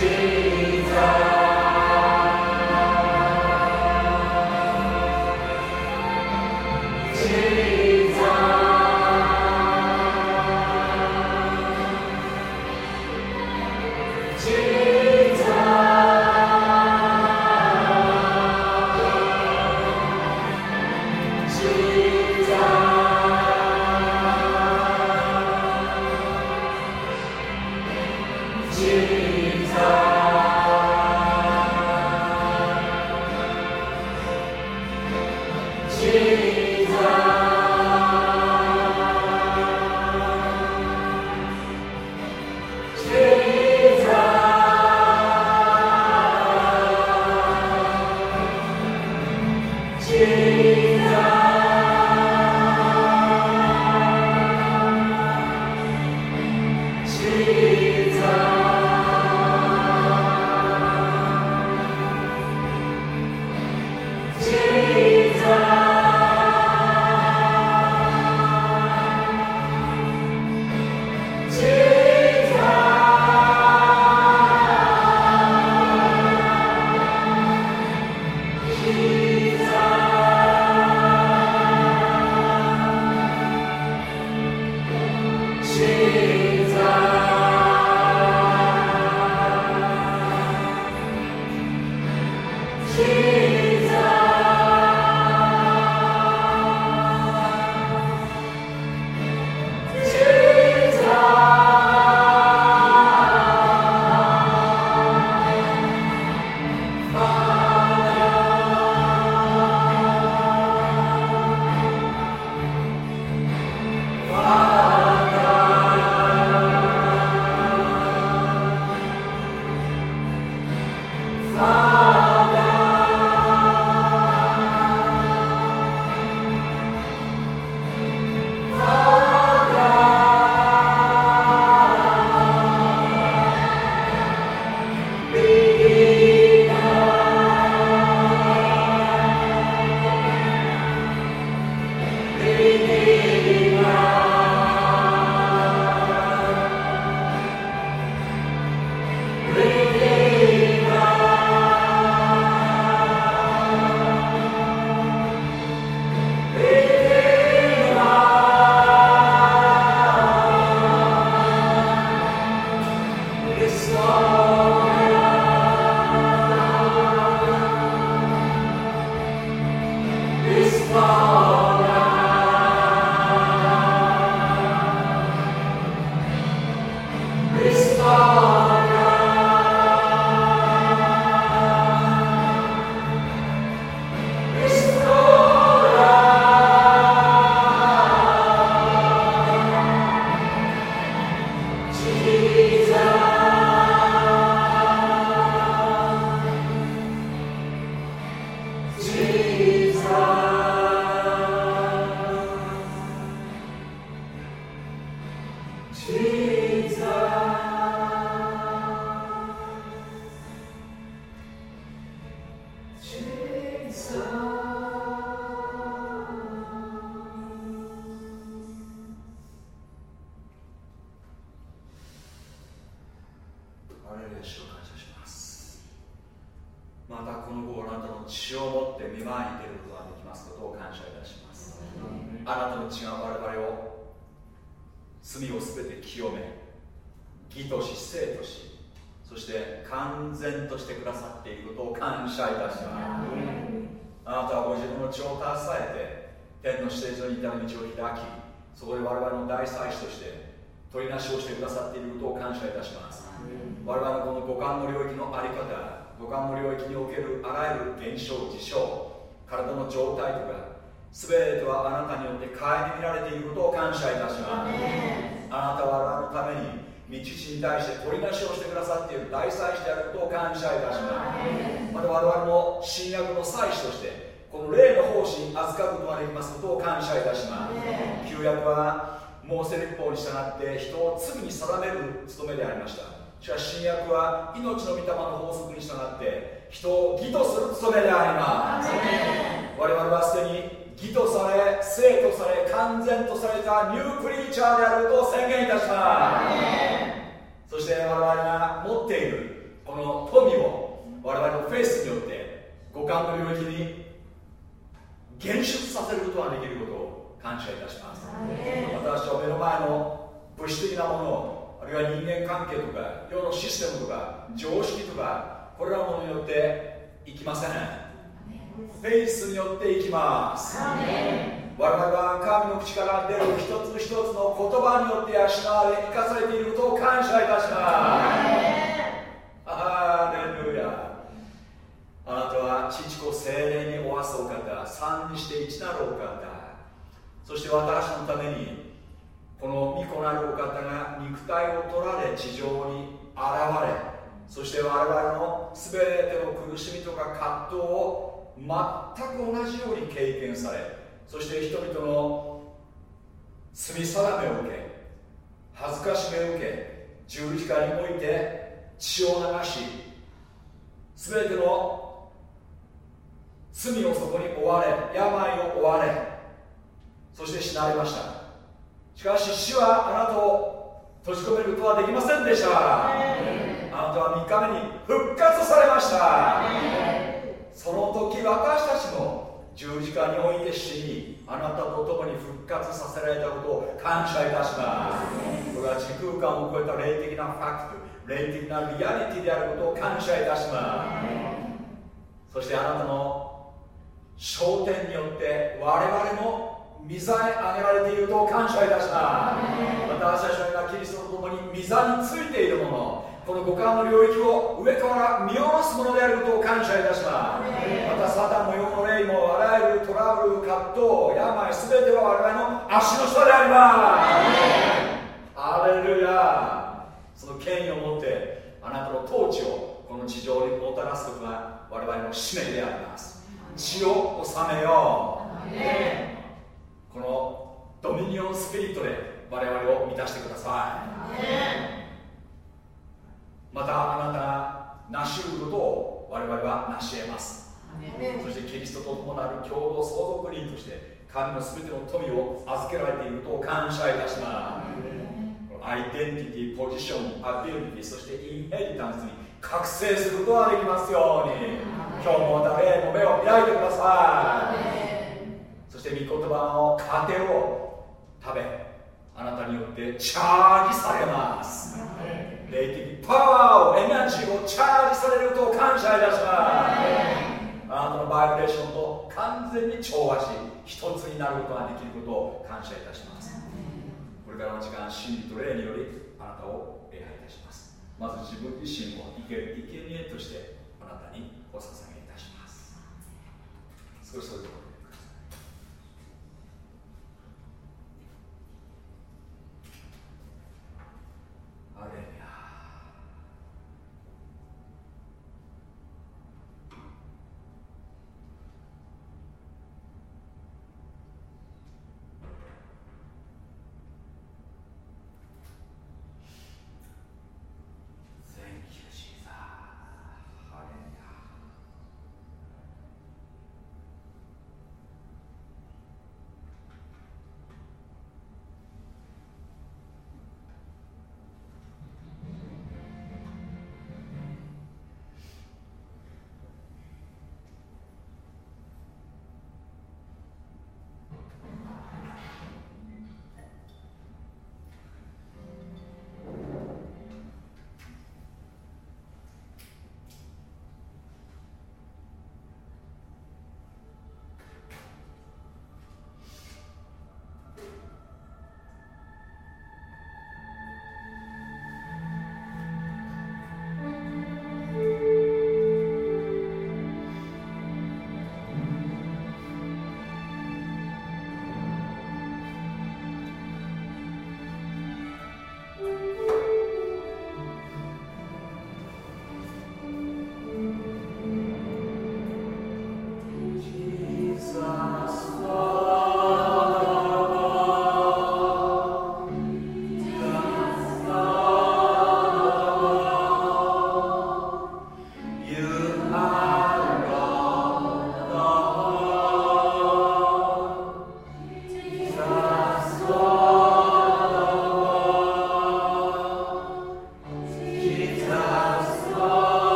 Jesus そして完全としてくださっていることを感謝いたします。あなたはご自分の血を携えて天の施設に至る道を開きそこで我々の大祭司として取りなしをしてくださっていることを感謝いたします。我々のこの五感の領域の在り方五感の領域におけるあらゆる現象事象体の状態とか全てはあなたによって顧みられていることを感謝いたします。あなたは我々のために道地に対して取りなしをしてくださっている大祭司であることを感謝いたします。また我々も新約の祭司としてこの霊の奉仕に預かることができますことを感謝いたします。旧約はモーセ立法に従って人を罪に定める務めでありました。しかし新約は命の御霊の法則に従って人を義とする務めであります。我々はすでに義とされ生とされ完全とされたニュークリーチャーであると宣言いたしたそして我々が持っているこの富を我々のフェイスによって五感の領域に現出させることができることを感謝いたします。私は目の前の物質的なものあるいは人間関係とか世のシステムとか常識とかこれらのものによっていきません。フェイスによっていきます。我々は神の口から出る一つ一つの言葉によって養われ生かされていることを感謝いたします。アレルヤ。あなたは父子精霊におわすお方三にして一なるお方。そして私のためにこの御子なるお方が肉体を取られ地上に現れそして我々の全ての苦しみとか葛藤を全く同じように経験されそして人々の罪定めを受け恥ずかしめを受け十字架において血を流し全ての罪をそこに追われ病を追われそして死なれました。しかし死はあなたを閉じ込めることはできませんでした、あなたは3日目に復活されました、その時私たちも十字架において死にあなたと共に復活させられたことを感謝いたします。これは時空間を超えた霊的なファクト霊的なリアリティであることを感謝いたします。そしてあなたの焦点によって我々も御座に上げられていることを感謝いたします。また私たちはキリストと共に御座についているもの。この五感の領域を上から見下ろすものであることを感謝いたします。またサタンの世の霊もあらゆるトラブル葛藤病全ては我々の足の下であります。アレルヤその権威を持ってあなたの統治をこの地上にもたらすことが我々の使命であります。血を治めよう。このドミニオンスピリットで我々を満たしてください。たあなたが成し得ることを我々は成し得ます。そしてキリストと共なる共同相続人として神の全ての富を預けられていることを感謝いたします。アイデンティティポジションアビリティそしてインヘリタンスに覚醒することができますように。今日も誰へ霊の目を開いてください。そして御言葉の糧を食べあなたによってチャージされます。霊的パワーをエナジーをチャージされることを感謝いたします。あなたのバイブレーションと完全に調和し一つになることができることを感謝いたします。これからの時間真理と霊によりあなたを礼拝いたします。まず自分自身を生ける生贄としてあなたにお捧げいたします。少しそれでアレ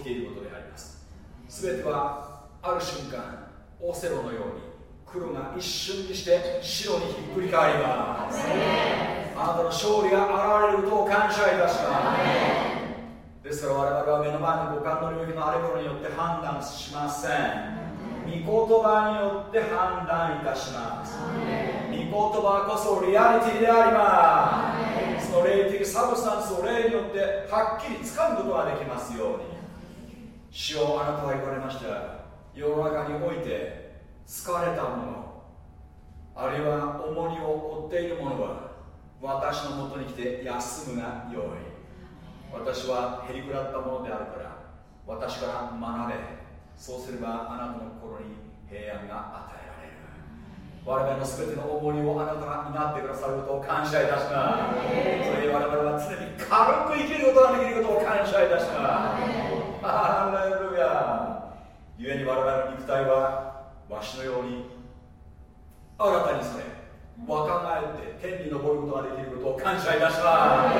起きていることであります。全てはある瞬間オセロのように黒が一瞬にして白にひっくり返ります。あなたの勝利が現れることを感謝いたします。ですから我々は目の前の五感の領域のあれこれによって判断しません。御言葉によって判断いたします。御言葉こそリアリティであります。その霊的サブスタンスを霊によってはっきり掴むことができますように。主をあなたは言われました世の中において疲れた者あるいは重荷を負っている者は私のもとに来て休むがよい。私はへりくらったものであるから私から学べ。そうすればあなたの心に平安が与えられる。我々の全ての重荷をあなたが担ってくださることを感謝いたします。それに我々は常に軽く生きることができることを感謝いたします。ハレルヤ故に我々の肉体はわしのように新たにされ若返って天に昇ることができることを感謝いたします。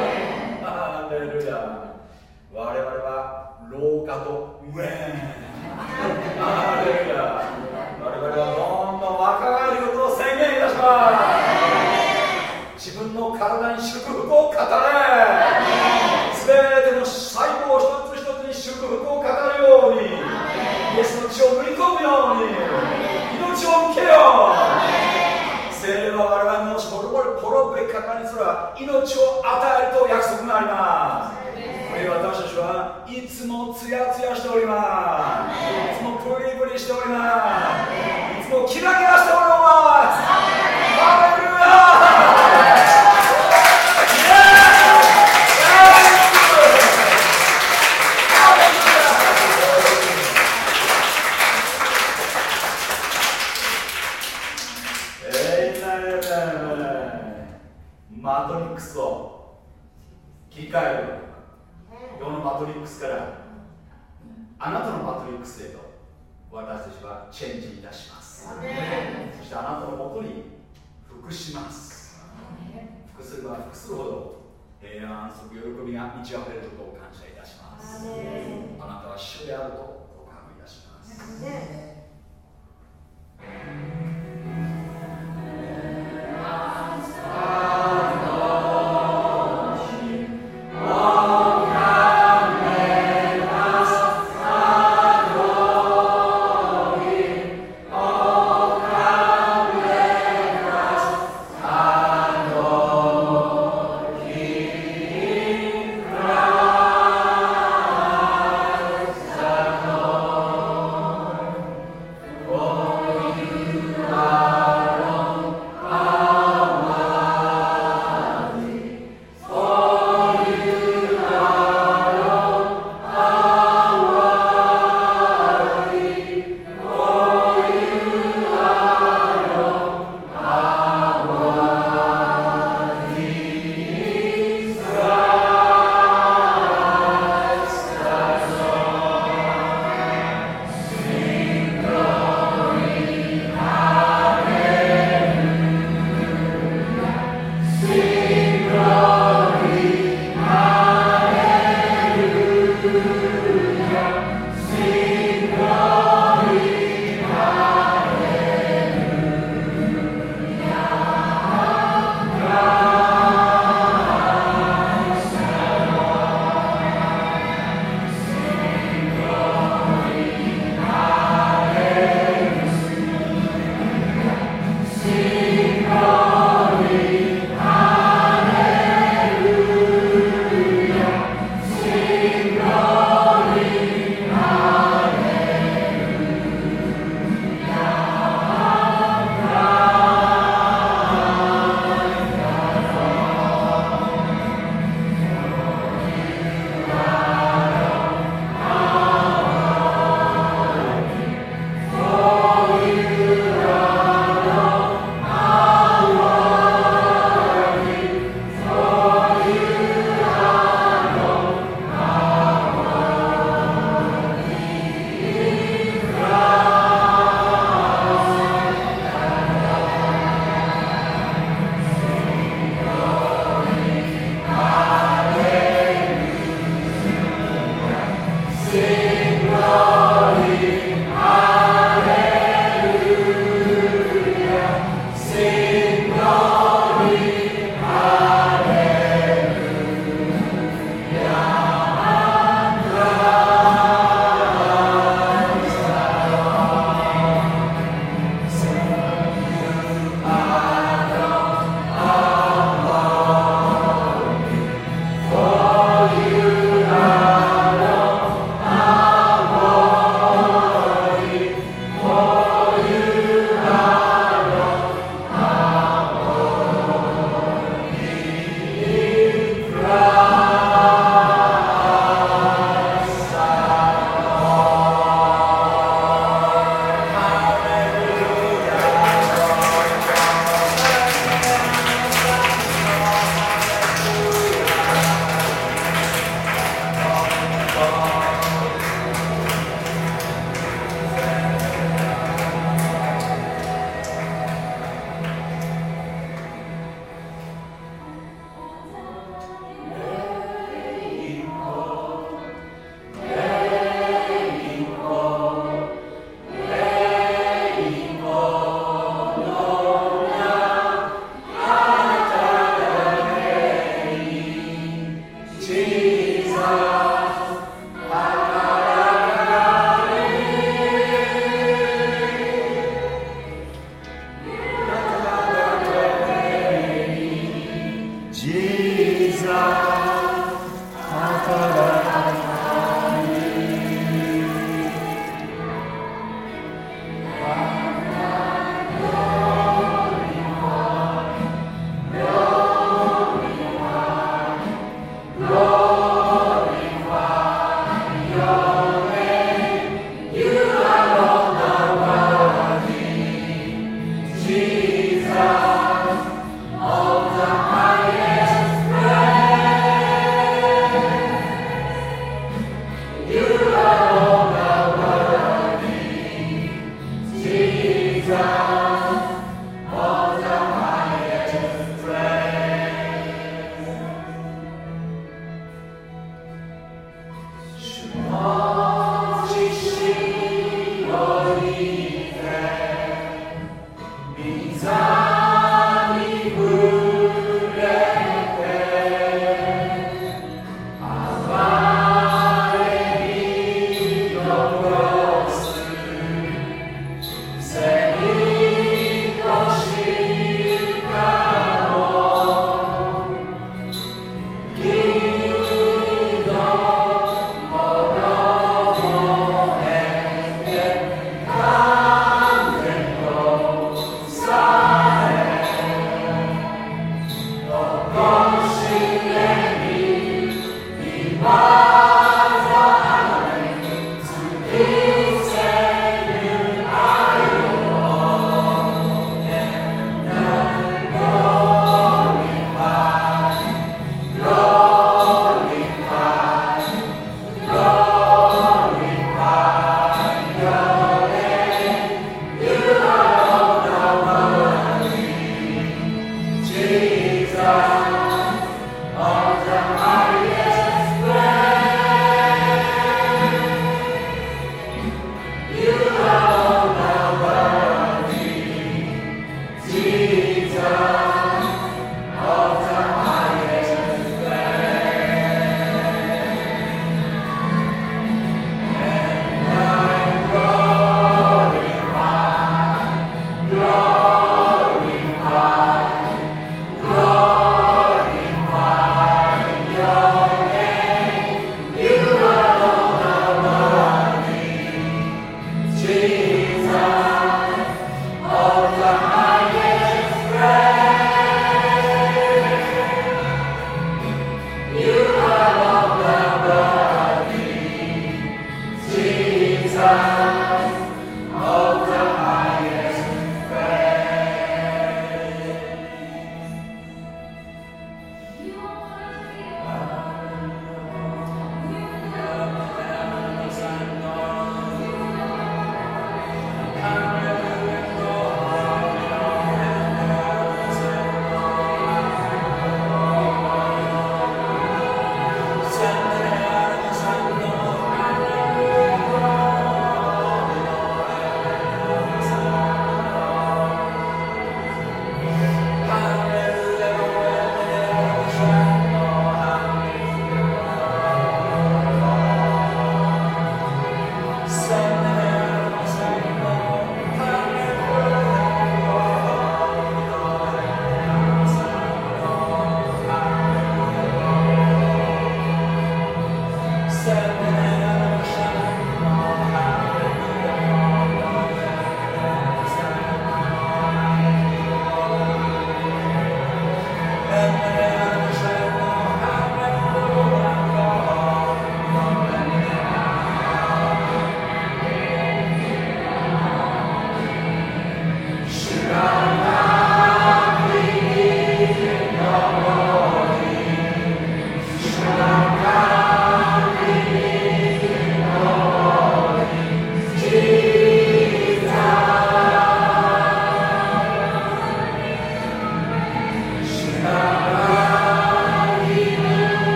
ハレルヤ我々は老化と無縁。ハレルヤ我々はどんどん若返ることを宣言いたします。自分の体に祝福を語れ。全ての細血を塗り込むよう。に命を受けよう。精霊は我々の滅ぶべき方にすら命を与えると約束があります。私たちはいつもツヤツヤしております。いつもプリプリしております。いつもキラキラしております。り換える世のマトリックスからあなたのマトリックスへと私たちはチェンジいたします。そしてあなたのもとに服します。服すれば服するほど平安息喜びが満ち溢れることを感謝いたします。あなたは主であると告白いたします。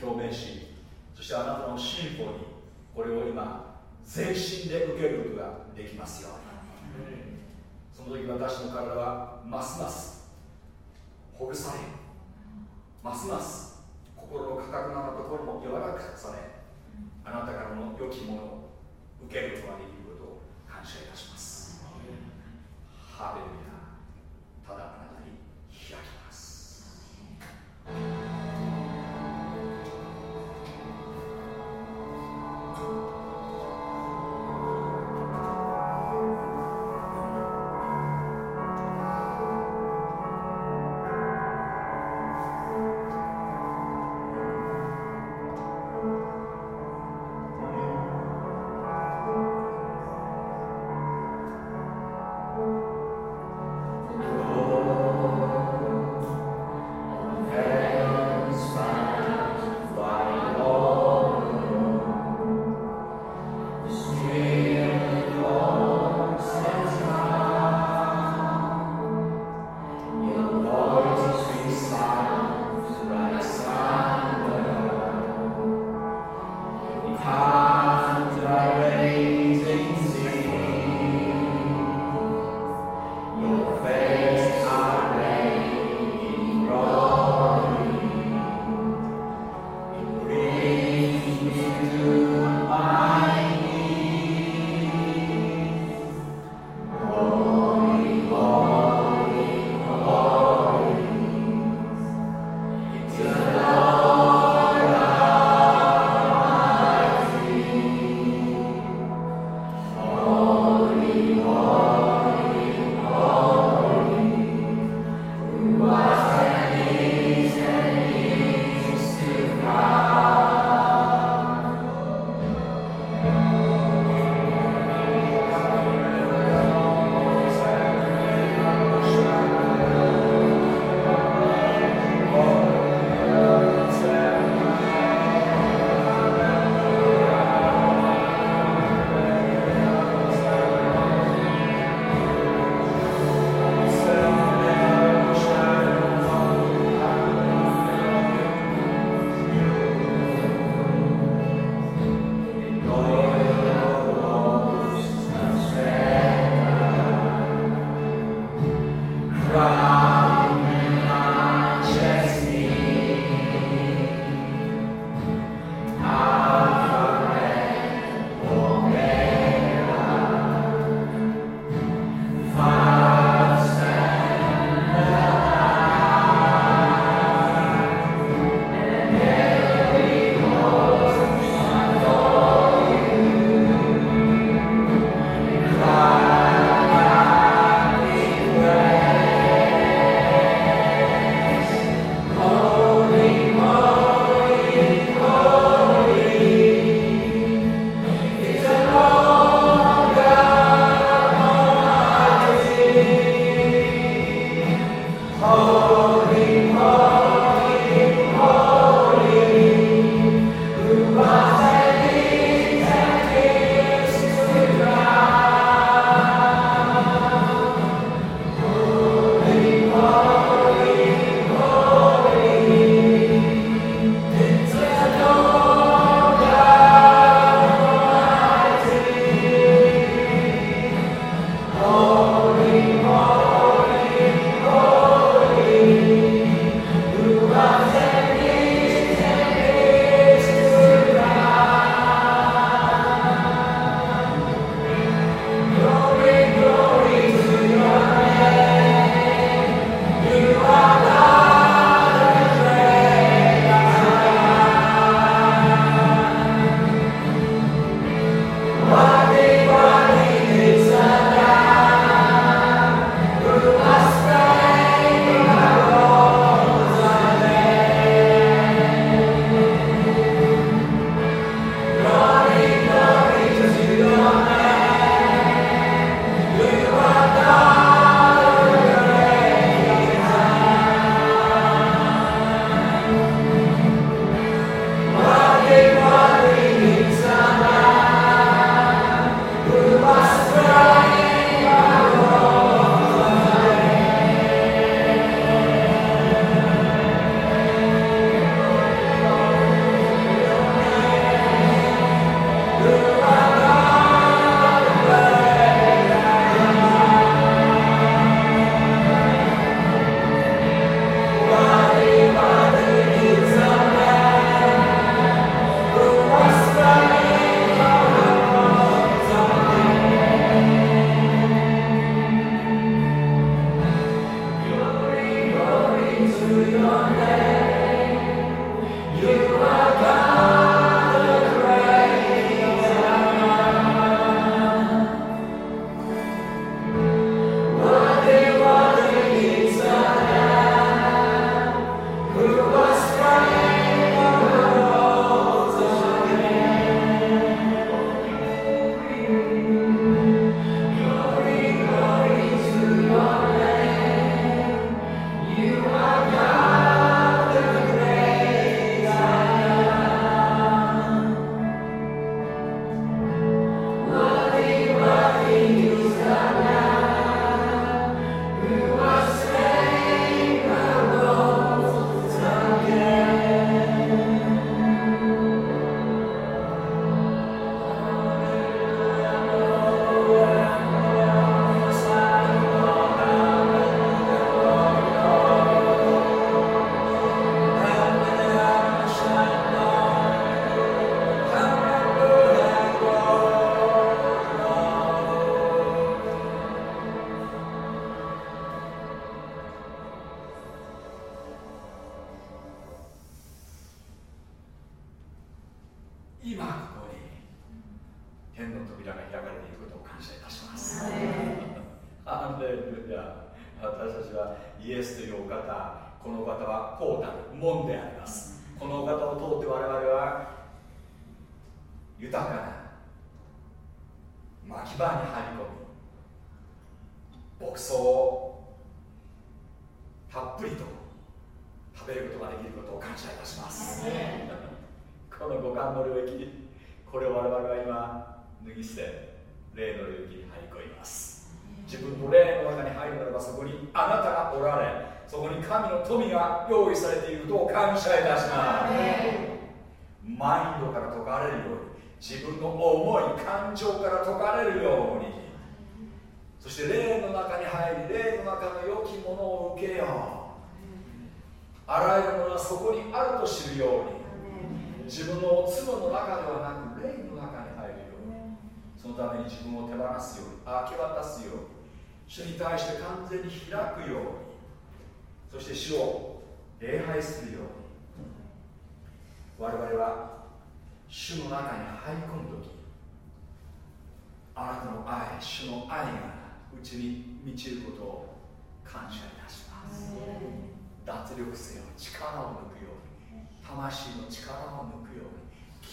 共鳴しそしてあなたの信仰にこれを今全身で受けることができますように。その時私の体はますますほぐされますます心の硬くなところも柔らかくされあなたからの良きものを受けることができることを感謝いたします。ハレルヤ。ただ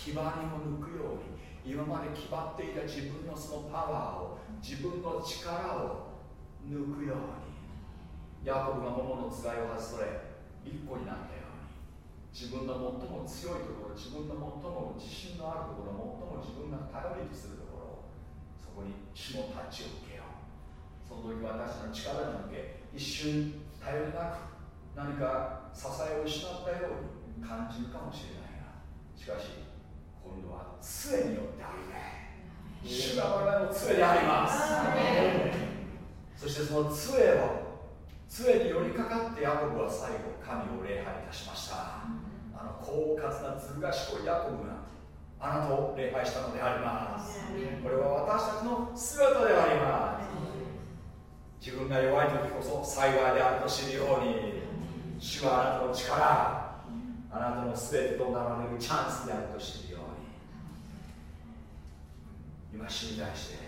決まりを抜くように今まで決まっていた自分のそのパワーを自分の力を抜くようにヤコブが桃のつがいを外それ一個になったように自分の最も強いところ自分の最も自信のあるところ最も自分が頼りにするところそこに主のタッチを受けよう。その時私の力に向け一瞬頼りなく何か支えを失ったように感じるかもしれないがしかし今度は杖によってあるね主が我々の杖であります。そしてその杖を杖に寄りかかってヤコブは最後神を礼拝いたしました。あの狡猾なずる賢いヤコブがあなたを礼拝したのであります。これは私たちの姿であります。自分が弱い時こそ幸いであると知るように主はあなたの力あなたの全てとなられるチャンスであると知るように今信頼して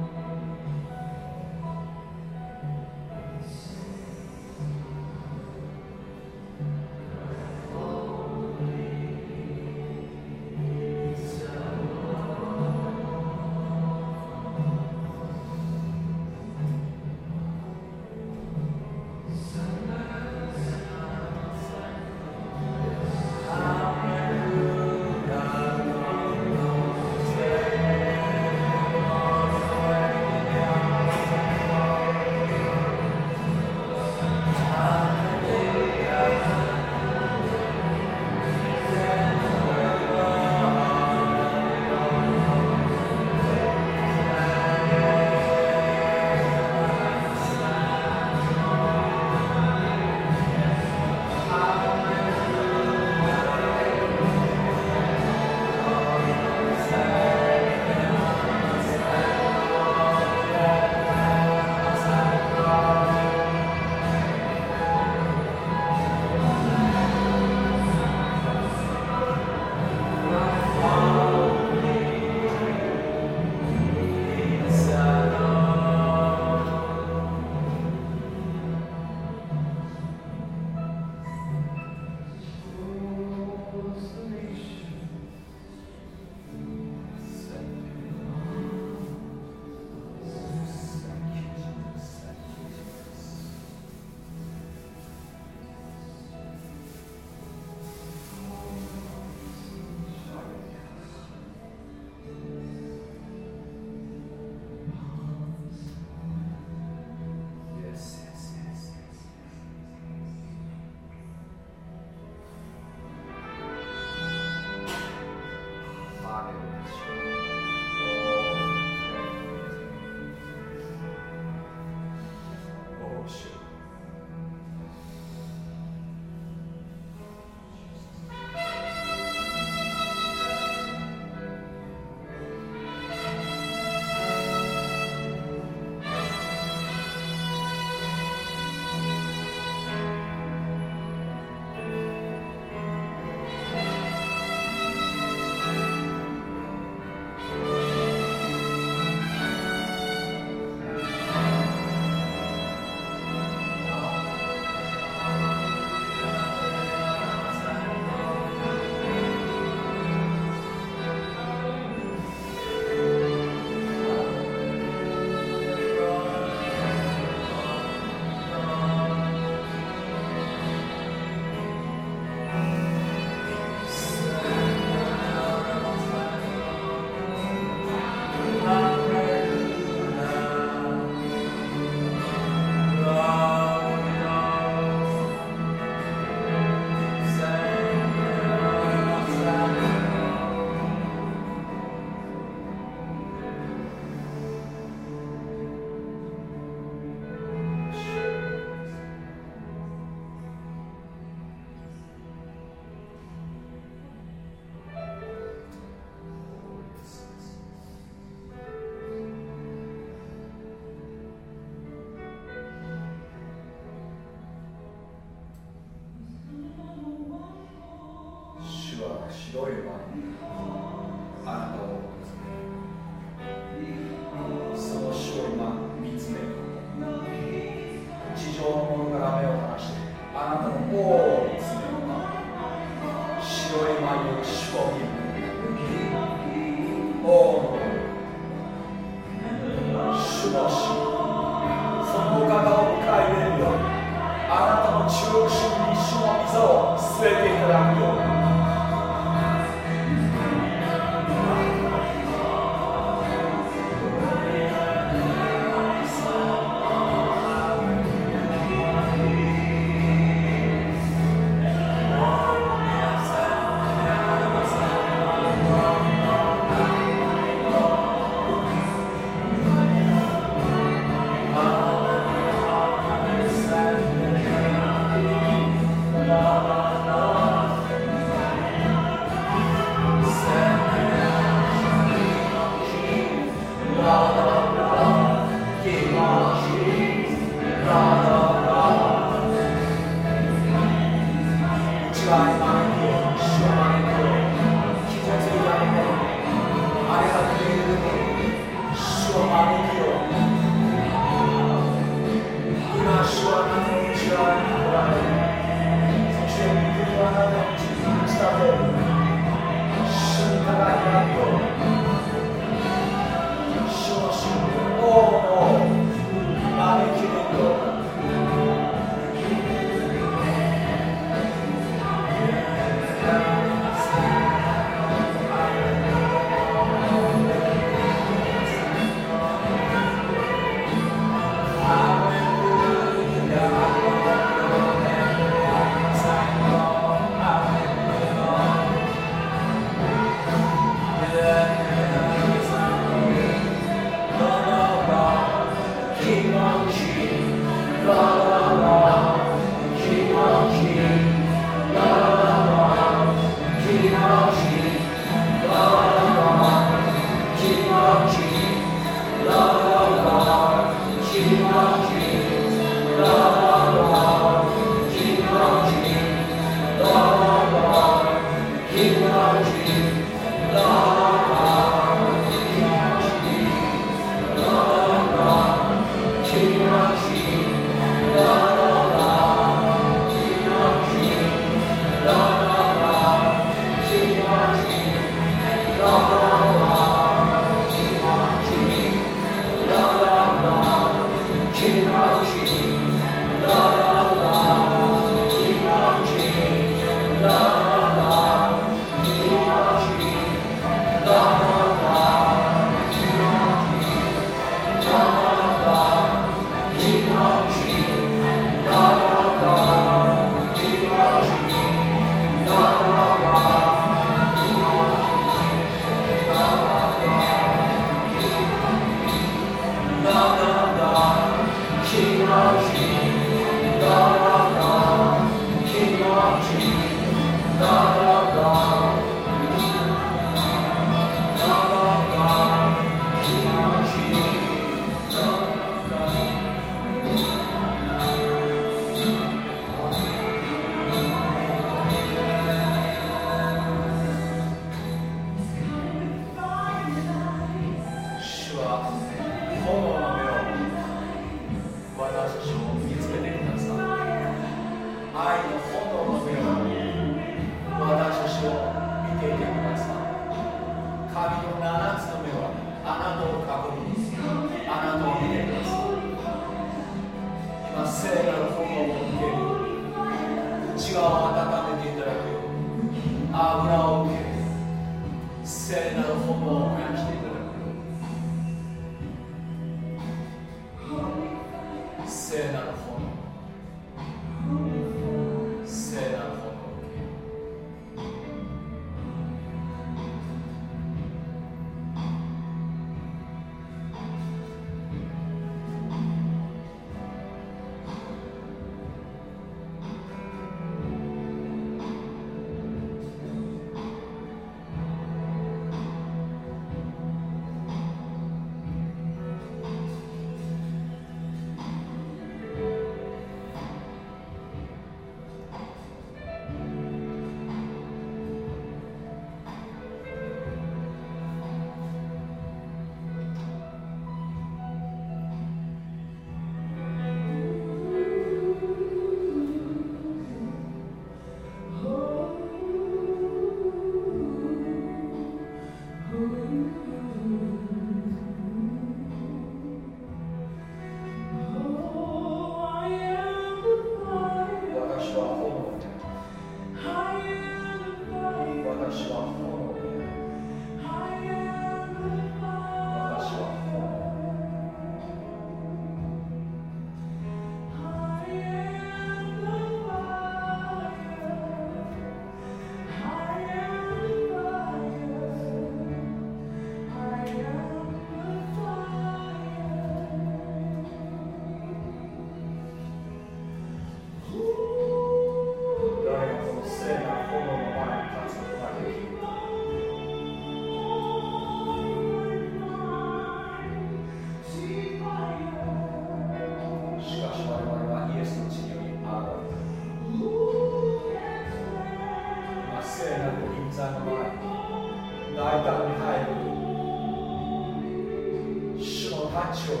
足をる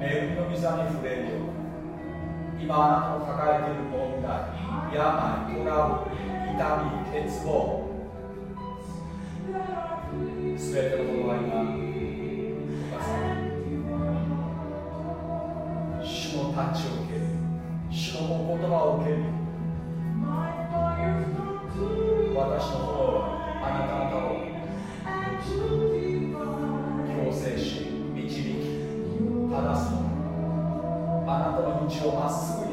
恵みの膝に触れるよ今あなたの抱えている問題病トラブル痛み欠乏全てのことが今主のタッチを受ける主の言葉を受ける道をまっすぐ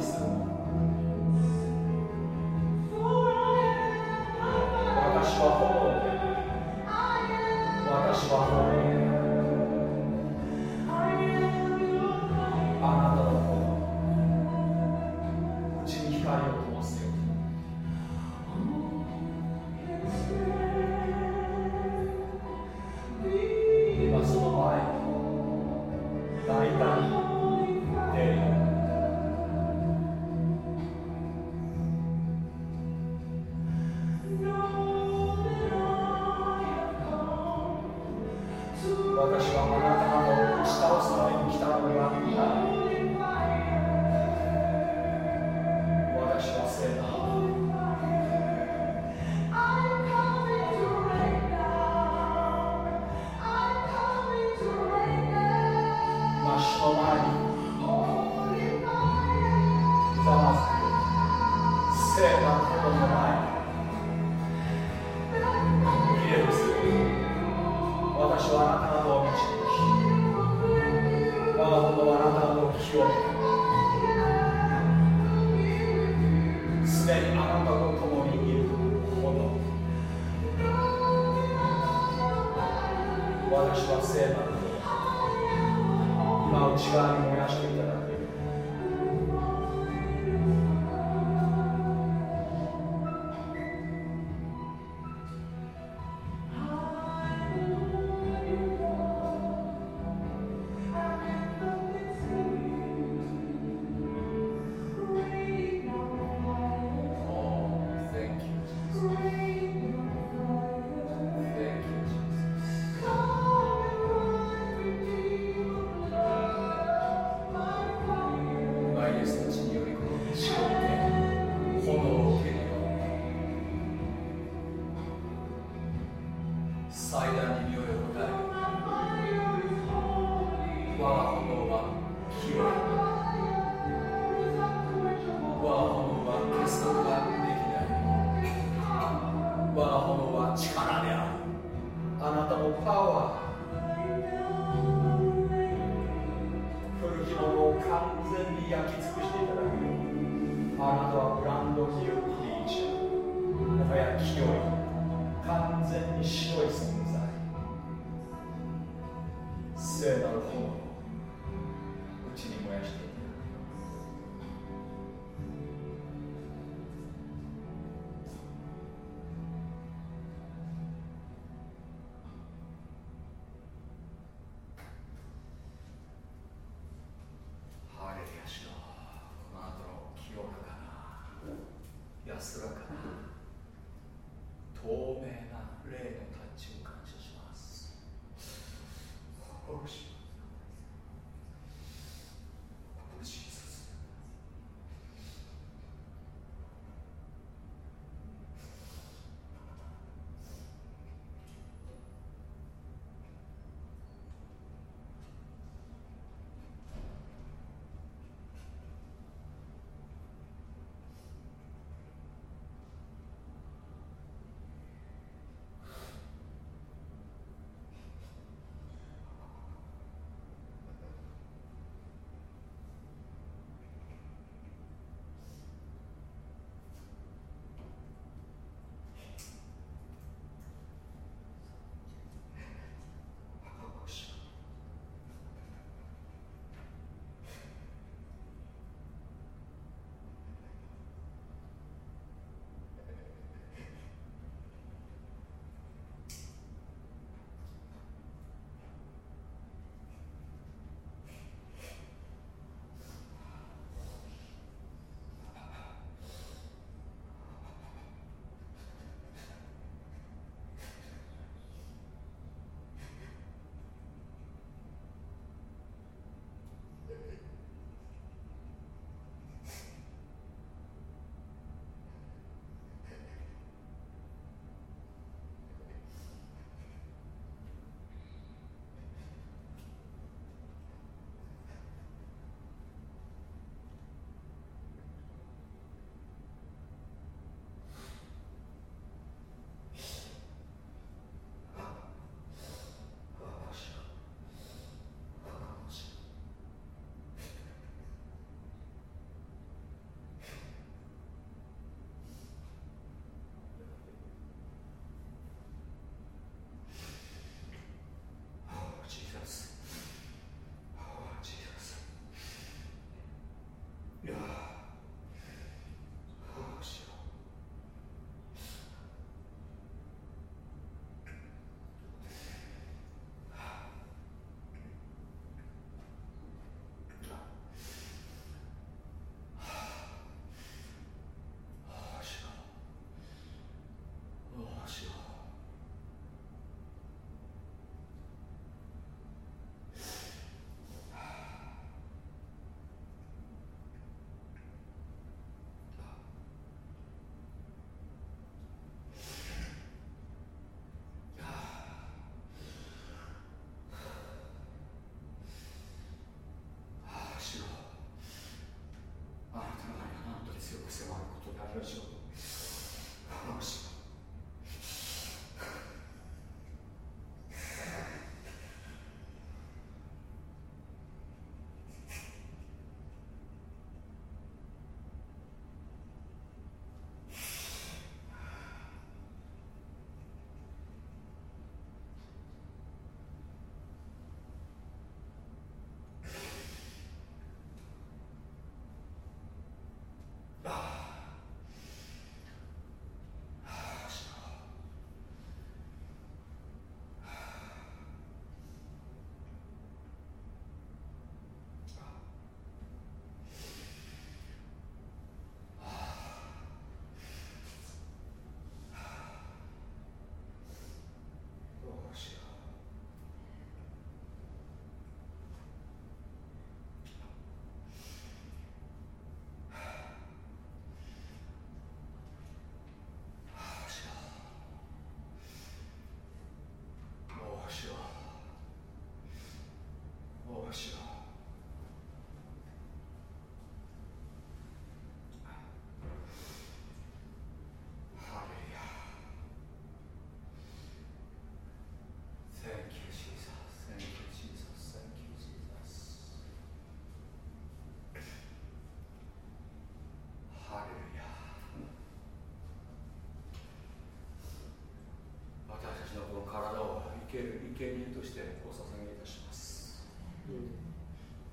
生贄としてお捧げいたします、うん、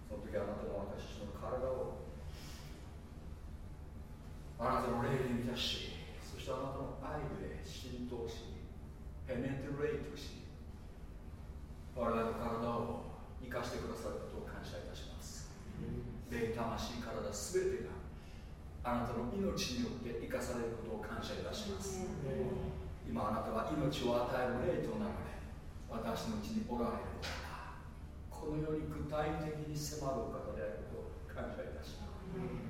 その時あなたは私の体をあなたの霊に満たしそしてあなたの愛で浸透しペネトレイトし我々の体を生かしてくださることを感謝いたします。霊魂体すべてがあなたの命によって生かされることを感謝いたします。今あなたは命を与える霊とな私のうちにおられるこのように具体的に迫るお方であることを感謝いたします。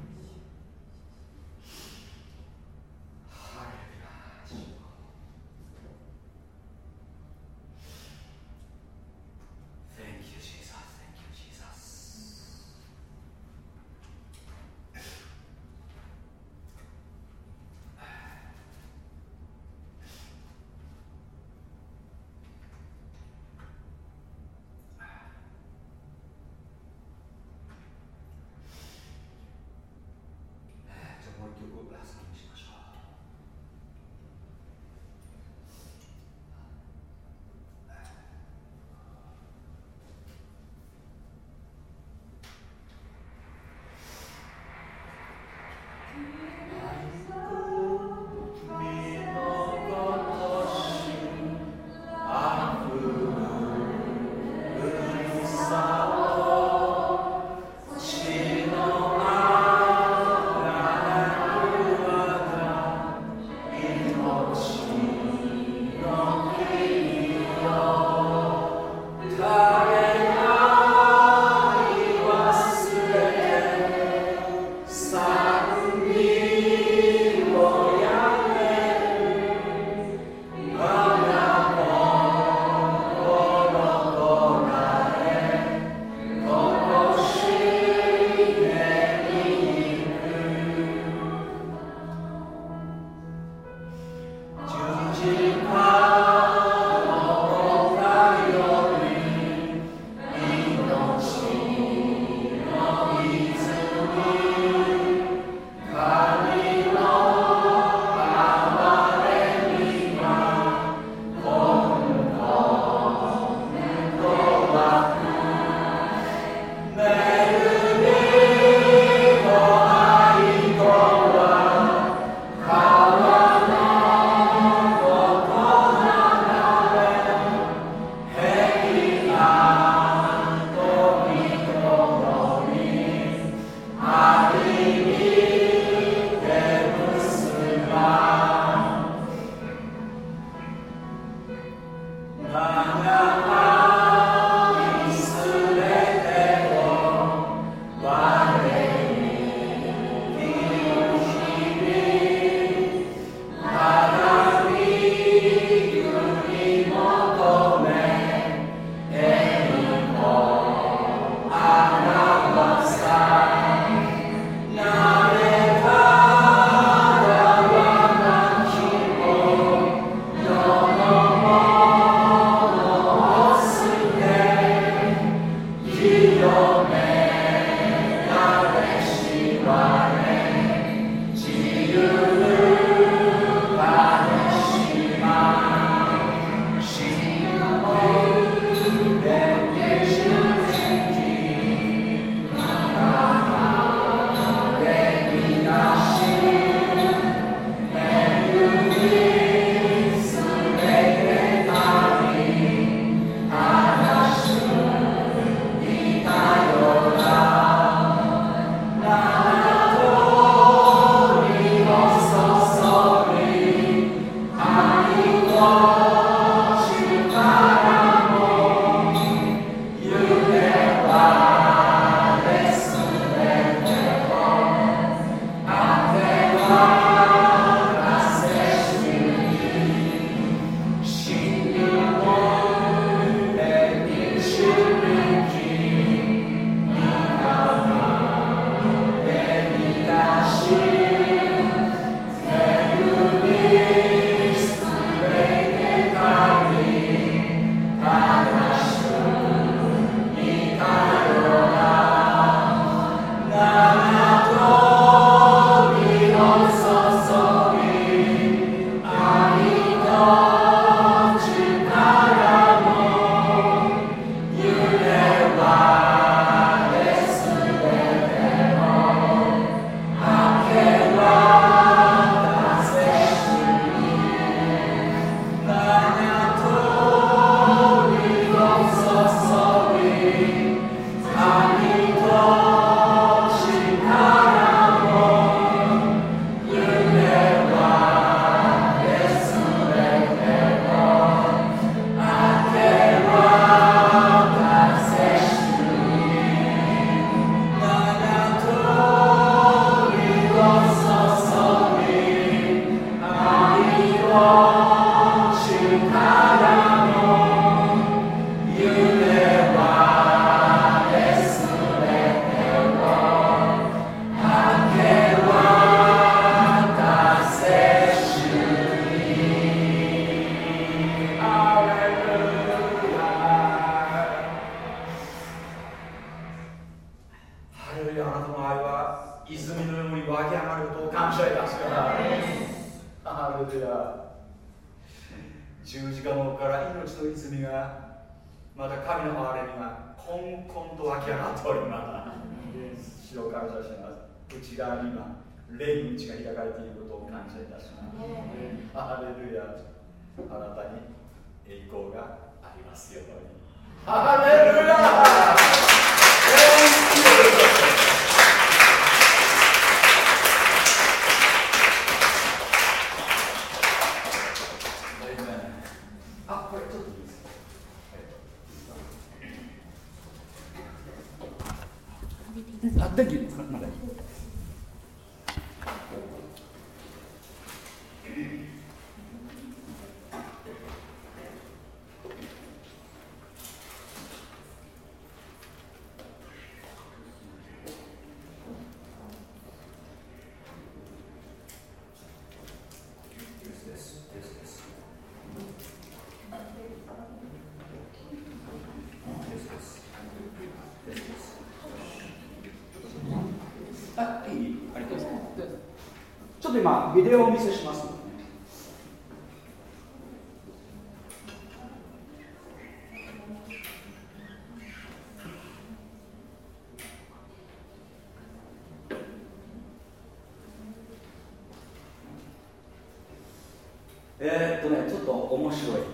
なたの愛は泉のように湧き上がることを感謝いたします。ハレルヤ。十字架のから命の泉がまた神の憐れみがこんこんと湧き上がっております。しを感謝します内側に今霊の内が開かれていることを感謝いたします。ハレルヤ。あなたに栄光がありますように。ハレルヤ。面白い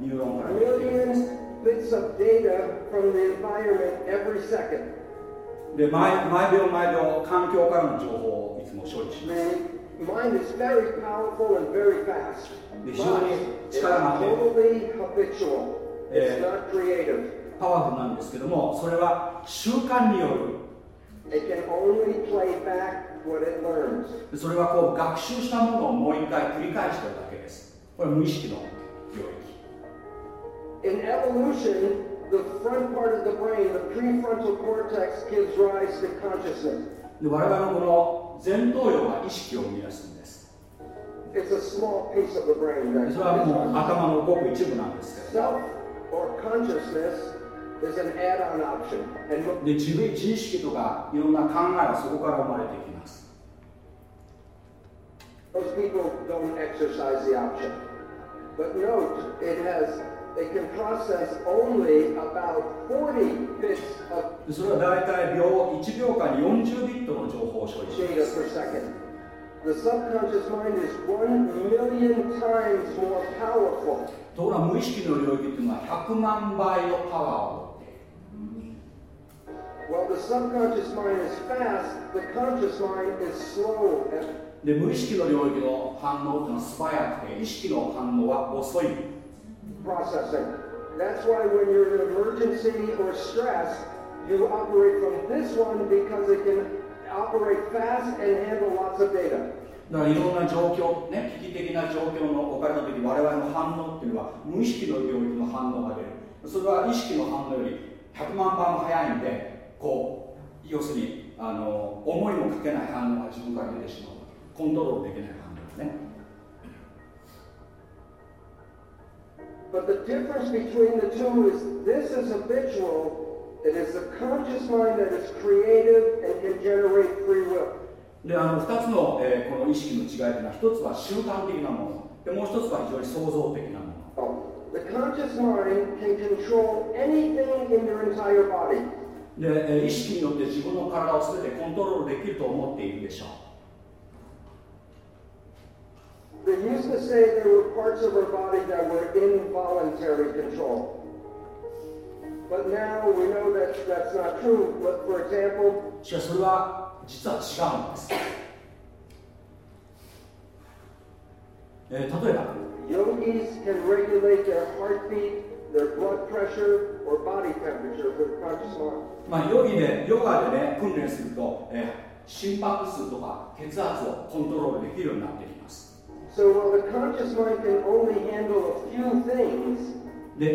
ニューロンから。Millions で毎、秒毎秒、環境からの情報をいつも処理します。で非常に力があっ、パワフルなんですけども、それは習慣による。それはこう学習したものをもう一回繰り返してるだけです。これ無意識の。In evolution, the front part of the brain, the prefrontal cortex, gives rise to consciousness. で我々のこの前頭葉が意識を生み出すんです It's a small piece of the brain で that それはもう is 頭のごく一部なんですけど self or consciousness is an add-on option. And で自分自意識とかいろんな考えがそこから生まれてきます Most people don't exercise the option. But note, it has, それは大体秒1秒間に40ビットの情報を処理します。ところが無意識の領域というのは100万倍のパワーを持って。無意識の領域の反応というのは素早くて、意識の反応は遅い。Processing. That's why when you're in emergency or stress, you operate from this one because it can operate fast and handle lots of data. だからいろんな状況ね危機的な状況の置かれた時我々の反応っていうのは無意識の領域の反応が出るそれは意識の反応より100万倍も早いんでこう要するにあの思いもかけない反応が自分から出てしまうコントロールできない反応ですね But the difference between the two is this is habitual. It is the conscious mind that is creative and can generate free will. であの2つの、えーこの意識の違いというのは1つは習慣的なものでもう1つは非常に創造的なもの The conscious mind can control anything in your entire body. で、えー意識によって自分の体を全てコントロールできると思っているでしょう They used to say there were parts of our body that were involuntary control. But now we know that that's not true. But for example, しかしそれは実は違うんです、えー例えば yogis can regulate their heartbeat, their blood pressure, or body temperature with conscious mind. まあ、ヨギでヨガでね訓練すると、えー心拍数とか血圧をコントロールできるようになってきます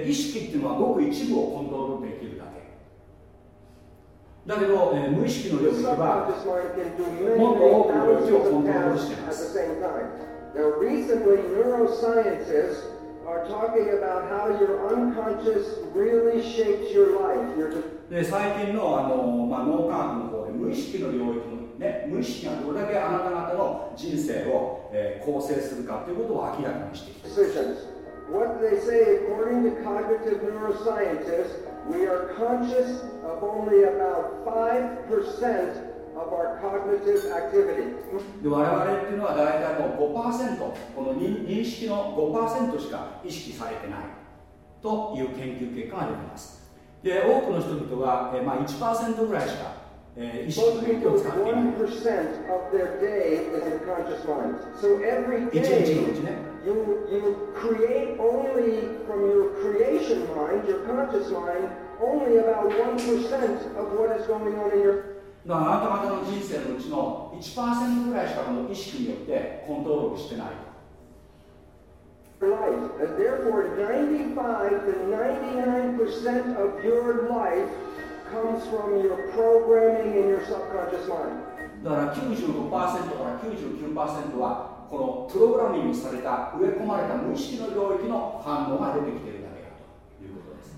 意識っていうのはごく一部をコントロールできるだけ。だけど、無意識の領域はもっと多くの領域をコントロールしています。で最近の,あの、まあ、脳科学の方で無意識の領域無意識がどれだけあなた方の人生を、構成するかということを明らかにしていきます。We ていう conscious of only about 5%しか意識さ cognitive activity. で、多くの人々は、えまあ、1%ぐらいしかえー意識の領域を使っていない1% of their day is in conscious mind. So every 一日のう day, ちね you, you create only from your creation mind, your conscious mind, only about 1% of what is going on in your だからあなた方の人生のうちの1%ぐらいしかこの意識によってコントロールしてない life. And therefore, 95 to 99% of your life comes from your programming in your subconscious mind. だから95%から99%はこのプログラミングされた植え込まれた無意識の領域の反応が出てきているだけだということです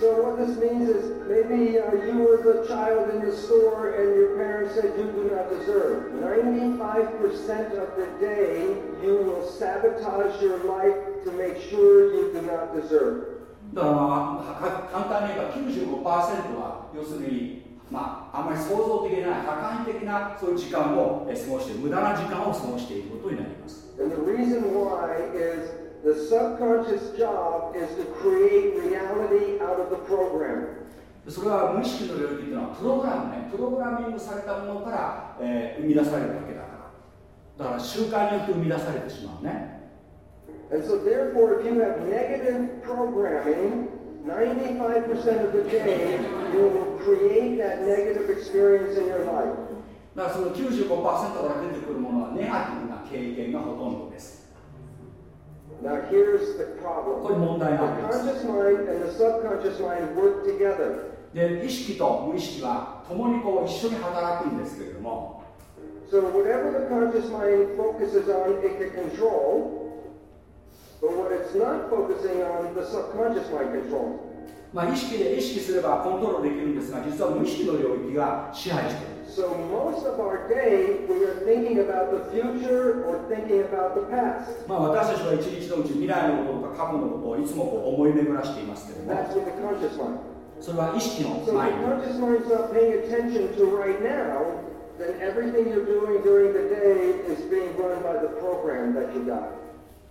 So what this means is maybe uh, you were the child in the store and your parents said you do not deserve. 95% of the day you will sabotage your life to make sure you do not deserve. だから、まあ、か簡単に言えば95%は要するにまあ、あまり創造的な破壊的なそういう時間を過ごして無駄な時間を過ごしていることになります。And the reason why is the subconscious job is to create reality out of the program. それは無意識の領域っていうのはプログラムね。プログラミングされたものから、えー生み出されるわけだから。だから習慣によって生み出されてしまうね And so, therefore, if you have negative programming, 95% of the day, you will create that negative experience in your life. だからその95%から出てくるものはネガティブな経験がほとんどです Now, here's the こ problem れ問題 the なんです conscious mind and the subconscious mind work together. で意識と無意識は共にこう一緒に働くんですけれども So, whatever the conscious mind focuses on, it can control. まあ意識で意識すればコントロールできるんですが実は無意識の領域が支配しています私たちは一日のうち未来のこととか過去のことをいつもこう思い巡らしていますけども。それは意識の前に。So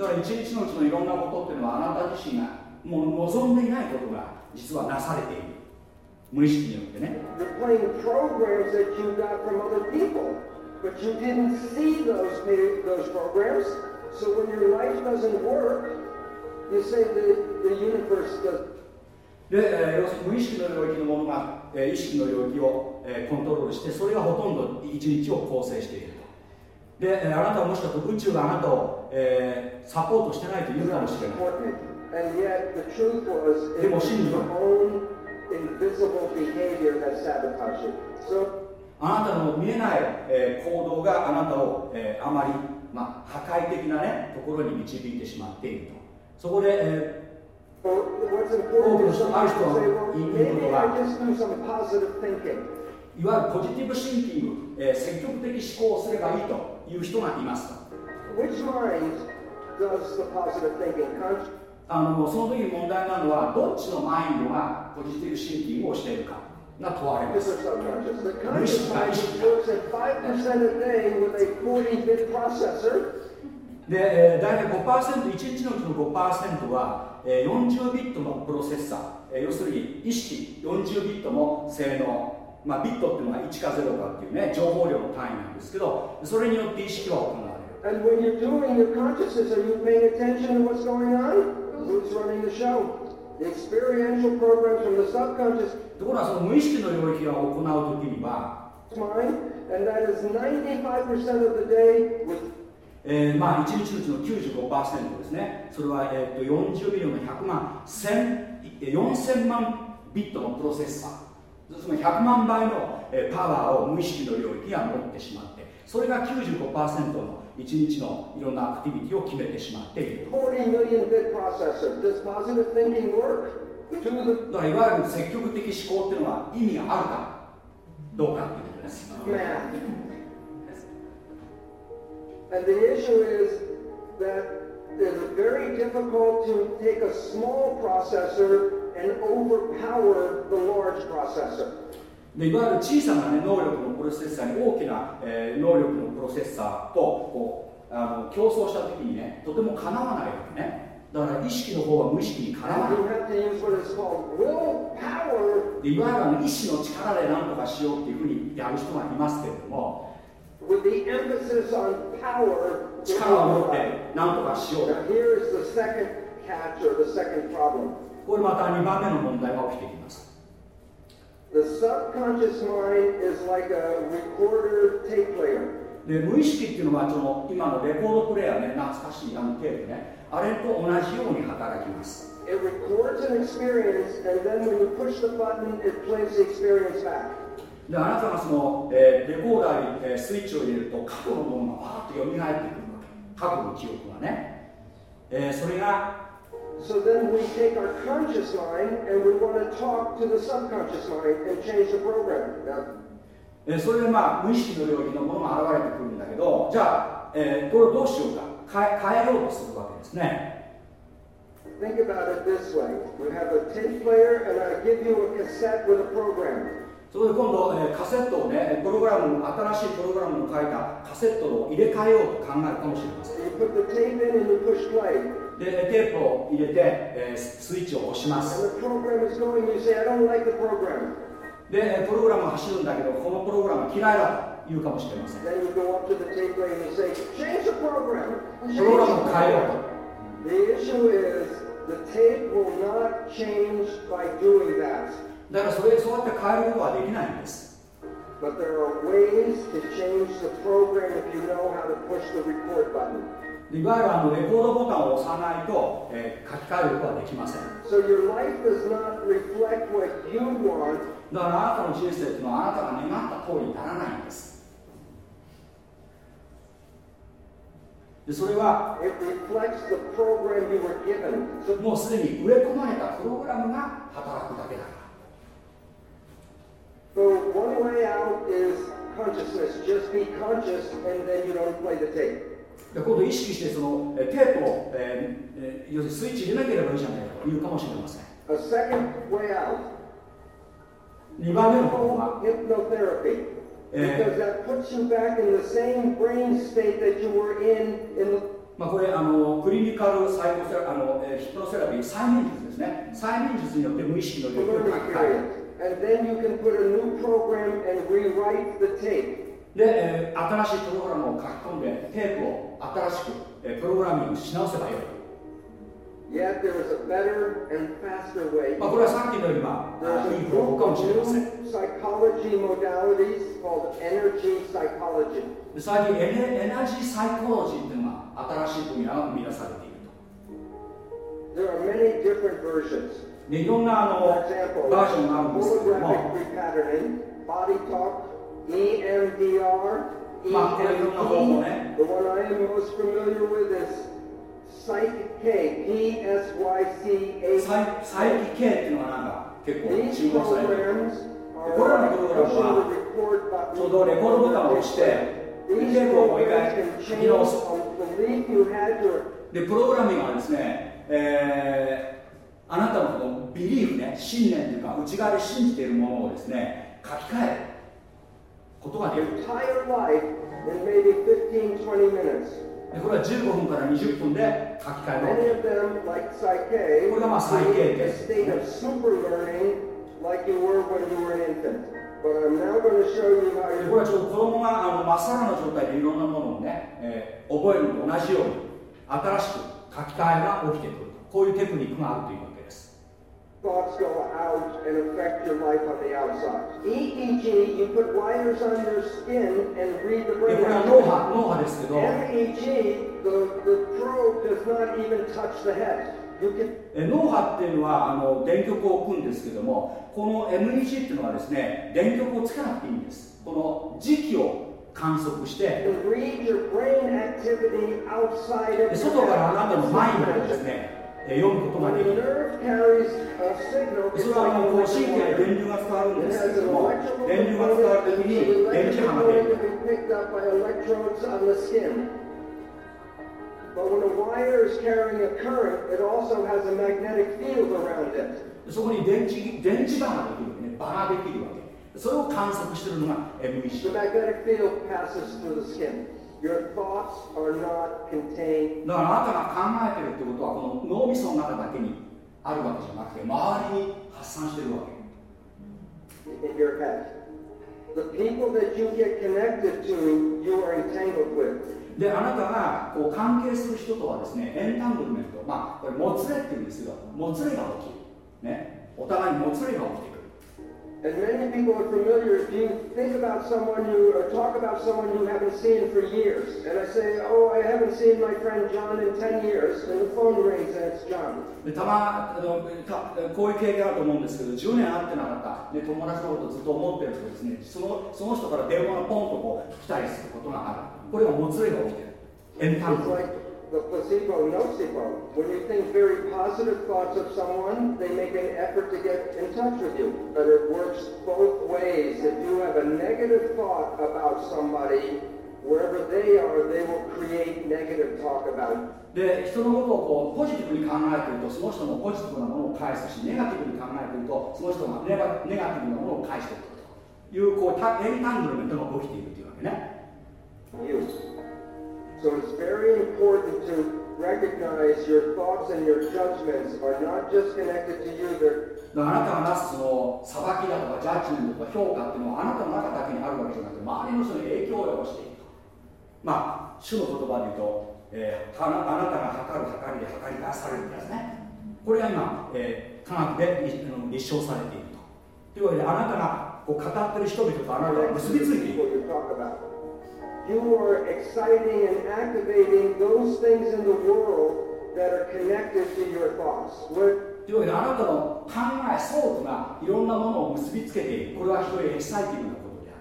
だから一日のうちのいろんなことっていうのはあなた自身が望んでいないことが実はなされている。無意識によってね。要するに無意識の領域のものが、意識の領域を、コントロールしてそれがほとんど一日を構成している。で、あなたはもしかすると宇宙があなたを、えー、サポートしてないと言うかもしれない。でも真実は、あなたの見えない、えー、行動があなたを、えー、あまり、まあ、破壊的な、ね、ところに導いてしまっていると。そこで、えー多くの人、ある人は言っいることが、いわゆるポジティブシンキング、えー、積極的思考すればいいと、いう人がいます。あのその時問題なのはどっちのマインドがポジティブシンキングをしているかが問われます。無意識か意識か。で、えー、大体5%、1日のうちの5%は、えー、40ビットのプロセッサー、えー、要するに意識40ビットの性能まあ、ビットっていうのは1か0かっていうね、情報量の単位なんですけど、それによって意識は行われる。And when you're doing your consciousness, are you paying attention to what's going on? Who's running the show? The experiential programs from the subconscious ところがその無意識の領域が行う時には、mind, and that is 95% of the day with えーまあ、1日のうちの95%ですね、それは、えー、と40ミリの100万1000えー4000万ビットのプロセッサー、つ100万倍のパワーを無意識の領域には持ってしまってそれが95%の一日のいろんなアクティビティを決めてしまっているだからいわゆる積極的思考っていうのは意味があるかどうかっていうことです。That it's very difficult to take a small processor いわゆる小さな、ね、能力のプロセッサーに大きな、能力のプロセッサーと競争したときに、ね、とてもかなわないわけね。だから意識の方は無意識にかなわない。いわゆる、ね、意志の力で何とかしようというふうにやる人がいますけれども、力を持って何とかしよう。これまた2番目の問題が起きてきます The subconscious mind is like a recorder tape player. で無意識っていうのはその今のレコードプレーヤーね懐かしいあのテープねあれと同じように働きます It records an experience, and then when you push the button, it plays the experience back. であなたがその、えー、レコーダーに、えー、スイッチを入れると過去のものがバーッと蘇ってくるわけ過去の記憶がね、えー、それが So then we take our conscious mind and we want to talk to the subconscious mind and change the program. Now, えそれでまあ無意識の領域のものが現れてくるんだけどじゃあ、えー、これをどうしようか変え変えようとするわけですね Think about it this way. You have a tape player and I give you a cassette with a program. そこで今度、えー、カセットをねプログラム新しいプログラムの書いたカセットを入れ替えようと考えるかもしれません You put the tape in and you push play. でテープを入れて、えースイッチを押します.でプログラムが走るんだけどこのプログラム嫌いだと言うかもしれません.プログラムを変えよう.と the tape will not change by doing that. だからそれそうやって変えることはできないんです But there are ways to change the program if you know how to push the record button. リバイバあのレコードボタンを押さないと、えー、書き換えることはできません。だからあなたの人生というのはあなたが願った通りにならないんです。でそれはもうすでに植え込まれたプログラムが働くだけだから、so、one way out is で今度意識してそのテープを、えー、要するにスイッチ入れなければいいじゃないかというかもしれません。A 番目の。まあこれあのクリニカルサイコセラあのヒプノセラピー催眠術ですね催眠術によって無意識の。で、えー、新しいプログラムを書き込んでテープを新しく、えー、プログラミングし直せばよい。まあこれはさっきのよりは、いい方法かも。最近エネ、エナジーサイコロジーというのが新しい分野が生み出されていると。There いろんなのバージョンがあるんですけども。EMDR, the one I am most familiar with is Psychic K, P-S-Y-C-H-K. これらの曲のはちょうどレコードボタンを押して、テープをもう一回書き直す。で、プログラミングはですね、えー、あなたの,このビリーフね、信念というか、内側で信じているものをですね、書き換える。こ。れは15分から20分で書き換えます。これがまあ最低です。これはちょっと子供があ真っさらな状態でいろんなものをね、覚えるのと同じように新しく書き換えが起きてくるこういうテクニックがあるということ thoughts go out and affect your life on the outside. EEG, you put wires on your skin and read the で brain. これは脳波脳波ですけど MEG, the, the probe does not even touch the head. You can え脳波っていうのはあの電極を置くんですけどもこの MEG っていうのはですね電極をつけなくていいんですこの時期を観測して and read your brain activity outside of で your 外からあなたのマインドを.ですねえ読むことができ the るそれはあ like の a こう神経に電流が伝わるんですけれども電流が伝わる component, とき and に the 電磁波が出る the. But when a wire is carrying a current, it also has a magnetic field around it. そこに電池電磁場ができるね場ができるわけそれを観測してるのが The MEG magnetic field passes through the skin. Your thoughts are not contained. だからあなたが考えてるってことはこの脳みその中だけにあるわけじゃなくて周りに発散してるわけ。In your head. The people that you get connected to, you are entangled with. であなたがこう関係する人とはですねエンタングルメントまあこれもつれっていうんですけどもつれが起きる。ね。お互いにもつれが起きてくる And many people are familiar, if you think about someone you, or talk about someone you haven't seen for years, and I say, oh, I haven't seen my friend John in 10 years, and the phone rings and it's John. でたまあのたこういう経験あると思うんですけど10年会ってなかった、ね、友達のことずっと思ってるとですねそのその人から電話がポンとこう来たりすることがあるこれがもつれが起きてるエンタン It's ト like the placebo nocebo. When you think very positive thoughts of someone, they make an effort to get in touch with you. But it works both ways. If you have a negative thought about somebody, wherever they are, they will create negative talk about you. で人のことをこうポジティブに考えてるとその人もポジティブなものを返すしネガティブに考えてるとその人がネガネガティブなものを返してくるというこうタエンタングルメントが起きているというわけね You. So it's very important to recognize your thoughts and your judgments are not just connected to you, they're だからあなたがなすその裁きだとかジャッジメントとか評価っていうのはあなたの中だけにあるわけじゃなくて周りの人に影響を及ぼしているとまあ主の言葉で言うと、えーあなあなたが測る測りで測り出されるんですね。これが今、えー科学で立証されていると。というわけであなたがこう語ってる人々とあなたが結びついている you talk about. You are exciting and activating those things in the world that are connected to your thoughts. What というわけであなたの考えソースがいろんなものを結びつけているこれは非常にエキサイティブなことであ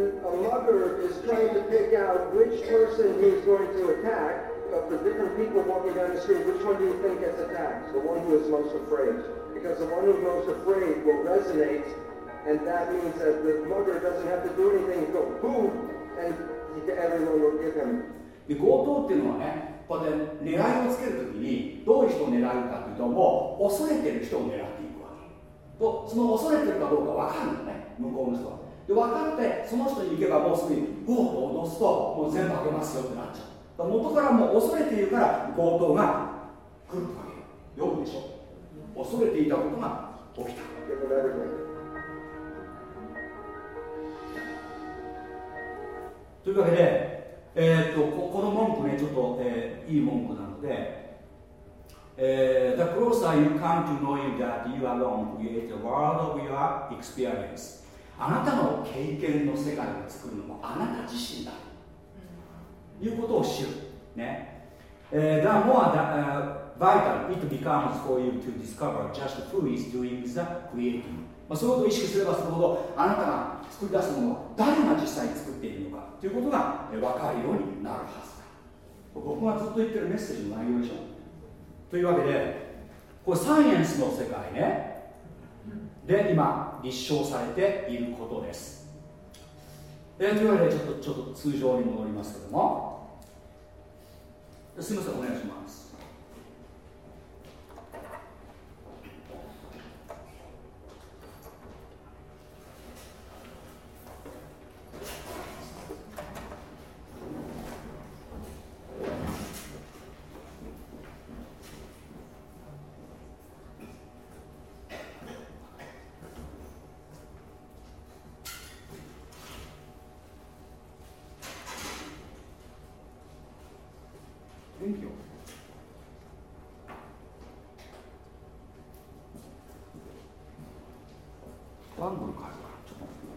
ると a mother is trying to pick out which person he's going to attack. Of the different people walking down the street, which one do you think gets attacked? The one who is most afraid. Because the one who's most afraid will resonate, and that means that the mother doesn't have to do anything. Go boom, and everyone will give him. で強盗っていうのはねこうやって狙いをつけるときにどういう人を狙うかというともう恐れてる人を狙っていくわけ。とその恐れてるかどうか分かるのね向こうの人は。で分かってその人に行けばもうすぐにゴーと脅すともう全部あげますよってなっちゃう。だから元からもう恐れているから強盗が来るわけ。よ読むでしょ。恐れていたことが起きたというわけで、えーとここの文句ねちょっと、えーいい文句なので、えー The closer you come to knowing that you alone create the world of your experience あなたの経験の世界を作るのもあなた自身だということを知るね、えー The more the, uh, vital it becomes for you to discover just who is doing the creating まあ、そういうことを意識すればするほどあなたが作り出すものは誰が実際に作っているのかということが分かるようになるはずだ。僕がずっと言ってるメッセージの内容でしょ。というわけでこれサイエンスの世界ね。で今立証されていることです、えというわけでちょっとちょっと通常に戻りますけども。すみませんお願いします元気よバングル変えるからちょっと待って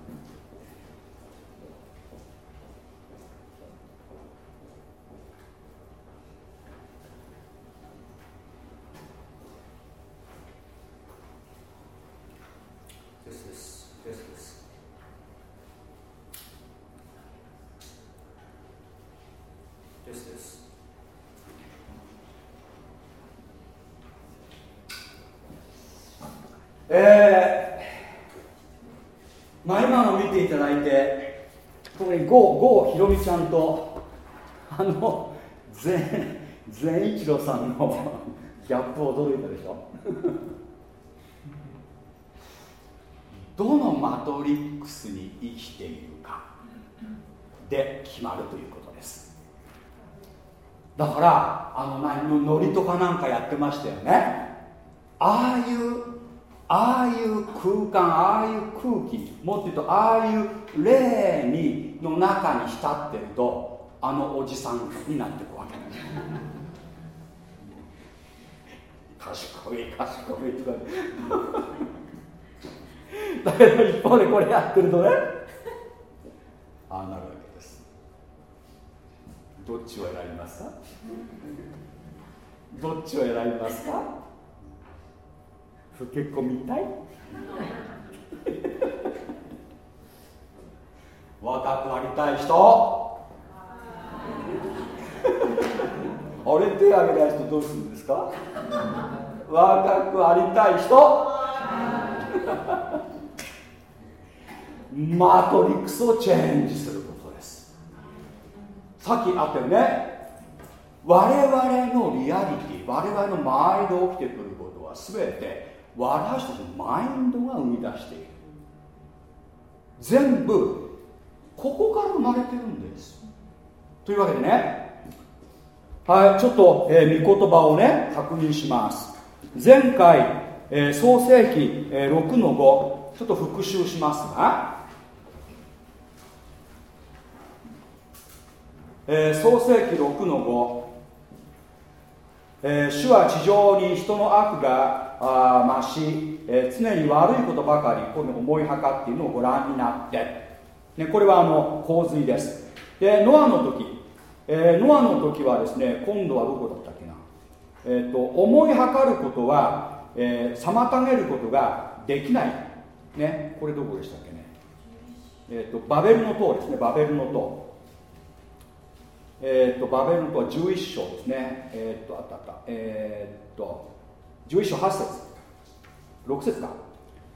This is this is this is えー、まあ今の見ていただいて特に郷ひろみちゃんとあの善善一郎さんの ギャップ驚いたでしょ？どのマトリックスに生きているかで決まるということです。だからあの何のノリとかなんかやってましたよね。ああいうああいう空間ああいう空気もっと言うとああいう霊にの中に浸ってるとあのおじさんになっていくわけ 賢い賢いとか。だけど一方でこれやってるとねああなるわけです。どっちを選びますか？どっちを選びますか？老け込みたい？若くありたい人？あれ手挙げない人どうするんですか？若くありたい人？マトリックスをチェンジすることです。さっきあったよね。我々のリアリティ我々の周りで起きてくることは全て私たちのマインドが生み出している。全部ここから生まれてるんです。というわけでね。はいちょっと、えー、御言葉をね確認します。前回、えー、創世紀、えー、6の5ちょっと復習しますが、えー、創世紀6の5えー、主は地上に人の悪があ増し、えー、常に悪いことばかりこの思いはかっているのをご覧になって、ね、これはあの洪水です。でノアの時、えー、ノアの時はですね今度はどこだったっけな、えーと、思いはかることは、えー、妨げることができない。ねこれどこでしたっけね。えーと、バベルの塔ですねバベルの塔。えーと、バベルの塔は11章ですね。えっ、ー、とあったあった。えっ、ー、と11章8節。6節か。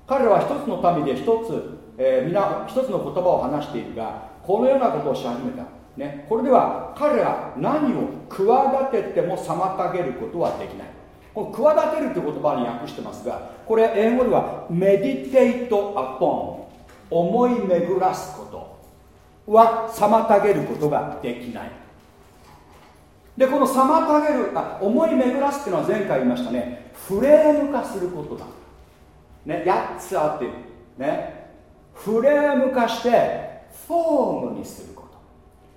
彼らは一つの民で一つ、えー、皆一つの言葉を話しているがこのようなことをし始めた、ね、これでは彼ら何を企てても妨げることはできない。この企てるという言葉に訳してますがこれ英語ではメディテイトアポン思い巡らすことは妨げることができない。でこの妨げるあ思い巡らすっていうのは前回言いましたね。フレーム化することだ。ね8つあってね。フレーム化してフォームにするこ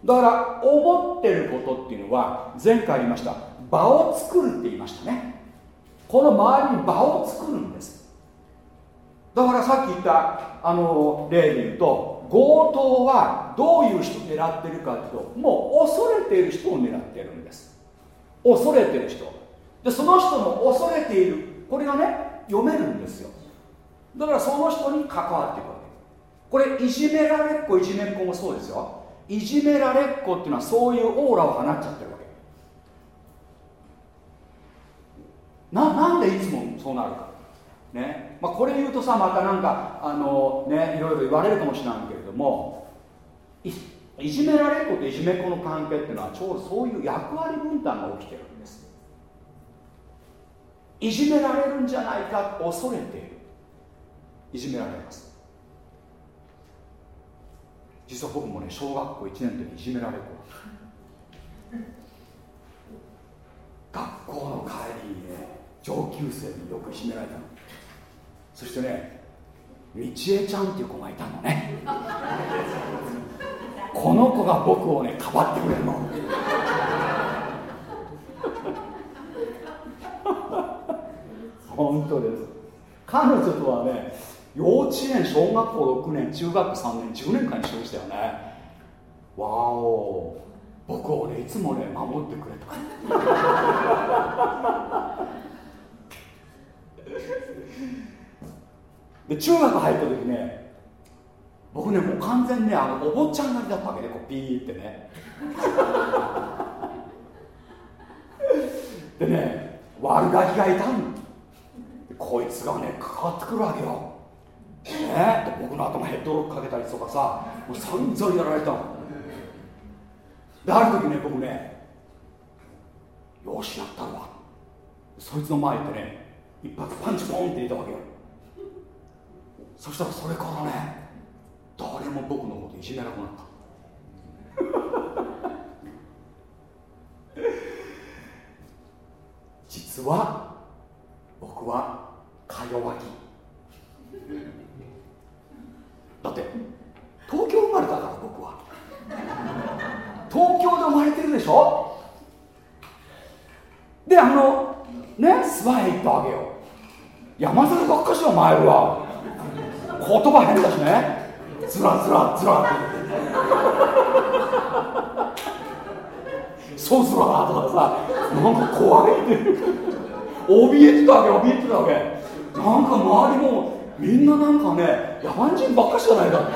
と。だから思ってることっていうのは前回言いました。場を作るって言いましたね。この周りに場を作るんです。だからさっき言ったあの例で言うと強盗はどういう人を狙ってるかっていうともう恐れている人を狙ってるんです。恐れてる人。でその人の恐れているこれがね読めるんですよ。だからその人に関わっていくわけ。これいじめられっ子いじめっ子もそうですよ。いじめられっ子っていうのはそういうオーラを放っちゃってるわけ。ななんでいつもそうなるか。ね。まあ、これ言うとさまたなんかあの、ね、いろいろ言われるかもしれないけれどもいいじめられっ子といじめっ子の関係っていうのはちょうどそういう役割分担が起きてるんです。いじめられるんじゃないか恐れている。いじめられます。実は僕もね小学校1年の時いじめられっ子。学校の帰りにね上級生によくいじめられたの。そしてね道恵ちゃんっていう子がいたのね。この子が僕をねかばってくれるの。本当です。彼女とはね幼稚園小学校6年中学3年10年間一緒でしたよね。わお僕をねいつもね守ってくれた。で中学入った時ね僕ねもう完全ねあのお坊ちゃんなりだったわけねこうピーってね。でね悪ガキがいたんこいつがねかかってくるわけよ。ねで僕の頭ヘッドロックかけたりとかさもう散々やられたの。である時ね僕ねよしやったるわそいつの前行ってね一発パンチポンって入れたわけよ。そしたらそれからね誰も僕のこといじめなくなった。実は僕はか弱気。だって東京生まれたから僕は。東京で生まれてるでしょ？であのね諏訪へ行ったわけよ山里ばっかしお前は。言葉変だしね。ずらずらずらって。そうずらとかさなんか怖いって怯えてたわけ怯えてたわけ。なんか周りもみんななんかね野蛮人ばっかしじゃないか。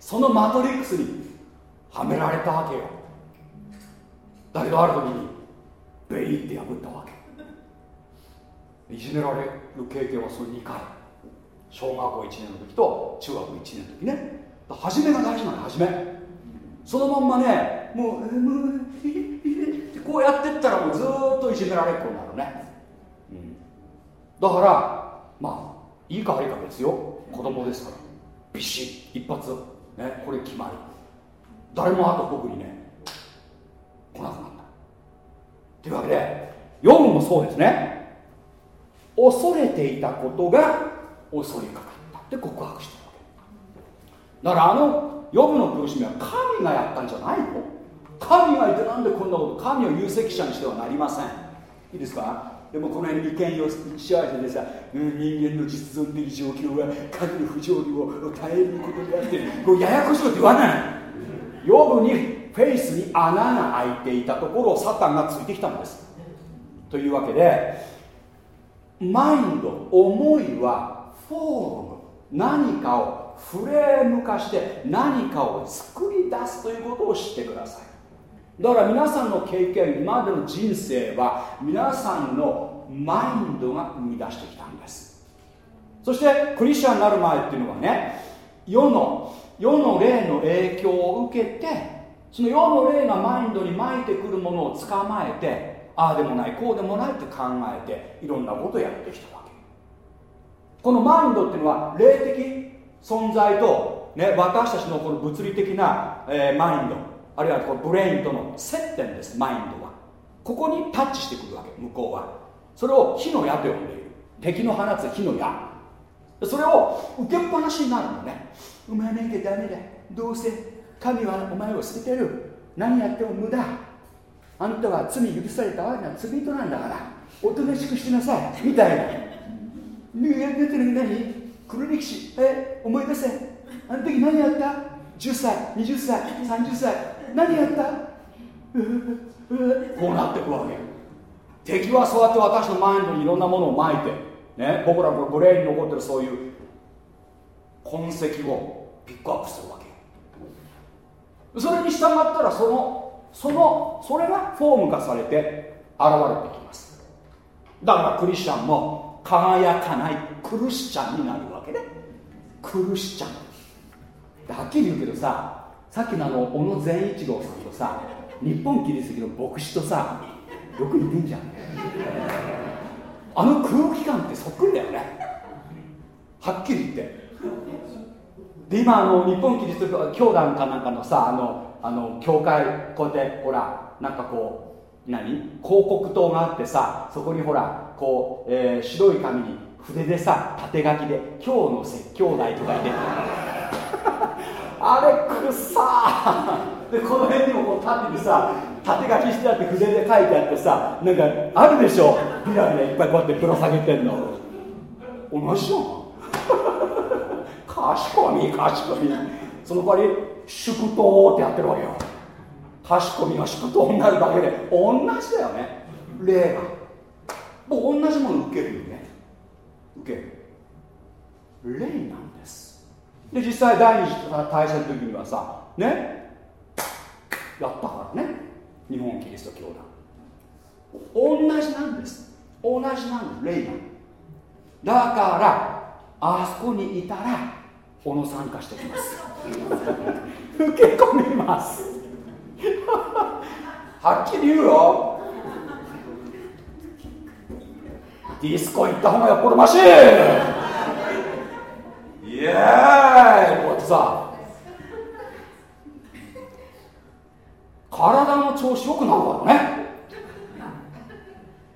そのマトリックスにはめられたわけよ。だけどある時にベイって破ったわけ。いじめられる経験はその2回小学校1年の時と中学1年の時ね。初めが大事なの初め。そのまんまねもうもうこうやってったらもうずっといじめられっ子になるね、うん、だからまあいいか悪いか別よ子供ですからビシッ一発ねこれ決まり誰もあと僕にね来なくなったというわけでヨブもそうですね恐れていたことが襲いかかった。って告白してるわけ。だからあのヨブの苦しみは神がやったんじゃないの？神がいてなんでこんなこと神を有責者にしてはなりません。いいですか？でもこの辺利権を支配してさ、うん、人間の実存的状況は神の不条理を耐えることであってこうややこしいこと言わない。ヨブにフェイスに穴が開いていたところをサタンがついてきたんです。というわけでマインド思いはフォーム。何かをフレーム化して何かを作り出すということを知ってください。だから皆さんの経験今までの人生は皆さんのマインドが生み出してきたんです。そしてクリスチャンになる前っていうのはね世の世の霊の影響を受けてその世の霊がマインドに巻いてくるものを捕まえてああでもないこうでもないって考えていろんなことをやってきたわけ。このマインドっていうのは霊的存在と、ね、私たちのこの物理的な、えー、マインドあるいはこのブレインとの接点ですマインドは。ここにタッチしてくるわけ向こうは。それを火の矢と呼んでいる。敵の放つ火の矢。それを受けっぱなしになるのね。生まなきゃダメだ。どうせ神はお前を捨ててる。何やっても無駄。あんたは罪許されたわけな罪人なんだからおとなしくしてなさいみたいな。逃げ出てる何黒歴史え思い出せ。あの時何やった？10歳20歳30歳。何やった？こうなってくわけ。敵はそうやって私のマインドにいろんなものをまいて、ね、僕らのブレインに残ってるそういう痕跡をピックアップするわけ。それに従ったらそのそのそれがフォーム化されて現れてきます。だからクリスチャンも輝かないクリスチャンになるわけね。クリスチャン。はっきり言うけどささっきのあの小野善一郎さんとさ日本キリスト教の牧師とさよく似てんじゃん。あの空気感ってそっくりだよね。はっきり言って。で今あの日本キリスト教教団かなんかのさあのあの教会こうやってほらなんかこう何？広告塔があってさそこにほらこう、えー、白い紙に筆でさ縦書きで「今日の説教題」とか言って。あれくさでこの辺にもこう縦にさ縦書きしてあって筆で書いてあってさなんかあるでしょ？ビラビラいっぱいこうやってぶら下げてんの。同じじゃん賢み賢みその代わり祝祷ってやってるわけよ。賢みが祝祷になるだけで。同じだよね。霊が。もう同じもの受けるよね。受ける。霊なんです。で実際第二次大戦の時にはさね。やったからね。日本キリスト教団。同じなんです。同じなの。霊がだからあそこにいたら小野参加してきます。受け込みます。はっきり言うよ。ディスコ行った方がよっぽどましいイエーイ。こうやってさ。体の調子よくなるからね。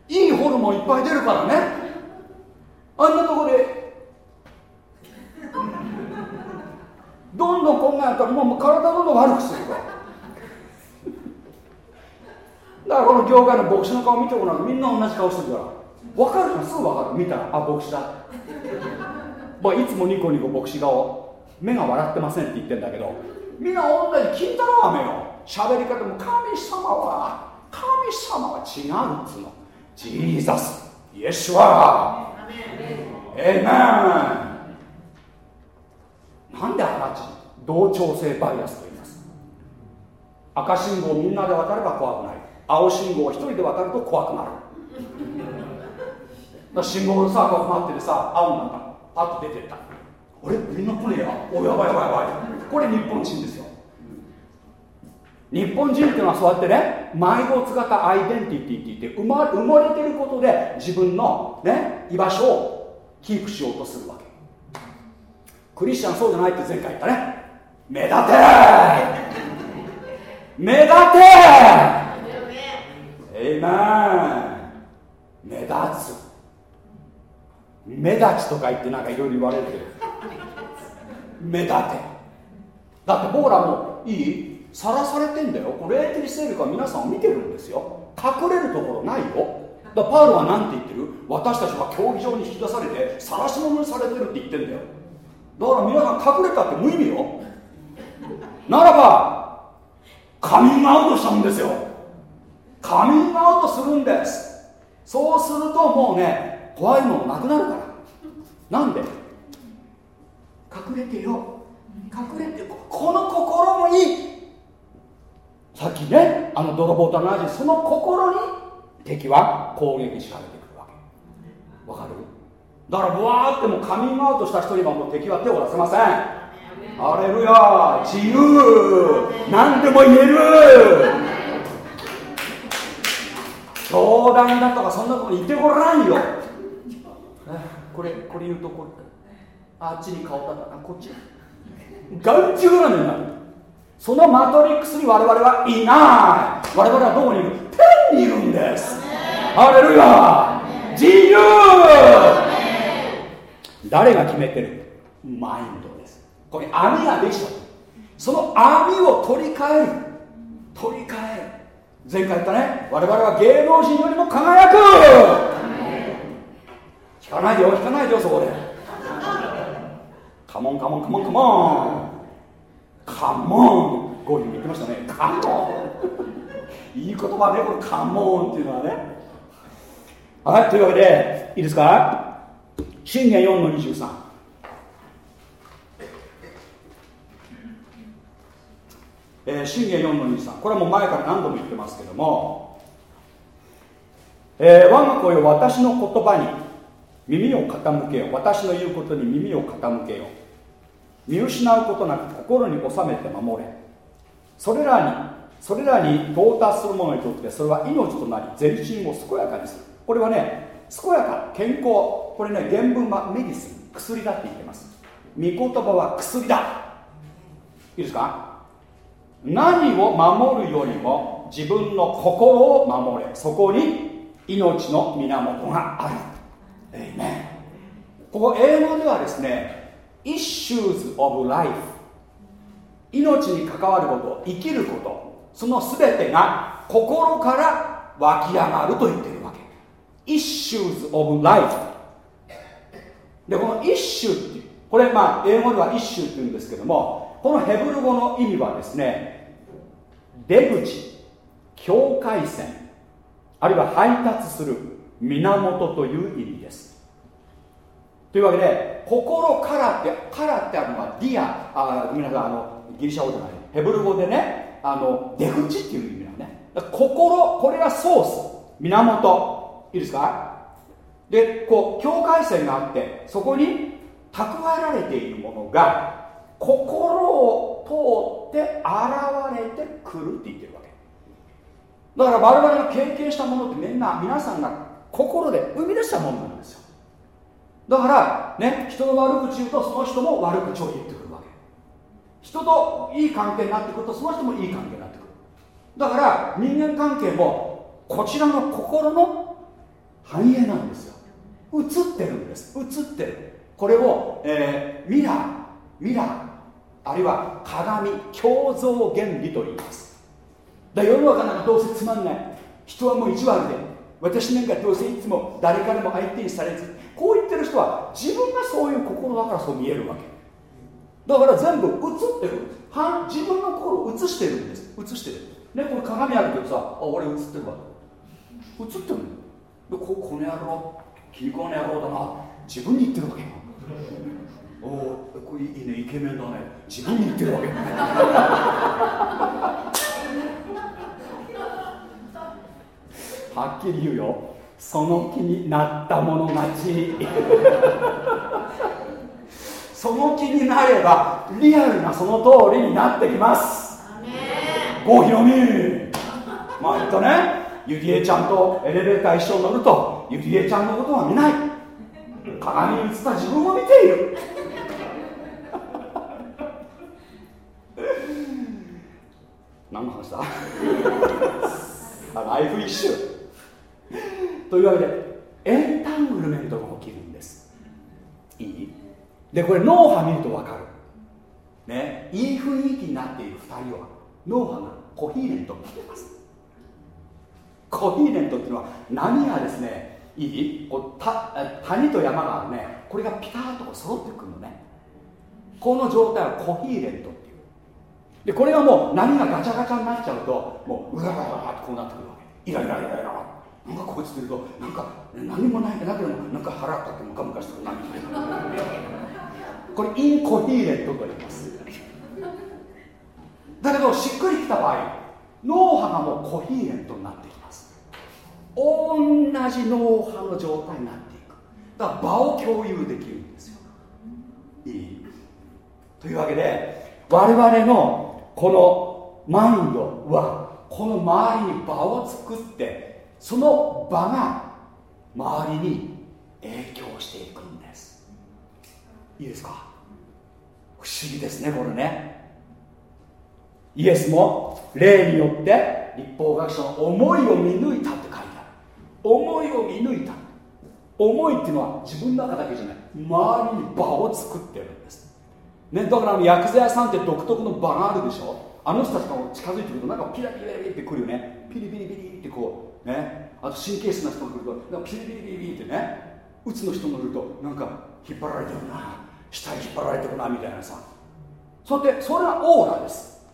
いいホルモンいっぱい出るからね。あんなとこでどんどんこんなんやったらもう体どんどん悪くするからだからこの業界の牧師の顔見てごらんみんな同じ顔してるから。分かる？じゃんすぐ分かる。見た？らあ牧師だ。まあいつもニコニコ牧師顔。目が笑ってませんって言ってんだけど。みんな同じ聞いたろわめよ。喋り方も神様は神様は違うっつうの。ジーザス。イエスはエイメンなんであなち同調性バイアスと言います？赤信号みんなで渡れば怖くない。青信号を一人で渡ると怖くなる。だ信号のさ待っててさ青になった。パッと出てった。あれ？みんな来ねえや？おやばいやばいやばい。これ日本人ですよ。日本人っていうのはそうやってね迷子型アイデンティティって言って生ま埋もれてることで自分のね居場所をキープしようとするわけクリスチャンそうじゃないって前回言ったね。目立て目立てえいまん目立つ。目立ちとか言ってなんかいろいろ言われるけど。目立て。だって僕らもいい？さらされてんだよ。これ霊的勢力は皆さんを見てるんですよ。隠れるところないよ。だパウロは何て言ってる？私たちは競技場に引き出されて晒し者にされてるって言ってんだよ。だから皆さん隠れたって無意味よ。ならばカミングアウトしたんですよ。カミングアウトするんです。そうするともうね怖いものなくなるから。なんで？隠れてよ。隠れてこの心もいいさっきねあの泥棒と同じその心に敵は攻撃仕掛けてくるわけ。わかる？だからブワーってもうカミングアウトした人にはもう敵は手を出せません。アレルヤ自由。何でも言える。相談だとかそんなとこにいてごらんよ。これこれ言うとこれあっちに顔立った。こっち。がんちゅうなのになるそのマトリックスに我々はいない。我々はどこにいる？天にいるんです。ハレルヤ自由誰が決めてる？マインドです。これ網ができたその網を取り替える。取り替える。前回言ったね。我々は芸能人よりも輝く。聞かないでよ聞かないでよそこで。カモンカモンカモンカモンカモンゴーリ言ってましたね。カモンいい言葉ねこれ。カモンっていうのはね。はいというわけでいいですか？信玄4の23えー、信玄4の23これも前から何度も言ってますけども、えー、我が子よ私の言葉に耳を傾けよ。私の言うことに耳を傾けよ。見失うことなく心に収めて守れ。それらにそれらに到達する者にとってそれは命となり全身を健やかにする。これはね健やか健康。これね原文はメディスン。薬だって言ってます。御言葉は薬だ。いいですか？何を守るよりも自分の心を守れ。そこに命の源がある。えいめここ英語ではですね issues of life 命に関わること生きること。その全てが心から湧き上がると言ってる。Issues of life. でこの issue っていうこれまあ英語では issue っていうんですけどもこのヘブル語の意味はですね出口境界線あるいは配達する源という意味です。というわけで心からってからってあるのはディアあごめんなさいあのギリシャ語じゃない。ヘブル語でねあの出口っていう意味なのね。心これがソース源。いいですか？でこう境界線があってそこに蓄えられているものが心を通って現れてくるって言ってるわけ。だから我々が経験したものってみんな皆さんが心で生み出したものなんですよ。だからね人の悪口言うとその人も悪口を言ってくるわけ。人といい関係になってくるとその人もいい関係になってくる。だから人間関係もこちらの心の反映なんですよ。映ってるんです。映ってる。これを、えー、ミラーミラーあるいは鏡共造原理と言います。だ世の中なんかどうせつまんない。人はもう意地悪で。私なんかどうせいつも誰からも相手にされず。こう言ってる人は自分がそういう心だからそう見えるわけ。だから全部映ってる自分の心を映してるんです。映してる。ねこれ鏡あるけどさあ俺映ってるわ。映ってるでここの野郎君この野郎だな。自分に言ってるわけよ。おおこれいいね。イケメンだね。自分に言ってるわけはっきり言うよ。その気になった者勝ち。その気になればリアルなその通りになってきます。郷ひろみ。まあ言ったねゆりえちゃんとエレベーター一緒に乗るとゆりえちゃんのことは見ない。鏡に映った自分を見ている。何の話だ？ライフイッシュ。というわけでエンタングルメントが起きるんです。いい？でこれ脳波見ると分かる。ね。いい雰囲気になっている2人は脳波がコヒーレントになってます。コヒーレントっていうのは波がですねいい？こうた谷と山があるね。これがピタッとこう揃ってくるのね。この状態はコヒーレントっていう。でこれがもう波がガチャガチャになっちゃうともううわわわってこうなってくるわけ。イライライライラ。なんかこいつ見るとなんか何もないんだけどもなんか腹立ってムカムカしてるなみたいな。これインコヒーレントと言います。だけどしっくりきた場合脳波がもうコヒーレントになってきます同じ脳波の状態になっていく。だから場を共有できるんですよ。いい。というわけで我々のこのマインドはこの周りに場を作ってその場が周りに影響していくんです。いいですか？不思議ですねこれね。イエスも例によって立法学者の思いを見抜いたって書いてある思いを見抜いた。思いっていうのは自分の中だけじゃない。周りに場を作ってるんです、ね、だからあの薬剤屋さんって独特の場があるでしょ。あの人たちが近づいてくるとなんかピラピラピラってくるよね。ピリピリピリってこうね。あと神経質な人が来るとなんかピリピリピリってね。うつの人が来るとなんか引っ張られてるな。下に引っ張られてるなみたいなさ。そうやってそれはオーラです。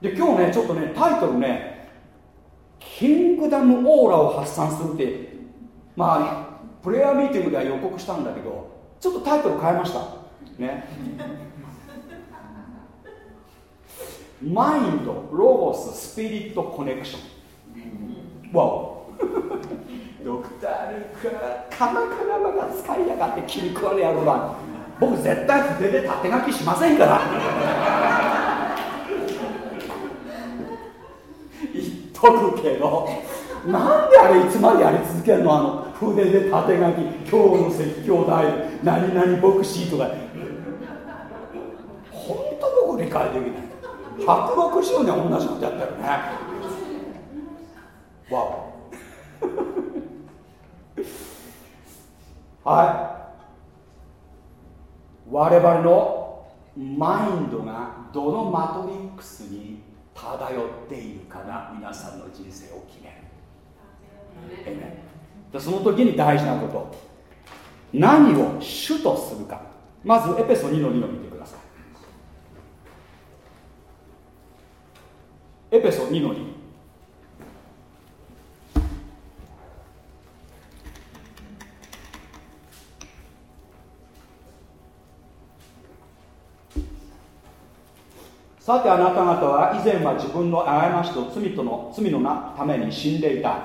で今日ねちょっとねタイトルねキングダムオーラを発散するってまあプレイヤーミーティングでは予告したんだけどちょっとタイトル変えました。ね。マインドロゴススピリットコネクション。わおドクター・ルクカナカナマが使いやがって気に食わねやろな僕絶対筆で縦書きしませんから。っとくけどなんであれいつまでやり続けるの？あの筆で縦書き今日の説教題何々牧師とか本当僕理解できない。160年同じことやったよね。わお。はい。我々のマインドがどのマトリックスに漂っているかが皆さんの人生を決める。でその時に大事なこと。何を主とするか。まずエペソ2の2を見てください。エペソ2の2さてあなた方は以前は自分の過ちと罪との罪のなために死んでいた、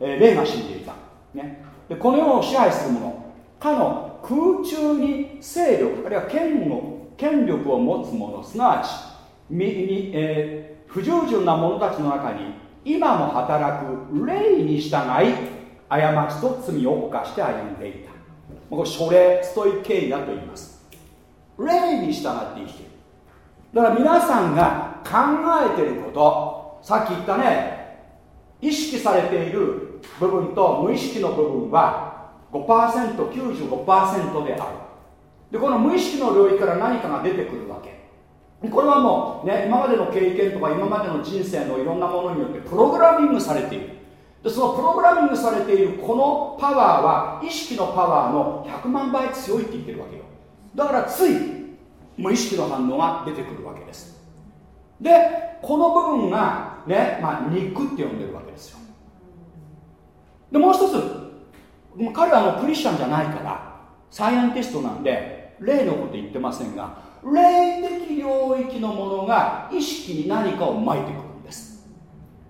えー、霊が死んでいた、ね、でこの世を支配する者かの空中に勢力あるいは権を権力を持つ者すなわちみに、えー、不従順な者たちの中に今も働く霊に従い過ちと罪を犯して歩んでいた。これ書霊ストイケイだと言います。霊に従って生きている。だから皆さんが考えてることさっき言ったね意識されている部分と無意識の部分は 5%95% である。でこの無意識の領域から何かが出てくるわけ。これはもうね今までの経験とか今までの人生のいろんなものによってプログラミングされている。でそのプログラミングされているこのパワーは意識のパワーの100万倍強いって言ってるわけよ。だからつい無意識の反応が出てくるわけです。でこの部分がね、まあ、肉って呼んでるわけですよ。でもう一つ彼はもうクリスチャンじゃないからサイエンティストなんで霊のこと言ってませんが霊的領域のものが意識に何かを巻いてくるんです。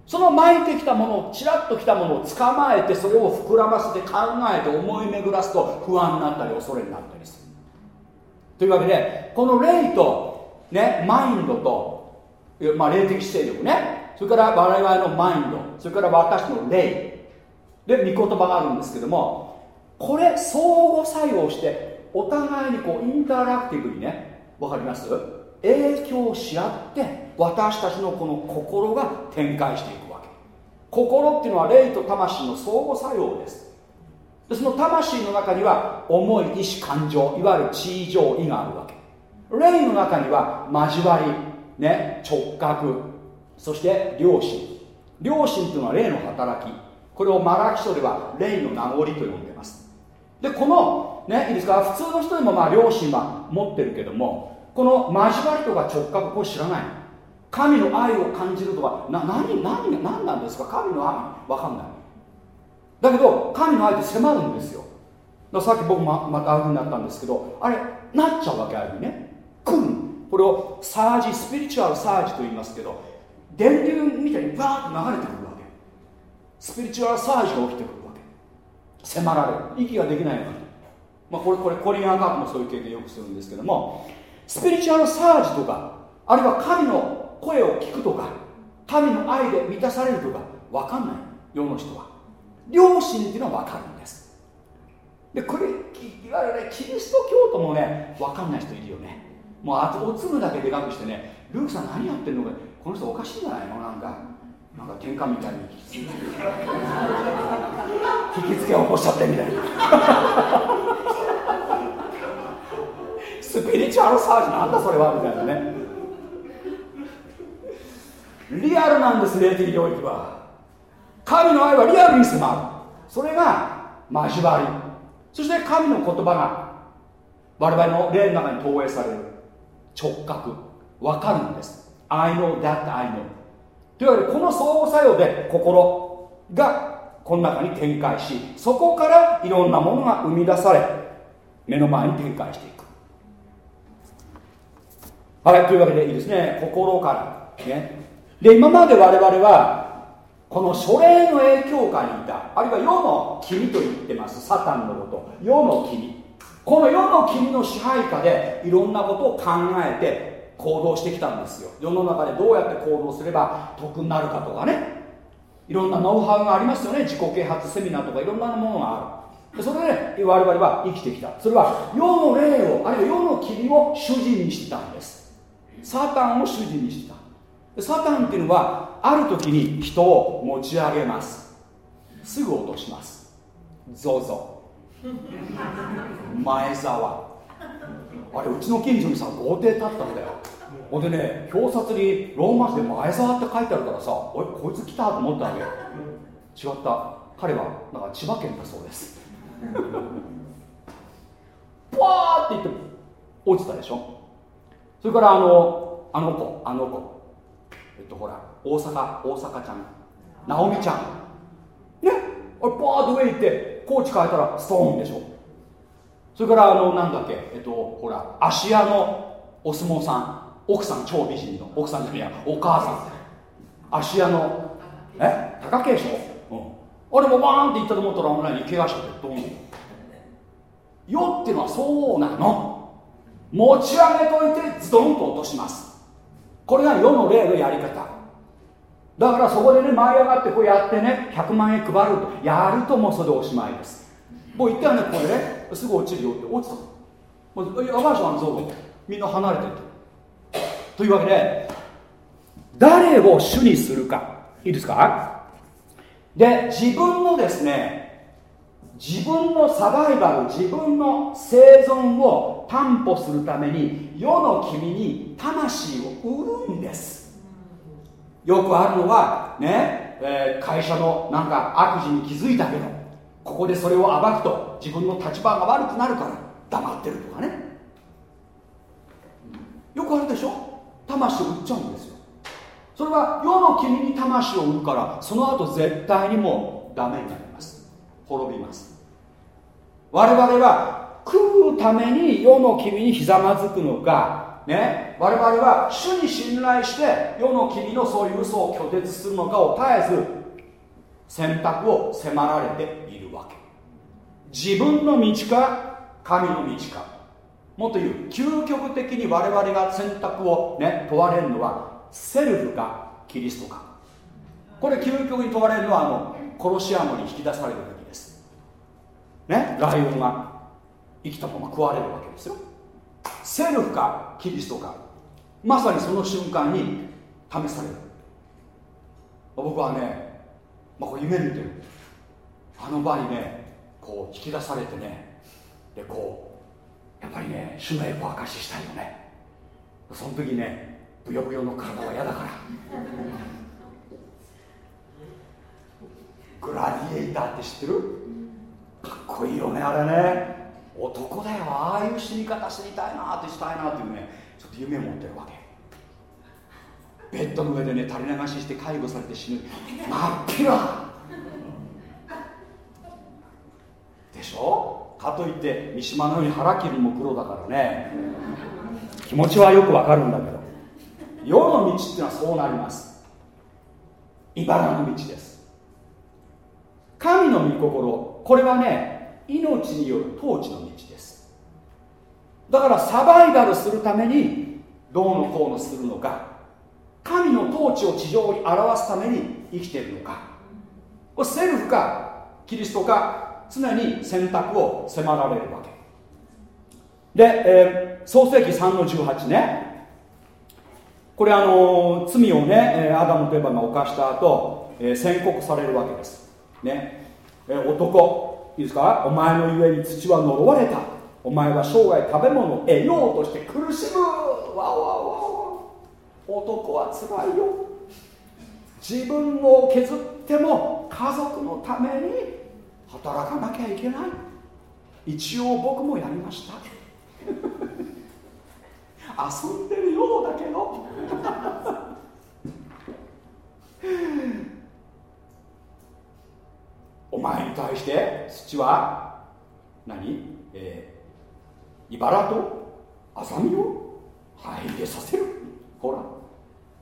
その巻いてきたものをちらっときたものを捕まえてそれを膨らませて考えて思い巡らすと不安になったり恐れになったりする。というわけでこの霊と、ね、マインドと、まあ、霊的勢力ね。それから我々のマインド。それから私の霊。で御言葉があるんですけどもこれ相互作用してお互いにこうインタラクティブにねわかります？影響し合って私たちのこの心が展開していくわけ。心っていうのは霊と魂の相互作用です。でその魂の中には重い意志感情いわゆる地位上意があるわけ。霊の中には交わり、ね、直角そして良心。良心というのは霊の働き。これをマラキ書では霊の名残と呼んでます。でこのねいいですか普通の人でもまあ良心は持ってるけどもこの交わりとか直角これ知らない。神の愛を感じるとかな何何何なんですか？神の愛？わかんない。だけど神の愛って迫るんですよ。さっき僕ままたああいうふうになったんですけどあれなっちゃうわけあるね。来る。これをサージスピリチュアルサージと言いますけど電流みたいにバーッと流れてくるわけ。スピリチュアルサージが起きてくるわけ。迫られる。息ができないようにまあ、これこれコリンアンカートもそういう経験よくするんですけどもスピリチュアルサージとかあるいは神の声を聞くとか神の愛で満たされるとか分かんない。世の人は。良心っていうのは分かるんです。でこれいわゆるねキリスト教徒もね分かんない人いるよね。もうあおつむだけでかくしてねルークさん何やってんのかこの人おかしいんじゃないの？なんかなんか喧嘩みたいに。引きつけを起こしちゃってみたいな。スピリチュアルサージなんだそれはみたいなね。リアルなんです霊的領域は。神の愛はリアルに迫る。それが交わり。そして神の言葉が我々の霊の中に投影される。直角。分かるんです。I know that I know というわけでこの相互作用で心がこの中に展開しそこからいろんなものが生み出され目の前に展開していく。はいというわけでいいですね。心からね。で今まで我々はこの書類の影響下にいたあるいは世の君と言ってますサタンのこと世の君。この世の君の支配下でいろんなことを考えて行動してきたんですよ。世の中でどうやって行動すれば得になるかとかね。いろんなノウハウがありますよね。自己啓発セミナーとかいろんなものがある。それで、ね我々は生きてきた。それは世の霊をあるいは世の霧を主人にしてたんです。サタンを主人にしてた。サタンっていうのはある時に人を持ち上げます。すぐ落とします。ゾゾ 前澤あれうちの近所にさ豪邸建ったんだよ。ほんでね表札にローマ字で前沢って書いてあるからさおいこいつ来たと思ったわけ。違った。彼はなんか千葉県だそうです。ポワーって言って落ちたでしょ。それからあのあの子あの子えっとほら大阪大阪ちゃん。直美ちゃん。ね？あれポワーッと上行ってコーチ変えたらストーンでしょ。それからあのなんだっけえっとほら芦屋のお相撲さん。奥さん超美人の奥さんじゃねえやお母さん。芦屋のえ？貴景勝、うん、あれもバーンって行ったと思ったらオンラインに怪我しててドン。世っていうのはそうなの。持ち上げといてズドンと落とします。これが世の例のやり方。だからそこでね舞い上がってこうやってね100万円配ると。やるともうそれでおしまいです。もう言ったよねこれねすぐ落ちるよって。落ちたもうやばい人なんぞみんな離れてって。というわけで誰を主にするか。いいですか？で自分のですね自分のサバイバル自分の生存を担保するために世の君に魂を売るんです。よくあるのはねえー、会社のなんか悪事に気づいたけどここでそれを暴くと自分の立場が悪くなるから黙ってるとかね。よくあるでしょ？魂を売っちゃうんですよ。それは世の君に魂を売るからその後絶対にもうダメになります。滅びます。我々は食うために世の君にひざまずくのかね？我々は主に信頼して世の君のそういう嘘を拒絶するのかを絶えず選択を迫られているわけ。自分の道か神の道か。もっと言う究極的に我々が選択をね問われるのはセルフかキリストか。これ究極に問われるのはあのコロシアムに引き出されるねライオンが生きたまま食われるわけですよ。セルフかキリストか。まさにその瞬間に試される。僕はね、まあ、これ夢見てる。あの場にねこう引き出されてね。でこうやっぱりね主の栄光証ししたいよね。その時ねブヨブヨの体は嫌だから。グラディエイターって知ってる？かっこいいよねあれね。男だよ。ああいう死に方死にたいなってしたいなっていうね。ちょっと夢持ってるわけ。ベッドの上でね垂れ流しして介護されて死ぬ。真っ平でしょ？かといって三島のように腹切るも黒だからね。気持ちはよくわかるんだけど。世の道っていうのはそうなります。茨の道です。神の御心これはね命による統治の道です。だからサバイバルするためにどうのこうのするのか。神の統治を地上に表すために生きているのか。これセルフかキリストか常に選択を迫られるわけ。で、えー、創世紀3の18ね。これあの罪をねアダムとエバが犯した後、えー、宣告されるわけです。ね、え、男いいですか？お前のゆえに土は呪われた。お前は生涯食べ物を得ようとして苦しむ。わわわわ。男はつらいよ。自分を削っても家族のために働かなきゃいけない。一応僕もやりました。遊んでるようだけど。お前に対して土は何、えー、茨とアザミを入れさせる。ほら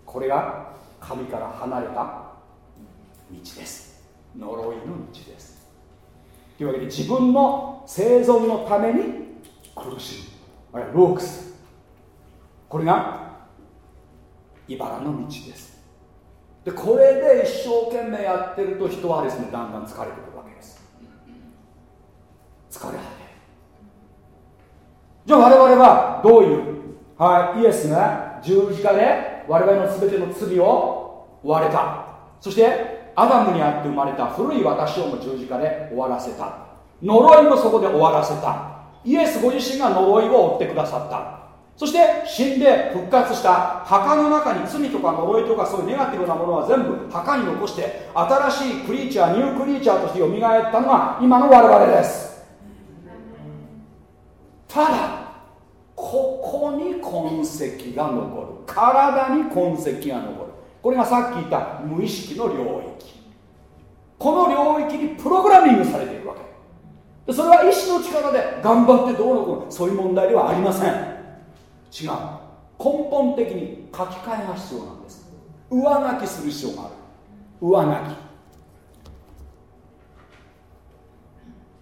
これが神から離れた道です。呪いの道です。というわけで自分の生存のために苦しむ。あるいはロークス。これが茨の道です。でこれで一生懸命やってると人はですねだんだん疲れてくるわけです。疲れ果てじゃあ我々はどういう？はいイエスが十字架で我々の全ての罪を追われた。そしてアダムにあって生まれた古い私をも十字架で終わらせた。呪いもそこで終わらせた。イエスご自身が呪いを負ってくださった。そして死んで復活した墓の中に罪とか呪いとかそういうネガティブなものは全部墓に残して新しいクリーチャーニュークリーチャーとして蘇ったのが今の我々です。ただここに痕跡が残る。体に痕跡が残る。これがさっき言った無意識の領域。この領域にプログラミングされているわけ。それは意志の力で頑張ってどうのこうの。そういう問題ではありません。違う。根本的に書き換えが必要なんです。上書きする必要がある。上書き。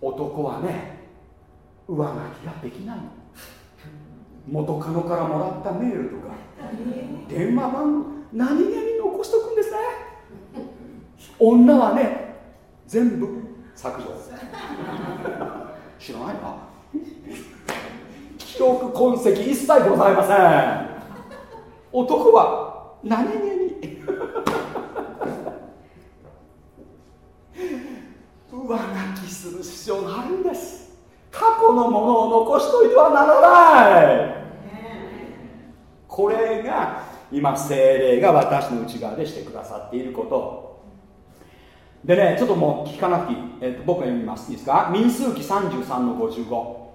男はね上書きができないの。元カノからもらったメールとか。電話番号。何気に残しとくんですね。女はね全部削除。知らないな記憶痕跡一切ございません男は何気に上書きする必要があるんです。過去のものを残しといてはならない。これが今精霊が私の内側でしてくださっていること。でねちょっともう聞かなくていい、えー、と僕が読みます。いいですか？民数記33の55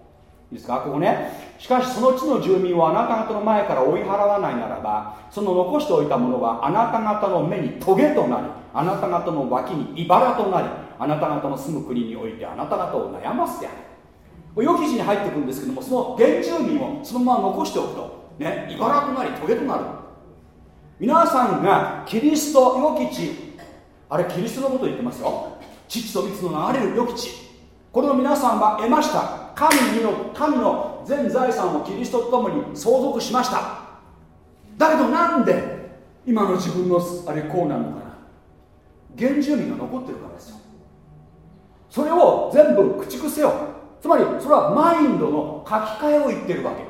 いいですか？ここね。しかしその地の住民をあなた方の前から追い払わないならばその残しておいたものはあなた方の目にトゲとなりあなた方の脇に茨となりあなた方の住む国においてあなた方を悩ますである。予期地に入ってくるんですけどもその原住民をそのまま残しておくとね茨となりトゲとなる。皆さんがキリスト良き地あれキリストのこと言ってますよ。父と蜜の流れる良き地。これを皆さんは得ました。神の神の全財産をキリストと共に相続しました。だけどなんで今の自分のあれこうなのかな。原住民が残ってるからですよ。それを全部駆逐せよ。つまりそれはマインドの書き換えを言ってるわけ。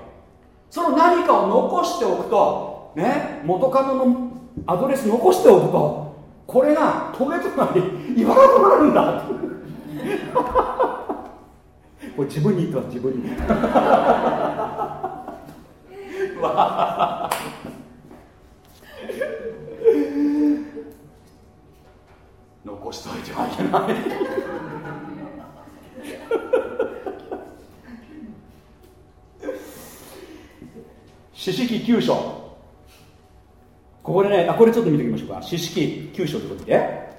その何かを残しておくとね元カノのアドレス残しておくとこれがトゲとなり 言わなくなるんだ。これ自分に言ってます自分に。わ残しといてはいけない。四式九章。ここでねあこれちょっと見ておきましょうか。四式九章ということで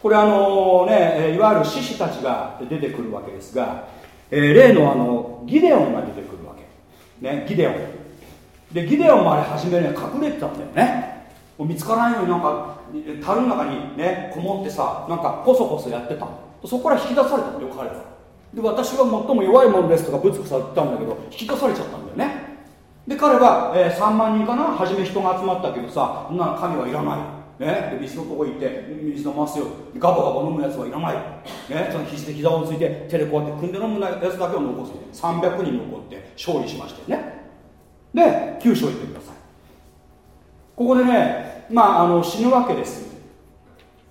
これあのねいわゆる獅子たちが出てくるわけですが、えー、例のあのギデオンが出てくるわけ、ね、ギデオン。でギデオンもあれ初めね隠れてたんだよね。見つからないようになんか樽の中にねこもってさなんかコソコソやってたそこから引き出されたんだよ彼はで私は最も弱いものですとかぶつくさ言ったんだけど引き出されちゃったんだよね。で彼は、えー、3万人かな？初め人が集まったけどさそんな神はいらない。ね、で水のとこ行って水飲ますよ。ガバガバ飲むやつはいらない、ね、その膝膝をついて手でこうやって組んで飲むやつだけを残す。300人残って勝利しましたよね。で9章行ってください。ここでねまああの死ぬわけです。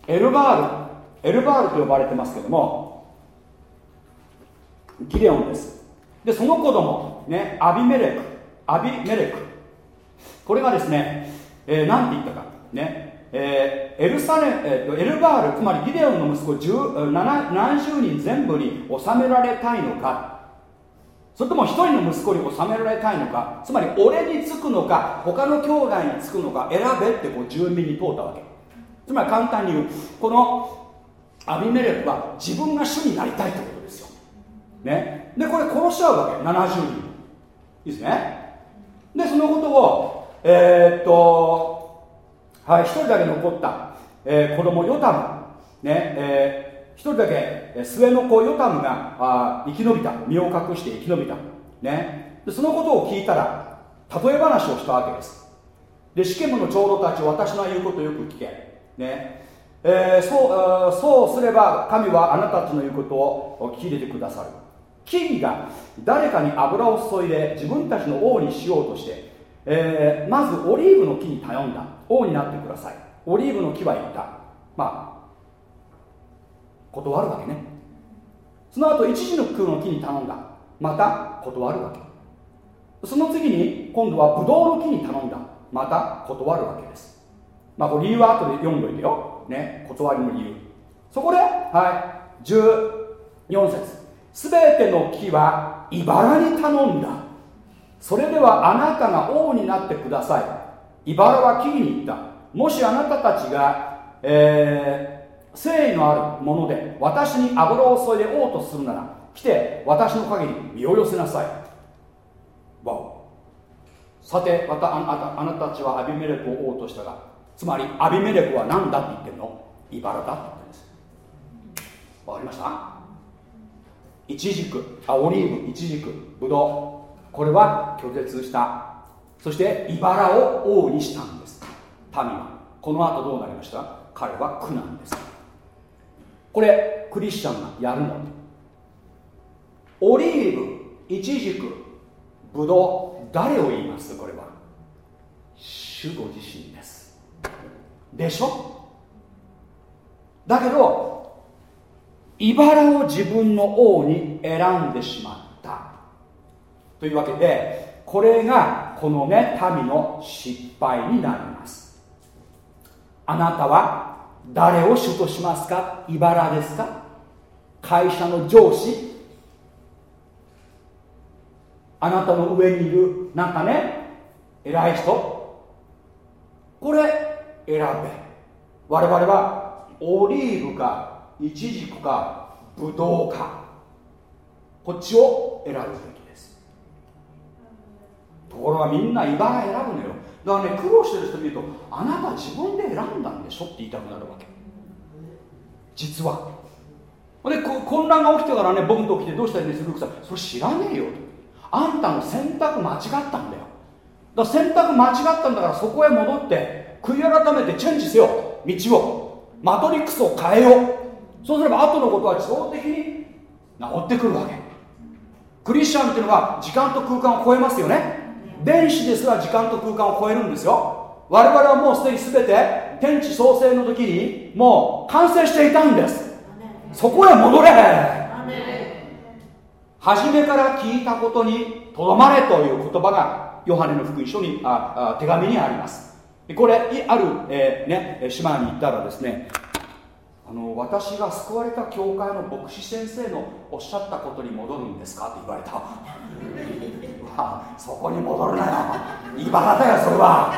エルバール。エルバールと呼ばれてますけどもギデオンです。でその子供ねアビメレク。アビメレク。これがですね、えー、なんて言ったか。ね。えー、エルサレ、えー、エルバールつまりギデオンの息子何十人全部に収められたいのか。それとも一人の息子に収められたいのか。つまり俺につくのか他の兄弟につくのか選べってこう住民に問うたわけ。つまり簡単に言うこのアビメレクは自分が主になりたいってことですよ、ね、でこれ殺しちゃうわけ。70人。いいですね。でそのことをえー、っとはい、一人だけ残った、えー、子供ヨタム、ねえー、一人だけ末の子ヨタムがあ生き延びた身を隠して生き延びた、ね、でそのことを聞いたら例え話をしたわけです。でシケムの長老たち私の言うことをよく聞け、ね。えー、そうそうすれば神はあなたたちの言うことを聞き入れてくださる。木々が誰かに油を注いで自分たちの王にしようとして、えー、まずオリーブの木に頼んだ。王になってください。オリーブの木は言った。まあ断るわけね。その後一時の空の木に頼んだ。また断るわけ。その次に今度はブドウの木に頼んだ。また断るわけです。まあこれ理由は後で読んどいてよ。ね。断りの理由。そこではい。14節。すべての木は茨に頼んだ。それではあなたが王になってください。茨は木に言った。もしあなたたちが、えー、誠意のあるもので私に油を注いで王とするなら来て私の陰に身を寄せなさい。わお。さてまたあなあなたたちはアビメレクを王としたがつまりアビメレクは何だって言ってるの？茨だって言ってるんです。わかりました？イチジク。あオリーブ。イチジク。ブドウ。これは拒絶した。そして茨を王にしたんです。民は。この後どうなりました？彼は苦難です。これクリスチャンがやるの。オリーブイチジクブドウ誰を言います？これは。主ご自身です。でしょ？だけど茨を自分の王に選んでしまった。というわけでこれがこのね民の失敗になります。あなたは誰を主としますか？茨ですか？会社の上司。あなたの上にいるなんかね偉い人。これ選べ。我々はオリーブかイチジクかブドウかこっちを選ぶべき。ところがみんな茨選ぶのよ。だからね苦労してる人見るとあなた自分で選んだんでしょって言いたくなるわけ。実は。で混乱が起きてからね僕と起きてどうしたらいいんですルークさん。それ知らねえよと。あんたの選択間違ったんだよ。だから選択間違ったんだからそこへ戻って悔い改めてチェンジせよ。道を。マトリックスを変えよう。そうすれば後のことは自動的に治ってくるわけ。クリスチャンっていうのは時間と空間を超えますよね。電子ですら時間と空間を超えるんですよ。我々はもうすでに全て天地創生の時にもう完成していたんです。そこへ戻れ。初めから聞いたことにとどまれという言葉がヨハネの福音書にああ手紙にあります。これある、えー、ね、島に行ったらですねあの私が救われた教会の牧師先生のおっしゃったことに戻るんですか？って言われたそこに戻るなよ。茨だよそれは。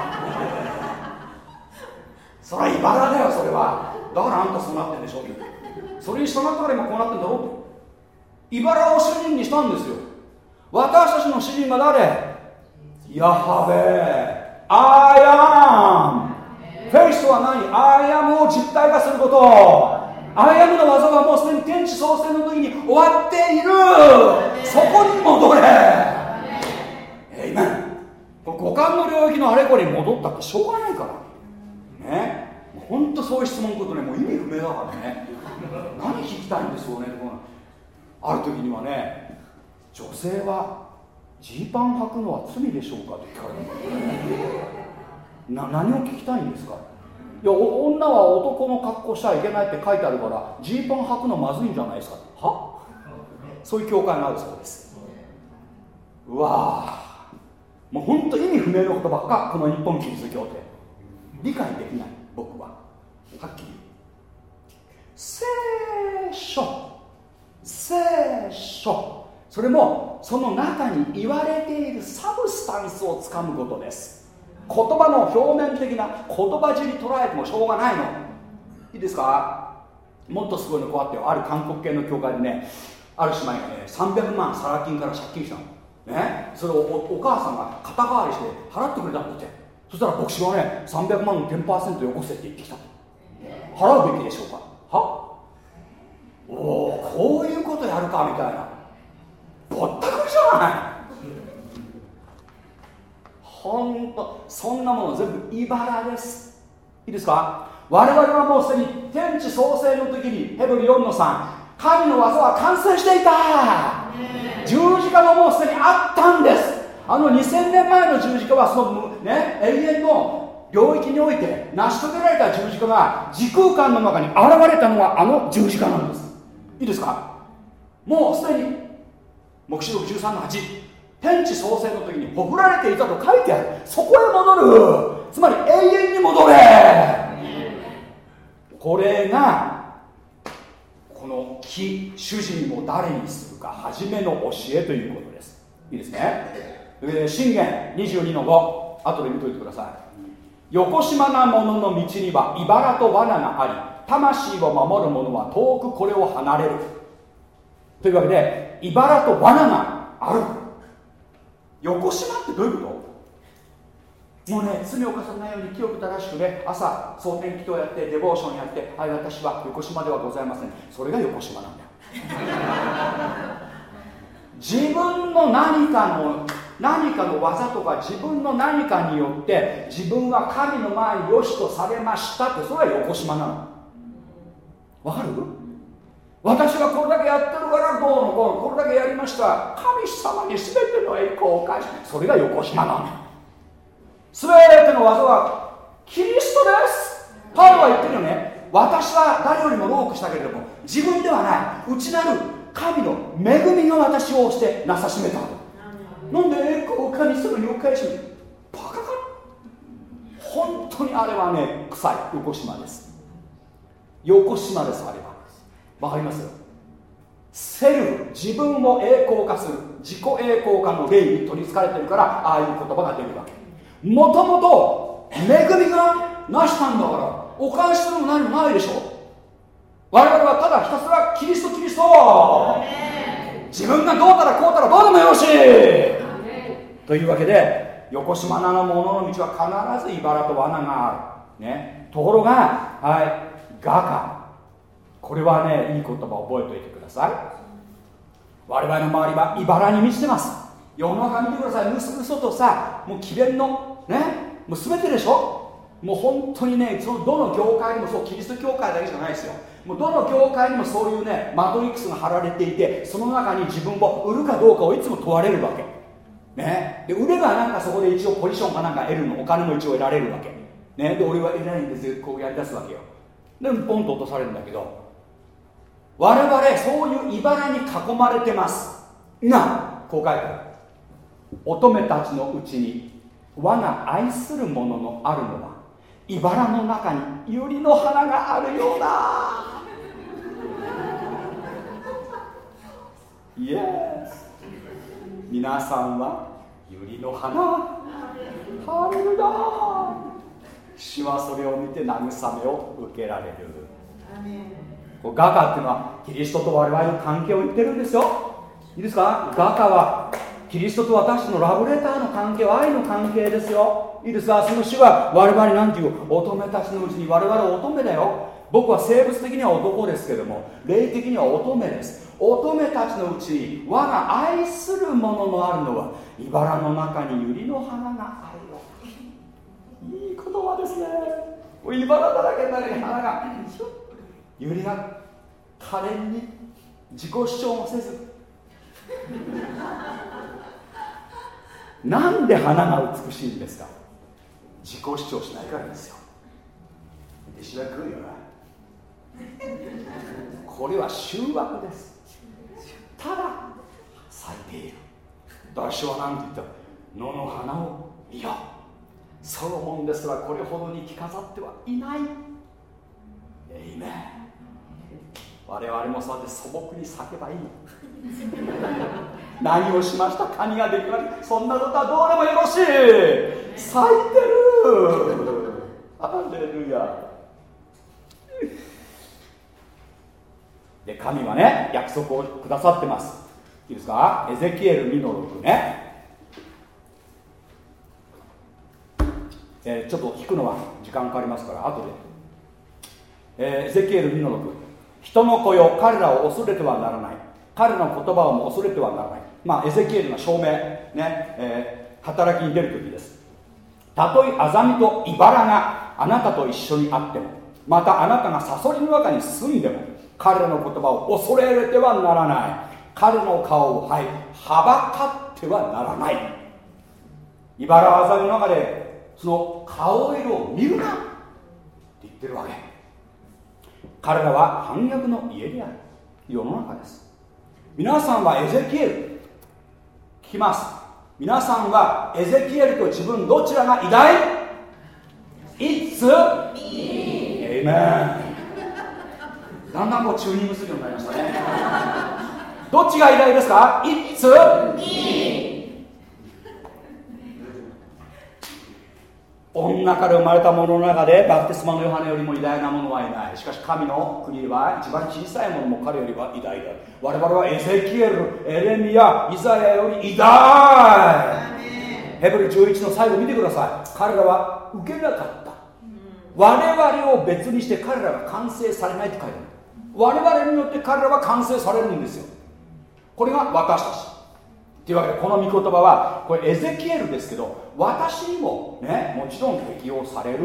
それは茨だよそれは。だからあんたそうなってんでしょそれに従ったから今こうなってんだろ。うと茨を主人にしたんですよ。私たちの主人が誰？ヤハベ。 I am faith とは何？ I am を実体化すること。 I am の業はもうすでに天地創生の時に終わっている。そこに戻れ。五感の領域のあれこれに戻ったってしょうがないから。ね。本当そういう質問くるとねもう意味不明だからね。何聞きたいんですよねある時にはね女性はジーパン履くのは罪でしょうかって聞かれたな何を聞きたいんですか？いや女は男の格好しちゃいけないって書いてあるからジーパン履くのまずいんじゃないですか。は？そういう教会があるそうです。うわもう本当意味不明のことばっかこの日本キリスト教って。理解できない僕は。はっきり聖書。聖書。それもその中に言われているサブスタンスをつかむことです。言葉の表面的な言葉尻捉えてもしょうがないの。いいですか？もっとすごいのこうやってある韓国系の教会でねある姉妹がね300万サラ金から借金したの。ねそれをお母さんが肩代わりして払ってくれたんだって。そしたら牧師はね300万の10%よこせって言ってきた。払うべきでしょうか？は？おおこういうことやるかみたいな。ぼったくりじゃない。ほんとそんなもの全部茨です。いいですか？我々はもうすでに天地創生の時にヘブル4の3神の技は完成していた。十字架がもうすでにあったんです。あの2000年前の十字架はその、ね、永遠の領域において成し遂げられた十字架が時空間の中に現れたのはあの十字架なんです。いいですか？もうすでに黙示録13の8天地創生の時にほふられていたと書いてある。そこへ戻る。つまり永遠に戻れ。これがこの木主人を誰にするか初めの教えということです。いいですね。信玄22の5後で見といてください。横島な者の道には茨と罠があり魂を守る者は遠くこれを離れる。というわけで茨と罠がある。横島ってどういうこと？もうね罪を重ねないように清く正しくね朝蒼天祈祷やってデボーションやってはい私は横島ではございません。それが横島なんだよ。自分の何かの何かの技とか自分の何かによって自分は神の前に良しとされましたってそれは横島なの。わかる？私がこれだけやってるからどうのこうのこれだけやりました。神様に全ての栄光を返し。それが横島なの全ての技はキリストですパウロは言ってるよね私は誰よりも多くしたけれども自分ではない。内なる神の恵みが私をしてなさしめたなんで栄光を神様にお返しにバカか本当にあれはね臭い。横島です横島ですあれはわかりますセルフ自分を栄光化する自己栄光化の霊に取りつかれてるからああい。う言葉が出るわけもともと恵みがなしたんだからお返しするも何もないでしょ。我々はただひたすらキリストキリスト自分がどうたらこうたらどうでもよろしい。というわけで横島なの者の道は必ず茨と罠がある、ね、ところがはい。画家これはねいい言葉を覚えておいてください。我々の周りは茨に満ちてます。世の中見てください。嘘嘘とさもう詭弁のねもう全てでしょ？もう本当にねそのどの業界にもそうキリスト教会だけじゃないですよ。もうどの業界にもそういうねマトリックスが貼られていてその中に自分を売るかどうかをいつも問われるわけ。ね。で売ればなんかそこで一応ポジションかなんか得るのお金も一応得られるわけ。ね。で俺は偉いんですよ。こうやりだすわけよ。でもポンと落とされるんだけど。我々そういう茨に囲まれてます。がこう書いてある乙女たちのうちに我が愛するもののあるのは茨の中に百合の花があるようだ。イエス皆さんは百合の花。ハレルヤ。主はそれを見て慰めを受けられる。画家っていうのはキリストと我々の関係を言ってるんですよ。いいですか？画家はキリストと私のラブレターの関係は愛の関係ですよ。いいですかその主は我々に何ていう？乙女たちのうちに我々は乙女だよ。僕は生物的には男ですけども霊的には乙女です。乙女たちのうちに我が愛するもののあるのは茨の中に百合の花があるよ。いい言葉ですね。茨だらけの中に花が。百合が可憐に自己主張もせず。なんで花が美しいんですか？自己主張しないからですよ。弟子は来るよな。これは終幕です。ただ咲いている。ダシは何て言った野の花を見よソロモンですらこれほどに着飾ってはいない。えいめ我々もそうやって素朴に咲けばいい何をしました？カニができました。そんなことはどうでもよろしい。咲いてる。アレルヤ。で神はね約束をくださってます。いいですか？エゼキエル2の6ね。えー、ちょっと聞くのは時間かかりますから後で、えー、エゼキエル2の6人の子よ彼らを恐れてはならない。彼の言葉をも恐れてはならない。まあエゼキエルの証明ね、えー、働きに出る時です。たとえアザミと茨があなたと一緒にあってもまたあなたがサソリの中に住んでも彼らの言葉を恐れれてはならない。彼の顔をはいはばかってはならない。茨アザミの中でその顔色を見るなって言ってるわけ。彼らは反逆の家である。世の中です。皆さんはエゼキエル聞きます皆さんはエゼキエルと自分どちらが偉大 ?It's エイメンだんだんこうチューニングするようになりましたねどっちが偉大ですか ?It's 女から生まれた者の中でバプテスマのヨハネよりも偉大な者はいない。しかし神の国は一番小さい者も彼よりは偉大だ我々はエゼキエルエレミヤイザヤより偉大。ヘブル11の最後見てください。彼らは受けなかった。我々を別にして彼らが完成されないって書いてある。我々によって彼らは完成されるんですよ。これが私たちというわけでこの御言葉はこれエゼキエルですけど私にもねもちろん適用される。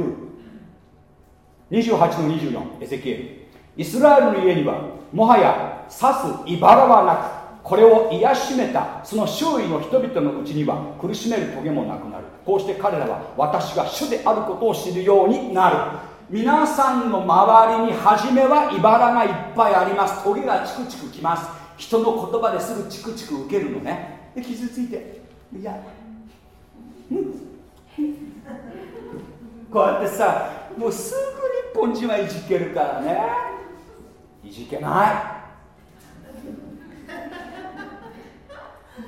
28の24エゼキエル。イスラエルの家にはもはや刺す茨はなくこれを癒しめたその周囲の人々のうちには苦しめる棘もなくなる。こうして彼らは私が主であることを知るようになる。皆さんの周りに初めは茨がいっぱいあります。棘がチクチクきます。人の言葉ですぐチクチク受けるのね。で傷ついていやこうやってさもうすぐ日本人はいじけるからね。いじけな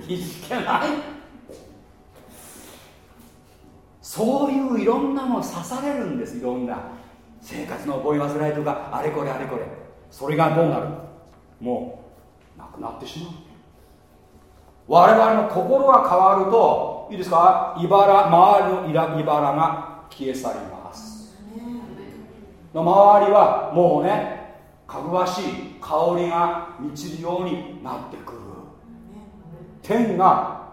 い。いじけない。そういういろんなもの刺されるんですいろんな。生活の覚え煩いとかあれこれあれこれ。それがどうなる？もうなくなってしまう。我々の心が変わるといいですか？茨周りの茨が消え去ります。の周りはもうねかぐわしい香りが満ちるようになってくる。天が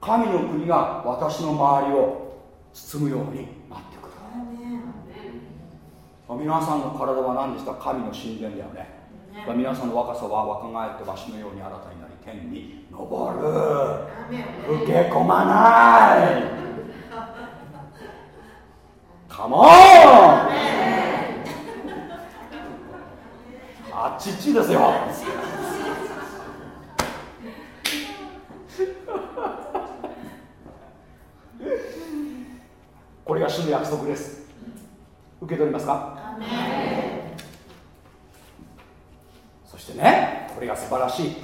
神の国が私の周りを包むようになってくる。皆さんの体は何でした？神の神殿だよね。皆さんの若さは若返ってわしのように新たになり天に昇る。受け込まない。カモンあっちっちですよ。これが主の約束です。受け取りますか？そしてねこれが素晴らしい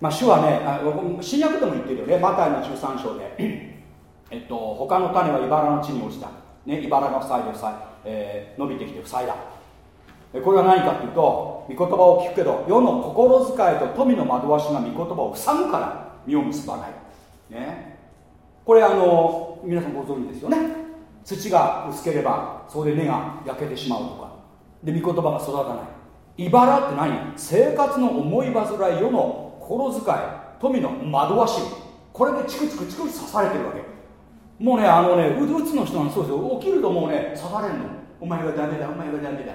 まあ主はねあ新約でも言ってるよね。マタイの13章で。えっと他の種は茨の地に落ちた。ね茨が塞いで塞い、えー、伸びてきて塞いだ。これは何かっていうと御言葉を聞くけど世の心遣いと富の惑わしが御言葉を塞ぐから実を結ばない。ね。これあの皆さんご存知ですよね。土が薄ければそれで根が焼けてしまうとか。で御言葉が育たない。茨って何？生活の思い煩い世の心遣い富の惑わしこれでチクチクチク刺されてるわけ。もうねあのねうつの人なんそうですよ。起きるともうね刺されるの。お前はダメだお前はダメだ。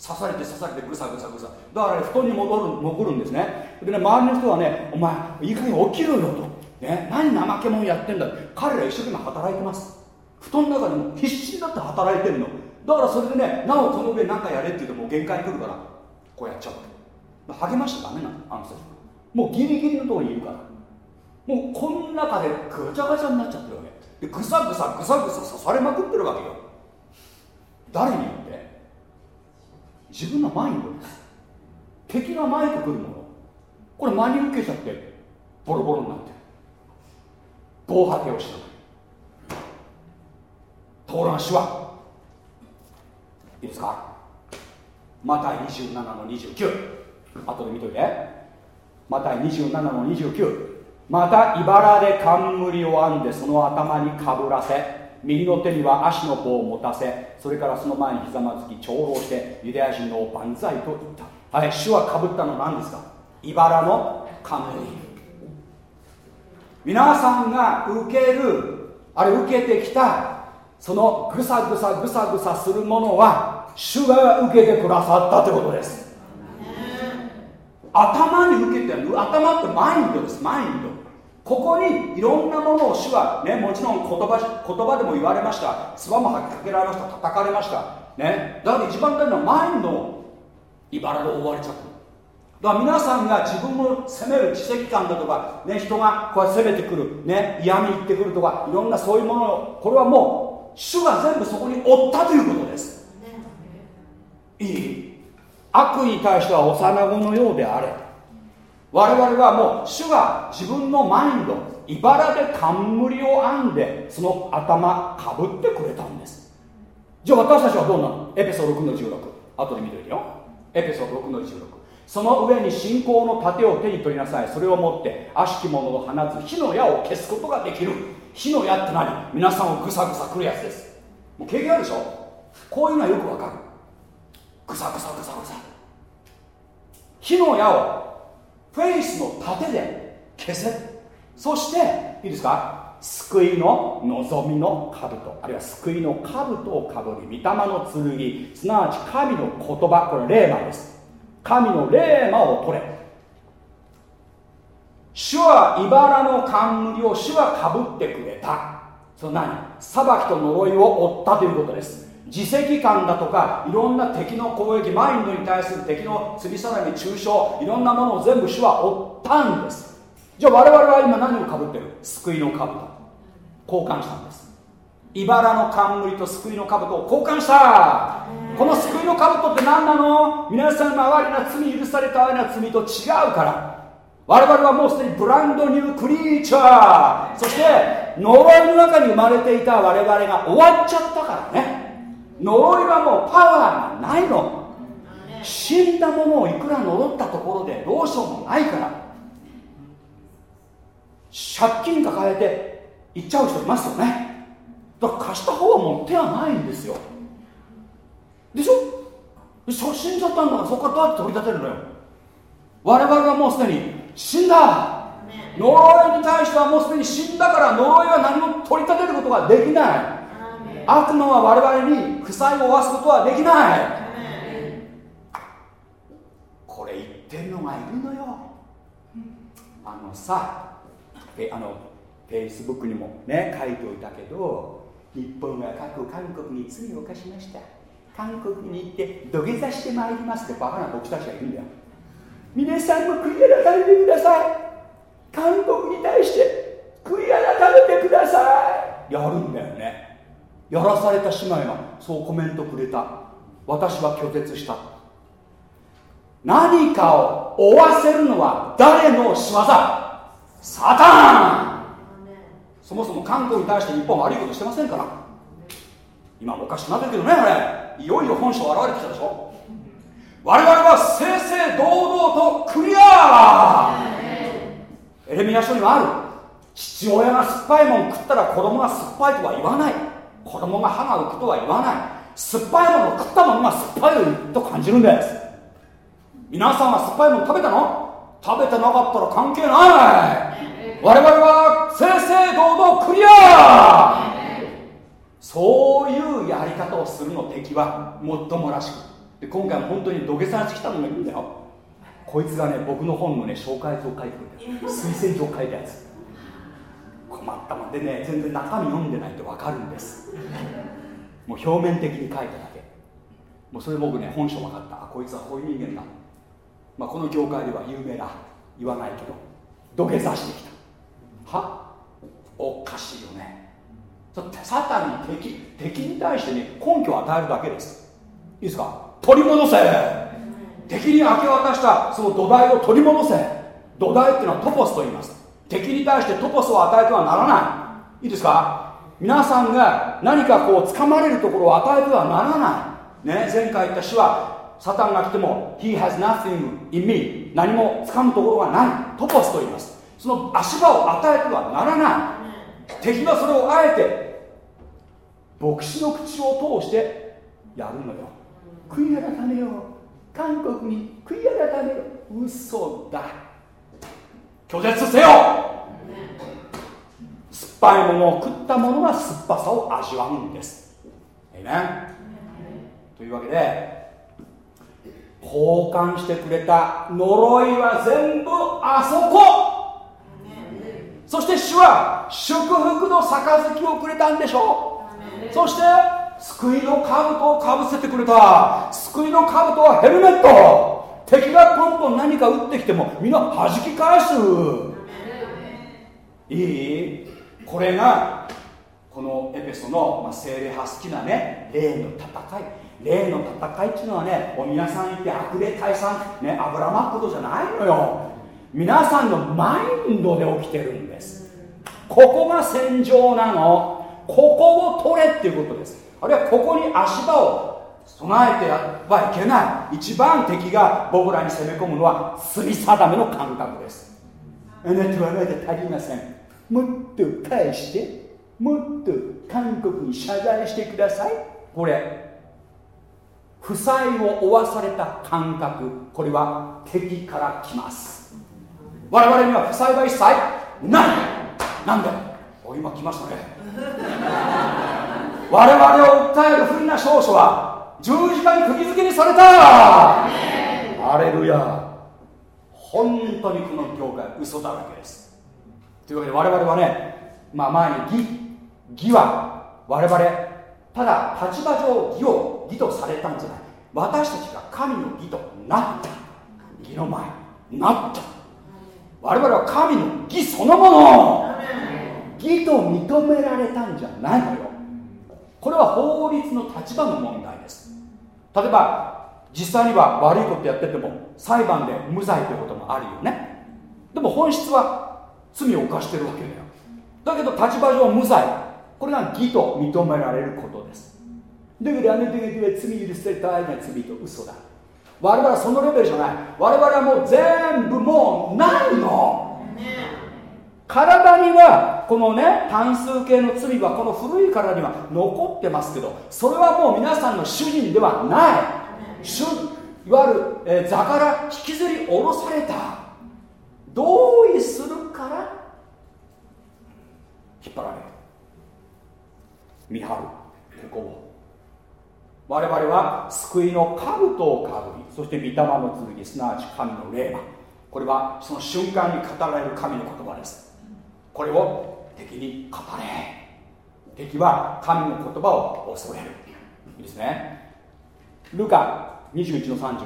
刺されて刺されてぐさぐさぐさ。だから、ね、布団に戻る残るんですね。でね周りの人はねお前いい加減起きろよと。ね、何怠け者やってんだ彼ら一生懸命働いてます。布団の中でも必死になって働いてるの。だからそれでねなおこの上何かやれって言うともう限界に来るからこうやっちゃう励ましちゃダメなのあの人もうギリギリのところにいるから。もうこの中でぐちゃぐちゃになっちゃってるわけ。でぐさぐさぐさぐさ刺されまくってるわけよ。誰によって？自分のマインドです敵が巻いてくるもの。これ真に受けちゃってボロボロになってる。防波堤をしなところが主はいいですか？マタイ27の29後で見といて。マタイ27の29また茨で冠を編んでその頭にかぶらせ右の手には足の棒を持たせそれからその前にひざまずき長老してユダヤ人の万歳と言った。はい主はかぶったの何ですか？茨の冠。皆さんが受けるあれ受けてきたそのぐさぐさぐさぐさするものは主が受けてくださったということです。頭に受けてる。頭ってマインドです。マインド。ここにいろんなものを主はねもちろん言葉言葉でも言われました。唾も吐きかけられました。叩かれました。ね。だから一番大事なのはマインド。の茨で覆われちゃった。だから皆さんが自分を責める知識感だとか、ね、人がこう責めてくる、ね、嫌味言ってくるとかいろんなそういうものをこれはもう主が全部そこに負ったということです。いい悪に対しては幼子のようであれ。我々はもう主が自分のマインド茨で冠を編んでその頭かぶってくれたんです。じゃあ私たちはどうなの？エペソ6の16後で見といてよ。エペソ6の16その上に信仰の盾を手に取りなさい。それを持って悪しき者を放つ火の矢を消すことができる。火の矢って何？皆さんをぐさぐさくるやつです。もう経験あるでしょ？こういうのはよくわかる。ぐさぐさぐさぐさ火の矢をフェイスの盾で消せ。そしていいですか？救いの望みの兜。あるいは救いの兜をかぶり御霊の剣。すなわち神の言葉。これ霊魔です。神の霊魔を取れ。主は茨の冠を主はかぶってくれた。その何裁きと呪いを負ったということです。自責感だとかいろんな敵の攻撃マインドに対する敵の釣りさらに中傷いろんなものを全部主は負ったんです。じゃあ我々は今何をかぶってる？救いの兜。交換したんです。茨の冠と救いの兜を交換した。この救いの兜って何なの？皆さんの哀れな罪許された哀れな罪と違うから。我々はもうすでにブランドニュークリーチャー。そして呪いの中に生まれていた我々が終わっちゃったからね。呪いはもうパワーがないの。死んだものをいくら呪ったところでどうしようもないから。借金抱えて行っちゃう人いますよね。だから貸した方はもう手はないんですよ。でしょ？死んじゃったんだからそこからどうやって取り立てるのよ。我々はもうすでに死んだ。呪いに対してはもうすでに死んだから呪いは何も取り立てることができない悪魔は我々に負債を負わすことはできない。これ言ってるのがいるのよ。あのさあのフェイスブックにもね書いておいたけど日本が各韓国に罪を犯しました。韓国に行って土下座してまいりますってバカな僕たちがいるんだよ。皆さんも悔い改めてください。韓国に対して悔い改めてください。やるんだよね。やらされた姉妹がそうコメントくれた。私は拒絶した。何かを追わせるのは誰の仕業？サタン！そもそも韓国に対して日本は悪いことしてませんから。今もおかしくなってるけどねあれ。いよいよ本性現れてきたでしょ。我々は正々堂々とクリア！エレミア書にはある。父親が酸っぱいもん食ったら子供が酸っぱいとは言わない。子供が歯が浮くとは言わない。酸っぱいもの食ったものが酸っぱいと感じるんです。皆さんは酸っぱいもの食べたの？食べてなかったら関係ない。我々は正々堂々クリア。そういうやり方をするの敵はもっともらしく。で今回も本当に土下座してきたのがいるんだよ。こいつがね僕の本のね紹介状書いてくれた推薦状書いたやつ困ったもんでね全然中身読んでないと分かるんです。もう表面的に書いただけ。もうそれ僕ね本性分かった。あこいつはこういう人間だ。まあこの業界では有名だ。言わないけど土下座してきた。は？おかしいよね。サタンに敵敵に対してね根拠を与えるだけです。いいですか？取り戻せ。敵に明け渡したその土台を取り戻せ。土台っていうのはトポスと言います。敵に対してトポスを与えてはならない。いいですか？皆さんが何かこう掴まれるところを与えてはならない。ね前回言った詩はサタンが来ても He has nothing in me 何も掴むところがない。トポスと言います。その足場を与えてはならない。敵はそれをあえて牧師の口を通してやるのよ。悔い改めよう。韓国に悔い改めよう。嘘だ拒絶せよ。酸っぱいものを食った者が酸っぱさを味わうんです。えいねというわけで交換してくれた呪いは全部あそこ。そして主は祝福の杯をくれたんでしょう。そして救いの兜をかぶせてくれた。救いの兜はヘルメット敵がポンポン何か撃ってきてもみんな弾き返す。いい？これがこのエペソの、まあ、精霊派好きなね霊の戦い。霊の戦いっていうのはねお皆さん言って悪霊退散ね油まくことじゃないのよ。皆さんのマインドで起きてるんです。ここが戦場なの。ここを取れっていうことです。あるいはここに足場を備えてはいけない。一番敵が僕らに攻め込むのは罪定めの感覚です。あなたはまだ足りません。もっと返してもっと韓国に謝罪してください。これ負債を負わされた感覚。これは敵から来ます。我々には負債は一切ない。なんでお今来ましたね。我々を訴える不利な証書は十字架に釘付けにされた。アレルヤ。本当にこの業界嘘だらけです。というわけで我々はね、まあ、前に義義は我々ただ立場上義を義とされたんじゃない。私たちが神の義となった。義の前なった。我々は神の義そのもの。義と認められたんじゃないのよ。これは法律の立場の問題です。例えば実際には悪いことやってても裁判で無罪ということもあるよね。でも本質は罪を犯してるわけだよ。だけど立場上無罪。これが義と認められることです。だけどあなたが罪許された愛が罪と嘘だ。我々はそのレベルじゃない。我々はもう全部もうないの。体にはこのね単数形の罪はこの古い体には残ってますけどそれはもう皆さんの主人ではない。主いわゆる、えー、座から引きずり下ろされた。同意するから引っ張られる。見張る。ここを。我々は救いの兜をかぶりそして御霊の剣すなわち神の霊馬。これはその瞬間に語られる神の言葉ですこれを敵に語れ。敵は神の言葉を恐れる。いいですね。ルカ21の34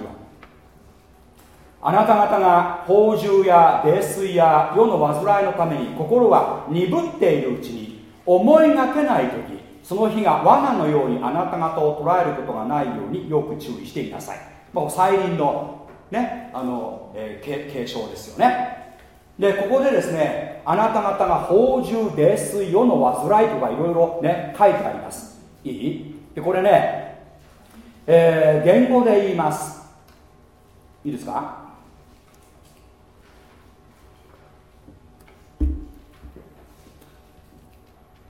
あなた方が宝珠や泥酔や世の煩いのために心は鈍っているうちに思いがけない時その日が罠のようにあなた方を捉えることがないようによく注意していなさい、まあ、再臨のねあの、えー、継承ですよね。でここでですねあなた方が宝珠泥酔世の煩いとかいろいろね書いてあります。いい？でこれね、えー、言語で言います。いいですか？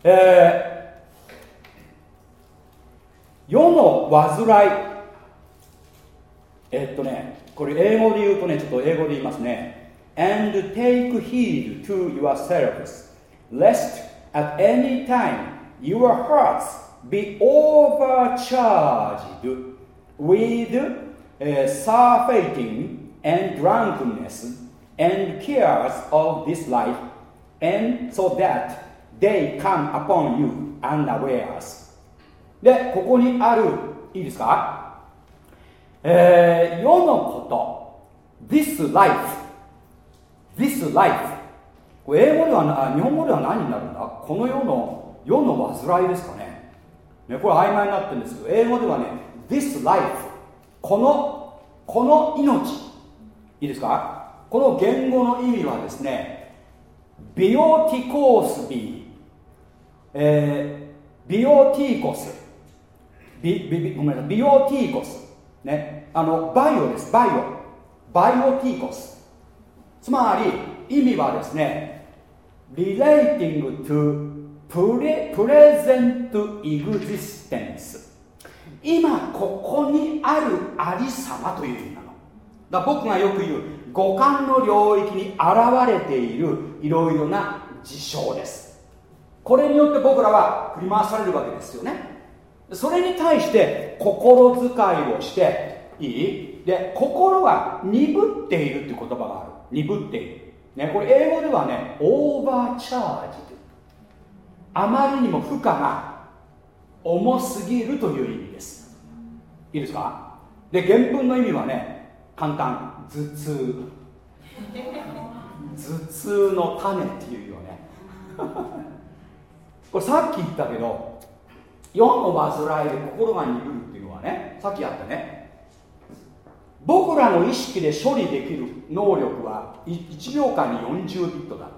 えー、世の煩い。えっとねこれ英語で言うとねちょっと英語で言いますね。and take heed to yourselves, lest at any time your hearts be overcharged with uh, surfeiting and drunkenness and cares of this life, and so that they come upon you unawares. で、ここにある、いいですかえー、世のこと、this life This life. これ英語では日本語では何になるんだ？この世の世の煩いですかね？ねこれ曖昧になってるんですけど英語ではね This life このこの命。いいですか？この言語の意味はですねビオティコースビー、えー、ビオティコス。ビビごめんなさい。ビオティコス。ね。あのバイオです。バイオ。バイオティコス。つまり意味はですね relating to present existence 今ここにあるありさまという意味なの。だ僕がよく言う五感の領域に現れているいろいろな事象です。これによって僕らは振り回されるわけですよね。それに対して心遣いをしていい。で心は鈍っているっていう言葉がある。鈍って。いる、ね、これ英語ではねオーバーチャージあまりにも負荷が重すぎるという意味です。いいですか？で原文の意味はね簡単。頭痛。頭痛の種っていうよね。これさっき言ったけど世の煩いで心が鈍るっていうのはねさっきあったね。僕らの意識で処理できる能力は1秒間に40ビットだ。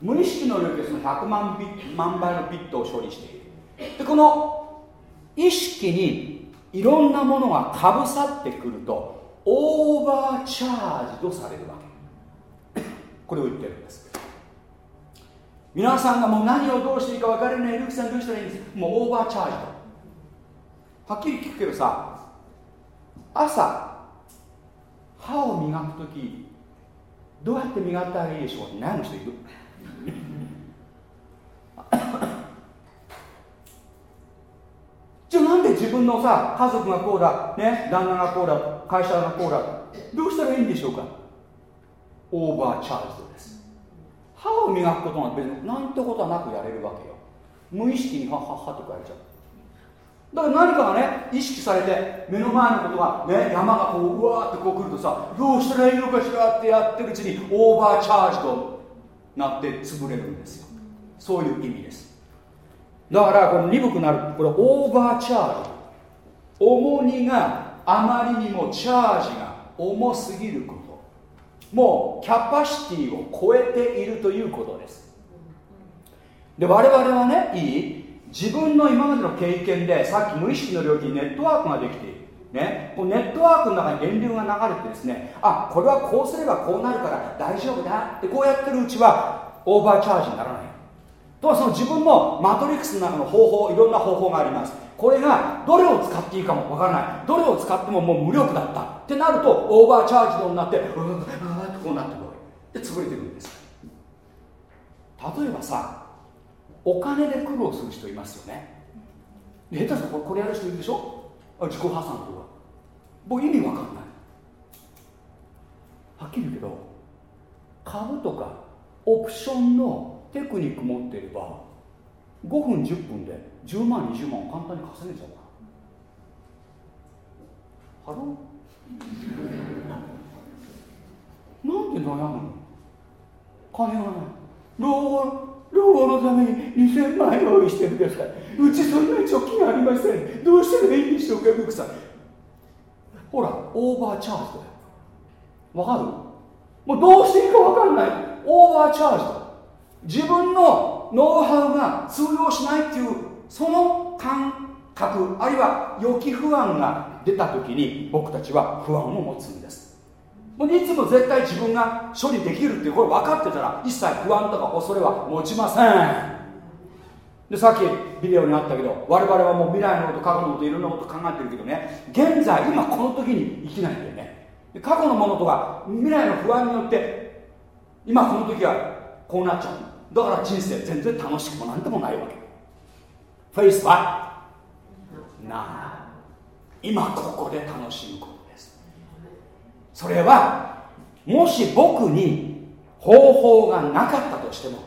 無意識の領域でその100万ビ万倍のビットを処理している。でこの意識にいろんなものがかぶさってくるとオーバーチャージとされるわけ。これを言ってるんです。皆さんがもう何をどうしていいか分からないルクさんどうしたらいいんです。もうオーバーチャージと。はっきり聞くけどさ朝歯を磨く時どうやって磨ったらいいでしょう？って悩む人いる？じゃあなんで自分のさ家族がこうだね旦那がこうだ会社がこうだどうしたらいいんでしょうか？オーバーチャージドです。歯を磨くことが別になんてことはなくやれるわけよ。無意識にハッハッハとかやっちゃう。だから何かがね意識されて目の前のことがね山がこううわーってこう来るとさどうしたらいいのかしらってやってるうちにオーバーチャージとなって潰れるんですよ。そういう意味です。だからこの鈍くなるこれオーバーチャージ重荷があまりにもチャージが重すぎること。もうキャパシティを超えているということです。で我々はねいい？自分の今までの経験でさっき無意識の領域にネットワークができている。ね、このネットワークの中に電流が流れてですねあこれはこうすればこうなるから大丈夫だってこうやってるうちはオーバーチャージにならない。とはその自分のマトリックスの中の方法いろんな方法があります。これがどれを使っていいかもわからない。どれを使ってももう無力だった。ってなるとオーバーチャージドになってうわうわってこうなってくるで潰れていくんです。例えばさお金で苦労する人いますよね。下手するとこれやる人いるでしょ？自己破産とか。僕意味わかんない。はっきり言うけど株とかオプションのテクニック持っていれば5分10分で10万20万を簡単に稼げちゃうからハロなんで悩むの？金がない。老後老後のために2000万用意してくださいうちそんなに貯金ありません。どうしたらいいんでしょうか僕さん。ほらオーバーチャージだよ。わかる？もうどうしていいかわかんない。オーバーチャージだ。自分のノウハウが通用しないっていうその感覚あるいは予期不安が出た時に僕たちは不安を持つんです。もういつも絶対自分が処理できるってこれ分かってたら一切不安とか恐れは持ちません。でさっきビデオにあったけど我々はもう未来のこと過去のこといろんなこと考えてるけどね現在今この時に生きないんだよね。過去のものとか未来の不安によって今この時はこうなっちゃう。だから人生全然楽しくもなんでもないわけ。フェイスはなあ。今ここで楽しむこと。それはもし僕に方法がなかったとしても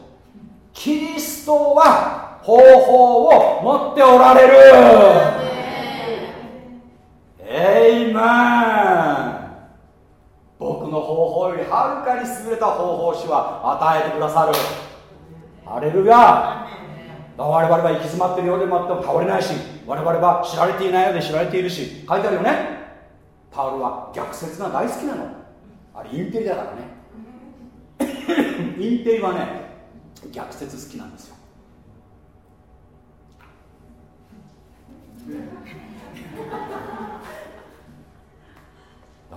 キリストは方法を持っておられる。エイマン。僕の方法よりはるかに優れた方法主は与えてくださる。ハレルヤ。我々は行き詰まってるようでもあっても倒れないし我々は知られていないようで知られているし書いてあるよね。パウロは逆説が大好きなの。あれインテリだからね。インテリはね逆説好きなんですよ。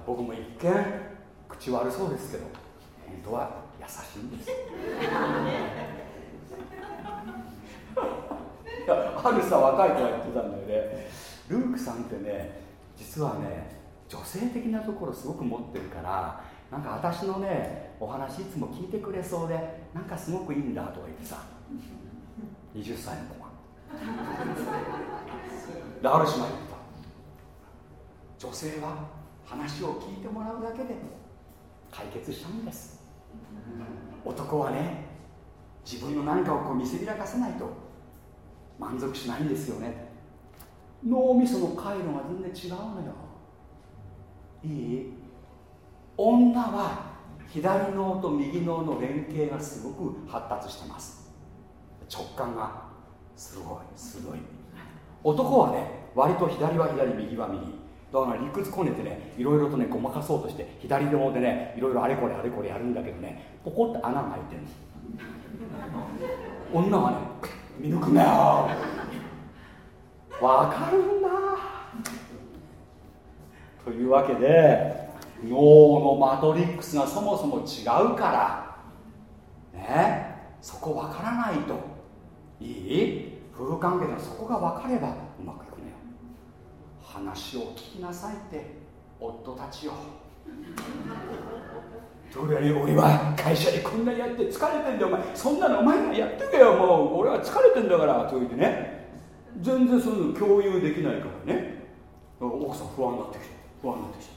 僕も一見口悪そうですけど本当は優しいんです。あるさ若い子が言ってたんだよね。ルークさんってね実はね女性的なところすごく持ってるからなんか私のねお話いつも聞いてくれそうでなんかすごくいいんだとか言ってさ20歳の子が。である姉妹言った。女性は話を聞いてもらうだけで解決しちゃうんです。男はね自分の何かをこう見せびらかせないと満足しないんですよね。脳みその回路が全然違うのよ。いい女は左脳と右脳の連携がすごく発達してます。直感がすごいすごい。男はね割と左は左右は右。だから理屈こねてねいろいろとねごまかそうとして左脳でねいろいろあれこれあれこれやるんだけどねポコって穴が開いてる女はね見抜くなよわかるんだ。というわけで脳のマトリックスがそもそも違うからねそこ分からないといい？夫婦関係ではそこが分かればうまくいくね話を聞きなさいって夫たちよ。それに俺は会社でこんなにやって疲れてんだよ。お前そんなのお前がやってけよ。もう俺は疲れてんだからと言ってね。全然そういうの共有できないからね。奥さん不安になってきて。不安になってきて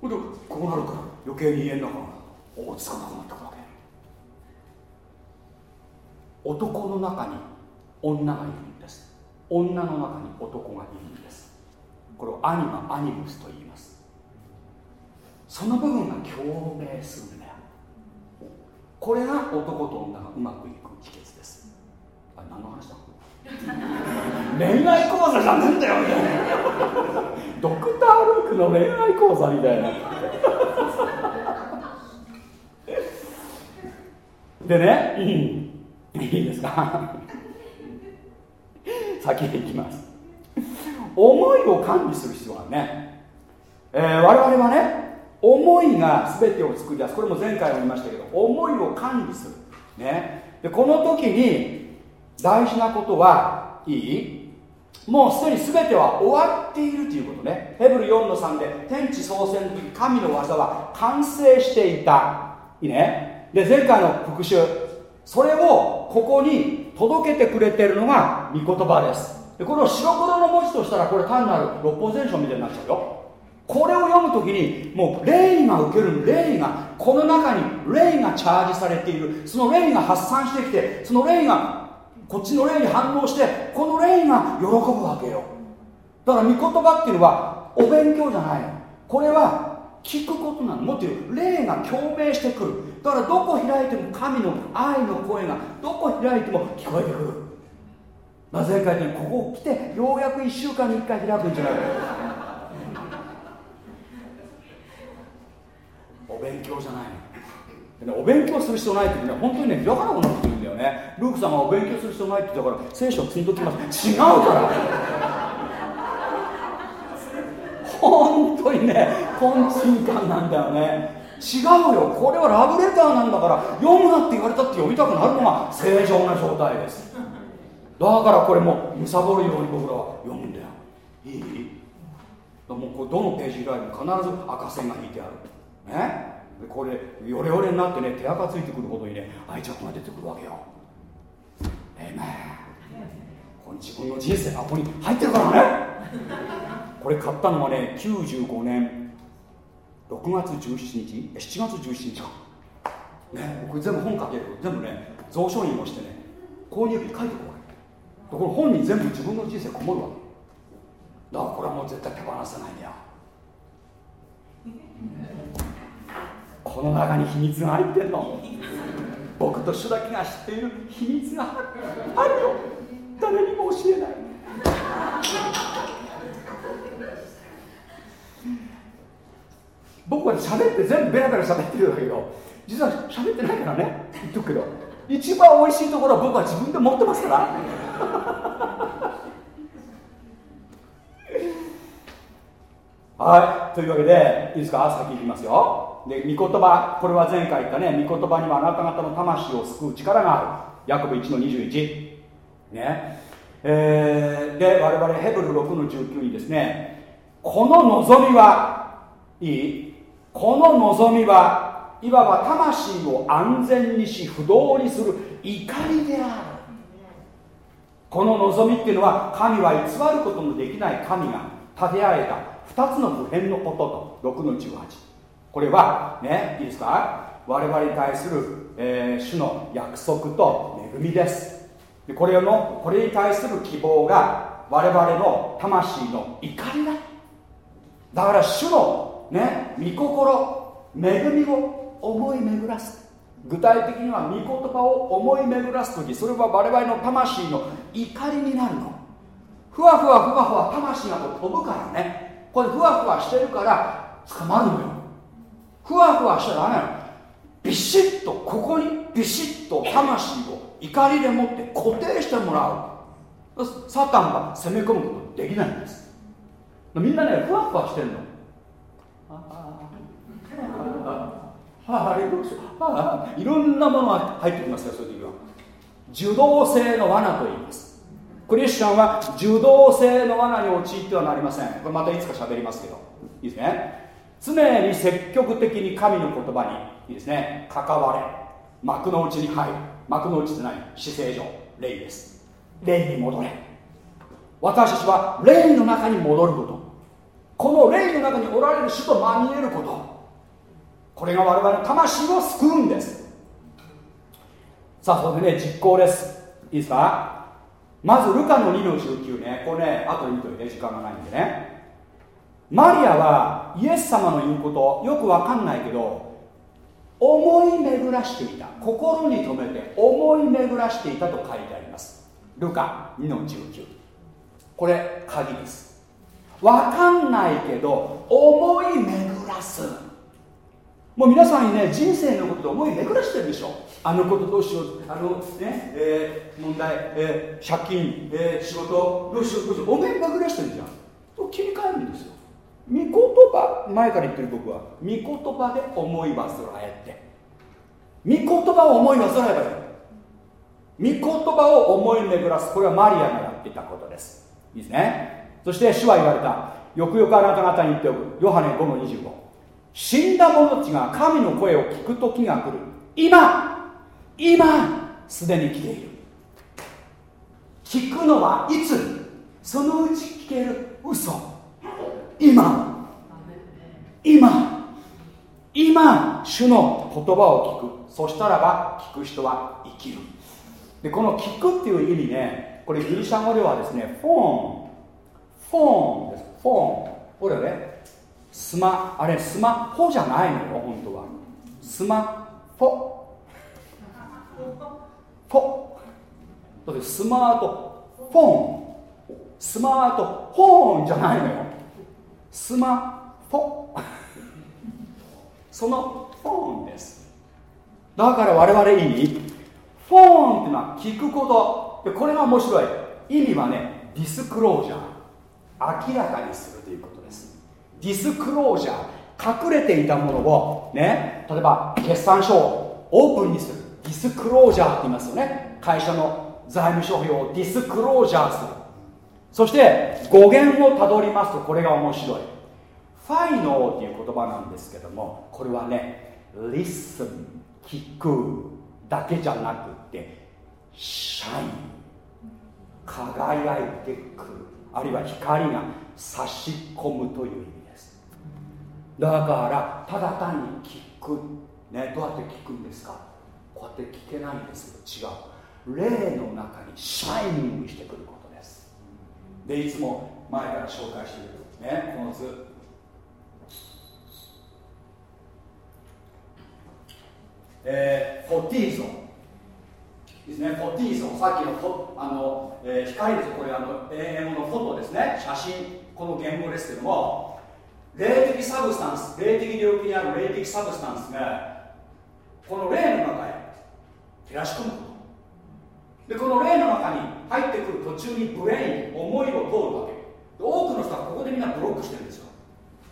ほんでこうなるから余計に家の中が落ち着かなくなってくるわけ。男の中に女がいるんです。女の中に男がいるんです。これをアニマアニムスと言います。その部分が共鳴するんだよこれが男と女がうまくいく秘訣です。あ何の話だ？恋愛講座じゃねえんだよ。ドクター・ルークの恋愛講座みたいな。でね、うん、いいですか？先へ行きます。思いを管理する必要があるね、えー、我々はね思いが全てを作り出す。これも前回も言いましたけど思いを管理する、ね、でこの時に大事なことはいい？もうすでに全ては終わっているということね。ヘブル4の3で天地創生の時神の技は完成していた。いいね。で前回の復習。それをここに届けてくれてるのが御言葉です。でこれを白黒の文字としたらこれ単なる六法全書みたいになっちゃうよ。これを読むときにもう霊が受ける霊がこの中に霊がチャージされている。その霊が発散してきてその霊がこっちの霊に反応してこの霊が喜ぶわけよ。だから御言葉っていうのはお勉強じゃないの。これは聞くことなの。もっと言う霊が共鳴してくる。だからどこ開いても神の愛の声がどこ開いても聞こえてくる。なぜかというとここ来てようやく1週間に1回開くんじゃない お勉強じゃないのお勉強する必要ないっていうのは本当にね開かなくなってるんだよね。ルークさんがお勉強する必要ないって言ったから聖書を積んどきます。違うから。本当にね懇親感なんだよね。違うよ。これはラブレターなんだから読むなって言われたって読みたくなるのが正常な状態です。だからこれもむさぼるように僕らは読むんだよ。いい？もうこれどのページ開いても必ず赤線が引いてある。ね？これヨレヨレになってね手垢ついてくるほどにね愛着が出てくるわけよ。ええねこの自分の人生がここに入ってるからね。これ買ったのはね95年6月17日7月17日か。ねこれ全部本書ける。全部ね蔵書印をしてね購入日書いてこないころ本に全部自分の人生こもるわ。けだからこれはもう絶対手放せないんだよ。この中に秘密が入ってんの。僕と主だけが知っている秘密があるよ。誰にも教えない。僕は喋って全部ベラベラ喋ってるんだけど実は喋ってないからね。言っとくけど。一番美味しいところは僕は自分で持ってますから。はい。というわけでいいですか？先行きますよ。で御言葉。これは前回言ったね。御言葉にはあなた方の魂を救う力がある。ヤコブ1の21ね。えー、で我々ヘブル6の19にですねこの望みはいい。この望みはいわば魂を安全にし不動にする。怒りである。この望みっていうのは神は偽ることのできない神が立て上げた。2つの普遍のことと。6の18これはねいいですか？我々に対する、えー、主の約束と恵みです。でこれのこれに対する希望が我々の魂の怒りだ。だから主のね御心恵みを思い巡らす。具体的には御言葉を思い巡らす時。それは我々の魂の怒りになるの。ふわふわふわふわ魂がこう飛ぶからね。これふわふわしてるから捕まるのよ。ふわふわしちゃダメなの。ビシッとここにビシッと魂を怒りでもって固定してもらう。サタンが攻め込むことできないんです。みんなねふわふわしてるの。あれどうしようあいろんなものが入ってきますよそういう時は受動性の罠と言いますクリスチャンは受動性の罠に陥ってはなりません。これまたいつか喋りますけど。いいですね。常に積極的に神の言葉にいいですね。関われ。幕の内に入る。幕の内って何姿勢上。霊です。霊に戻れ。私たちは霊の中に戻ること。この霊の中におられる主とまみえること。これが我々の魂を救うんです。さあそれでね実行です。いいですか？まずルカの2の19ねこれね後で見といて時間がないんでね。マリアはイエス様の言うことよくわかんないけど思い巡らしていた。心に留めて思い巡らしていたと書いてあります。ルカ2の19これ鍵です。わかんないけど思い巡らす。もう皆さんにね人生のことで思い巡らしてるでしょ。あのことどうしようあのね、えー、問題、えー、借金、えー、仕事どうしようどうしよう思い巡らしてるじゃん。と切り替えるんですよ。御言葉前から言ってる僕は。御言葉で思い煩えって。御言葉を思い煩えばいい。御言葉を思い巡らす。これはマリアがやっていたことです。いいですね。そして主は言われた。よくよくあなた方に言っておく。ヨハネ5の25死んだ者たちが神の声を聞く時が来る。今今すでに来ている。聞くのはいつ？そのうち聞ける。嘘。今。今。今主の言葉を聞く。そしたらば聞く人は生きる。でこの聞くっていう意味ねこれギリシャ語ではですねフォーン。フォーンです。フォーン。これね。スマあれスマホじゃないの？よ本当は。スマホ。フォ。だってスマート。フォン。スマート。フォンじゃないのよ。スマホ そのフォンです。だから我々意味。フォンっていうのは聞くこと。でこれが面白い。意味はねディスクロージャー。明らかにするということ。ディスクロージャー隠れていたものをね例えば決算書をオープンにする。ディスクロージャーって言いますよね。会社の財務諸表をディスクロージャーする。そして語源をたどりますとこれが面白い。ファイノーっていう言葉なんですけどもこれはね listen 聞くだけじゃなくてシャイン輝いてくる。あるいは光が差し込むというだからただ単に聞く。ねどうやって聞くんですか？こうやって聞けないんですよ違う。霊の中にシャイニングしてくることです。でいつも前から紹介している。ねこの図。えー、フォティーゾですね、フォティーゾさっきのフあの、えー、光ですこれあの英語のフォトですね。写真。この言語ですけども。霊的 substance 霊的領域にある霊的 substance がこの霊の中へ照らし込むでこの霊の中に入ってくる途中にブレイン思いを通るわけ。多くの人はここでみんなブロックしてるんですよ。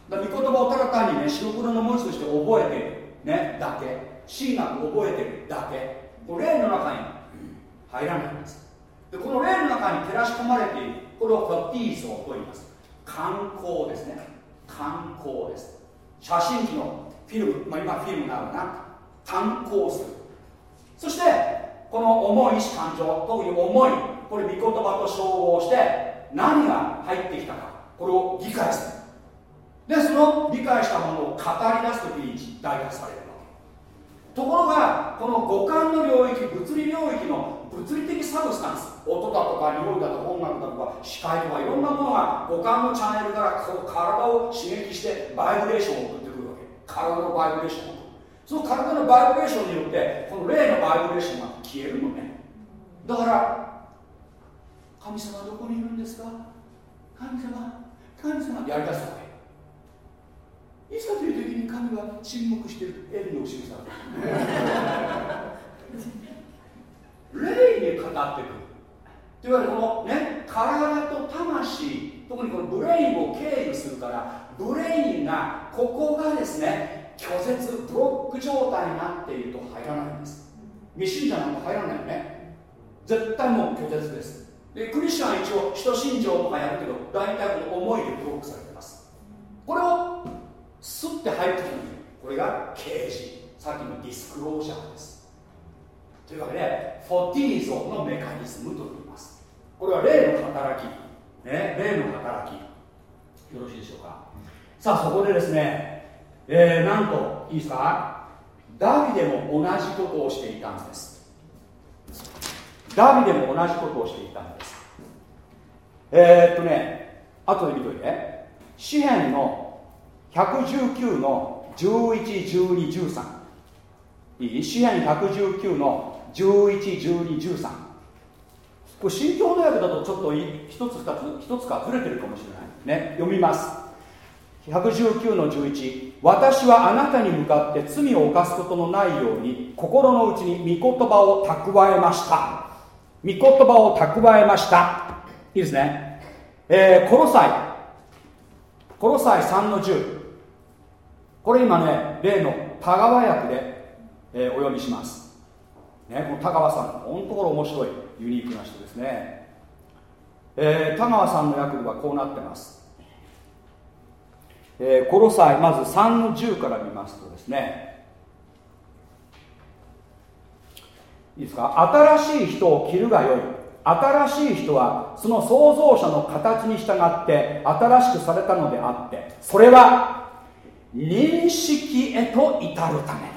だから御言葉をただ単にね白黒の文字として覚えてる、ね、だけ。C なく覚えてるだけ。この霊の中に入らないんです。でこの霊の中に照らし込まれている。これをファティーゾーと言います。観光ですね。観光です。写真機のフィルム、まあ、今フィルムなるな観光するそしてこの重い意志感情特に重いこれ御言葉と照合して何が入ってきたかこれを理解するでその理解したものを語り出す時に実体化されるわけ。ところがこの五感の領域物理領域の物理的 substance。音だとか匂いだとか音楽だとか視界とかいろんなものが五感のチャンネルからその体を刺激してバイブレーションを送ってくるわけ。体のバイブレーション。を送るその体のバイブレーションによってこの霊のバイブレーションが消えるのね。だから神様はどこにいるんですか？神様神様。やりだすわけ。いざという時に神は沈黙してる。エルのしぐさ霊に語ってくる。というわけでこのね体と魂特にこのブレインを経由するからブレインがここがですね拒絶ブロック状態になっていると入らないんです。未信者なんか入らないよね。絶対もう拒絶です。でクリスチャン一応人信条とかやるけど大体この思いでブロックされてます。これをスッて入ってきた時これが啓示さっきのディスクロージャーです。というわけでフォティーゾのメカニズムと言います。これは霊の働き、ね、霊の働き。よろしいでしょうか。さあそこでですね、えー、なんといいですか？ダビデも同じことをしていたんです。ダビデも同じことをしていたんです。えー、っとね後で見といて。詩篇の119の111213いい？詩篇119の111213これ新教の訳だとちょっと一つ二つ一つかずれてるかもしれない。ね読みます。119の11私はあなたに向かって罪を犯すことのないように心の内に御言葉を蓄えました。御言葉を蓄えました。いいですね。えー、コロサイ。コロサイ3の10これ今ね例の田川訳で、えー、お読みします。ねこの田川さん本当これ面白いユニークな人ですね、えー、田川さんの訳ではこうなってます。えー、コロサイまず3の10から見ますとですね。いいですか？新しい人を着るがよい。新しい人はその創造者の形に従って新しくされたのであってそれは認識へと至るため。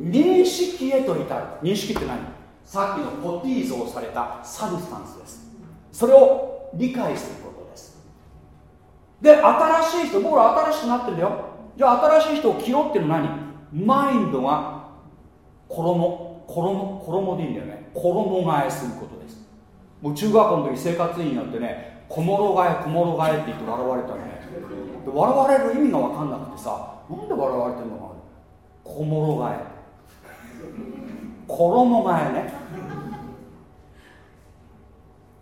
認識へと至る。認識って何？さっきのポティーゾをされたサブスタンスです。それを理解することです。で新しい人僕ら新しくなってるんだよ。じゃあ新しい人を着ろっていうのは何？マインドが衣。衣。衣でいいんだよね。衣替えすることです。もう中学校の時生活員やってね小諸替え小諸替えって言って笑われたね。で笑われる意味が分かんなくてさなんで笑われてるのかな。小諸替え衣替えね。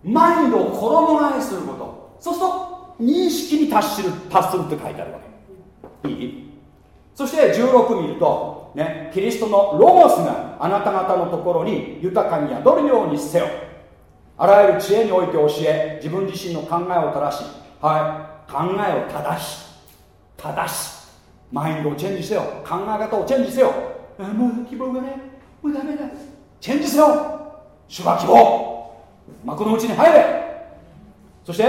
マインドを衣替えすること。そうすると認識に達する達するって書いてあるわけ。いい？そして16見ると、ね、キリストのロゴスがあなた方のところに豊かに宿るようにせよ。あらゆる知恵において教え自分自身の考えを正し、はい、考えを正し正しマインドをチェンジせよ考え方をチェンジせよ。もう希望がねもうダメだ。チェンジせよ。主は希望。幕の内に入れ。そして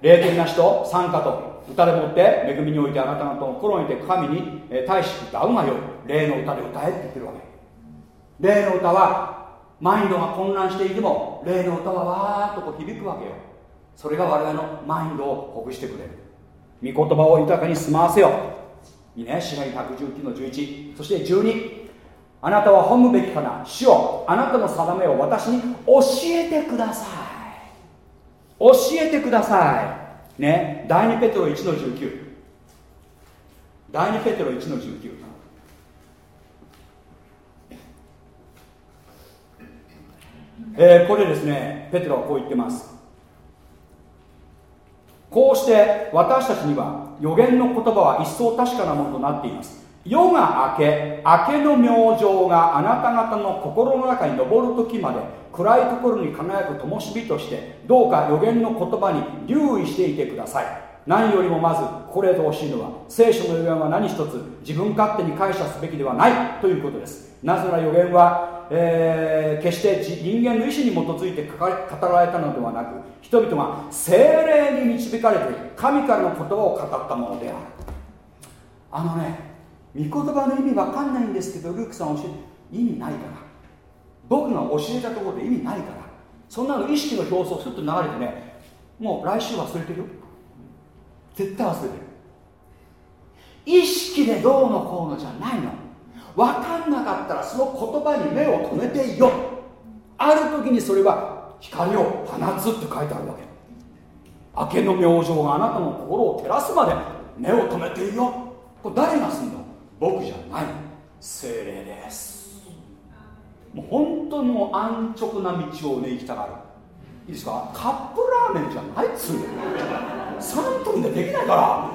霊的な人参加と。歌でもって恵みにおいてあなた方の心にて神に対し歌うがよ霊の歌で歌えって言ってるわけ。霊の歌はマインドが混乱していても霊の歌はわーっとこう響くわけよ。それが我々のマインドをほぐしてくれる。御言葉を豊かに済ませよ。いいね。詩篇119の11そして12あなたは褒むべきかな？主よあなたの定めを私に教えてください。教えてください。ね第2ペテロ1の19第2ペテロ1の19えー、これですねペテロはこう言ってます。こうして私たちには予言の言葉は一層確かなものとなっています。夜が明け明けの明星があなた方の心の中に昇る時まで暗いところに輝く灯火としてどうか予言の言葉に留意していてください。何よりもまずこれでほしいのは聖書の予言は何一つ自分勝手に解釈すべきではないということです。なぜなら予言は、えー、決して人間の意思に基づいて語られたのではなく人々が精霊に導かれて神からの言葉を語ったものである。あのね御言葉の意味わかんないんですけどルークさん教えて意味ないから。僕が教えたところで意味ないから。そんなの意識の表層すっと流れてねもう来週忘れてるよ。絶対忘れてる。意識でどうのこうのじゃないの。分かんなかったらその言葉に目を留めていよ。ある時にそれは光を放つって書いてあるわけ。明けの明星があなたの心を照らすまで目を留めていよ。これ誰がすんの？僕じゃない。精霊です。もう本当にもう安直な道をね行きたがる。いいですか？カップラーメンじゃないっつう3分でできないから。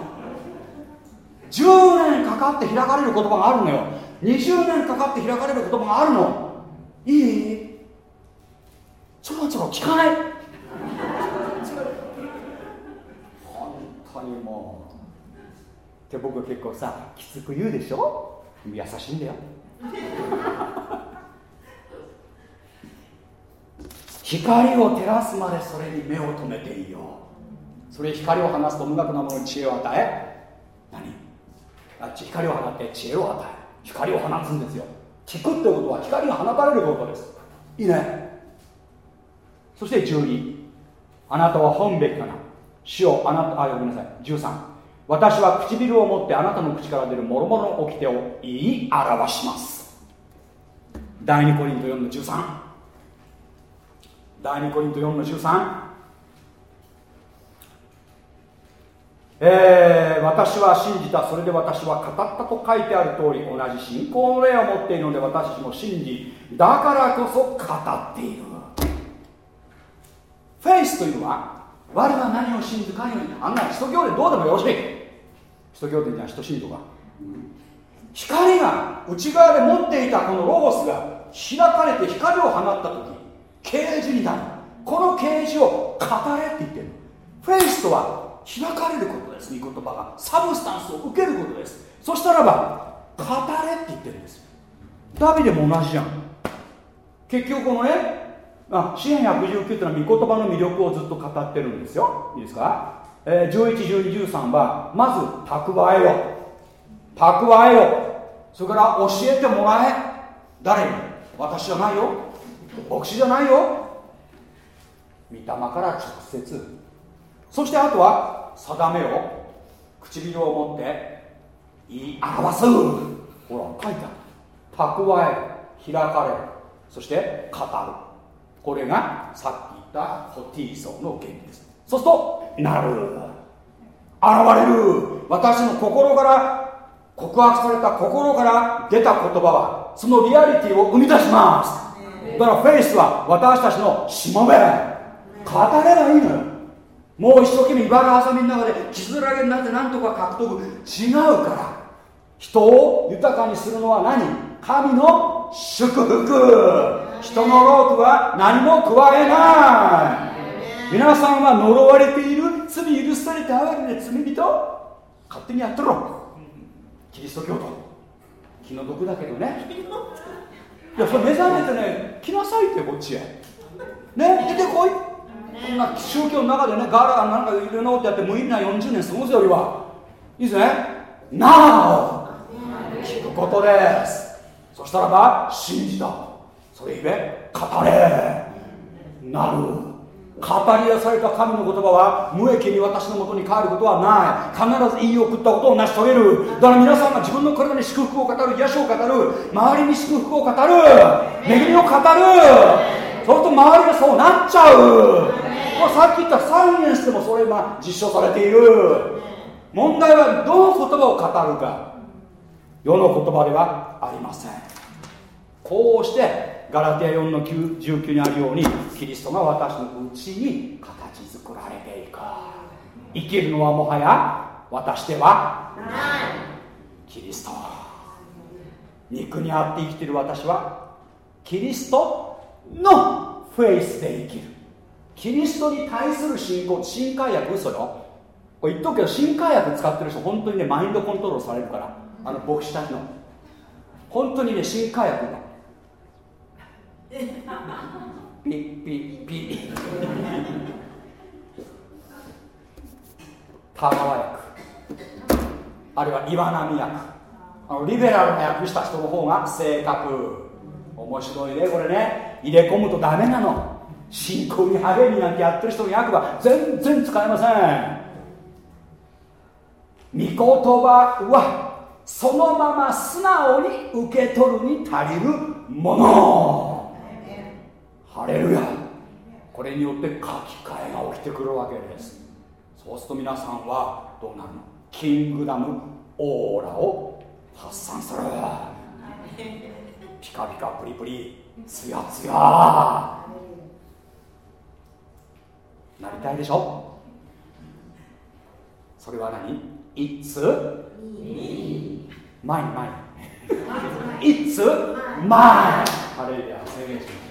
10年かかって開かれる言葉があるのよ。20年かかって開かれる言葉があるの。いい？ちょろちょろ聞かない。本当にもうって僕結構さきつく言うでしょ？優しいんだよ。光を照らすまでそれに目を留めていいよ。それ光を放すと無学なものに知恵を与え。何？あ光を放って知恵を与え。光を放つんですよ。聞くってことは光が放たれることです。いい。ねそして12あなたは本べきかな？主をあなたあごめんなさい。13私は唇を持ってあなたの口から出る諸々の掟を言い表します。第2コリント4の13第2コリント4の13えー、私は信じた。それで私は語ったと書いてある通り同じ信仰の霊を持っているので私たちも信じだからこそ語っている。フェイスというのは我は何を信じかによりあんな使徒行伝どうでもよろしい。使徒行伝じゃ使徒信徒が光が内側で持っていたこのロゴスが開かれて光を放った時啓示になる。この啓示を語れって言ってるフェイスとは開かれることです。御言葉が。サブスタンスを受けることです。そしたらば語れって言ってるんです。ダビデも同じじゃん。結局このねあ詩篇119っていうのは御言葉の魅力をずっと語ってるんですよ。いいですか、えー、111213はまず蓄えろ。蓄えろ。それから教えてもらえ。誰に？私じゃないよ。牧師じゃないよ。御霊から直接。そしてあとは定めを唇を持って言い表す。ほら書いてある。蓄え開かれる。そして語る。これがさっき言ったホティーソーの原理です。そうするとなる。現れる。私の心から告白された心から出た言葉はそのリアリティを生み出します。だからフェイスは私たちのしもべ。語ればいいのよ。もう一生懸命茨挟みの中で傷だらけになって何とか獲得。違うから。人を豊かにするのは何？神の祝福人の労苦は何も加えない。皆さんは呪われている罪許されて哀れで罪人勝手にやってろ。キリスト教徒。気の毒だけどね。いやそれ目覚めてね来なさいってこっちへ。ね出てこい。こんな宗教の中でねガラなんかいろんなことやって無意味な40年過ごすよりは。いいですねなお聞くことです。そしたらば信じたそれゆえ語れ。なる。語り出された神の言葉は無益に私のもとに帰ることはない。必ず言い送ったことを成し遂げる。だから皆さんが自分の体に祝福を語る。癒しを語る。周りに祝福を語る。恵みを語る。そうすると周りがそうなっちゃう。さっき言ったサイエンスでもそれ今実証されている。問題はどの言葉を語るか。世の言葉ではありません。こうしてガラティア4の9 19にあるようにキリストが私のうちに形作られていく。生きるのはもはや私ではキリスト。肉にあって生きている私はキリストのフェイスで生きる。キリストに対する信仰新海薬嘘よ。これ言っとくけど新海薬使ってる人本当にねマインドコントロールされるからあの牧師たちの。本当にね新海薬がピッピッピッ。田川薬あるいは岩波薬あのリベラルな訳した人の方が正確面白いねこれね。入れ込むとダメなの。信仰に励みなんてやってる人の役は全然使えません。御言葉はそのまま素直に受け取るに足りるもの。ハレルヤこれによって書き換えが起きてくるわけです。そうすると皆さんはどうなるの？キングダムオーラを発散する。ピカピカプリプリツヤツヤ。なりたいでしょ？それは何 ?It's mine mine It's mine. ハレルヤ宣言します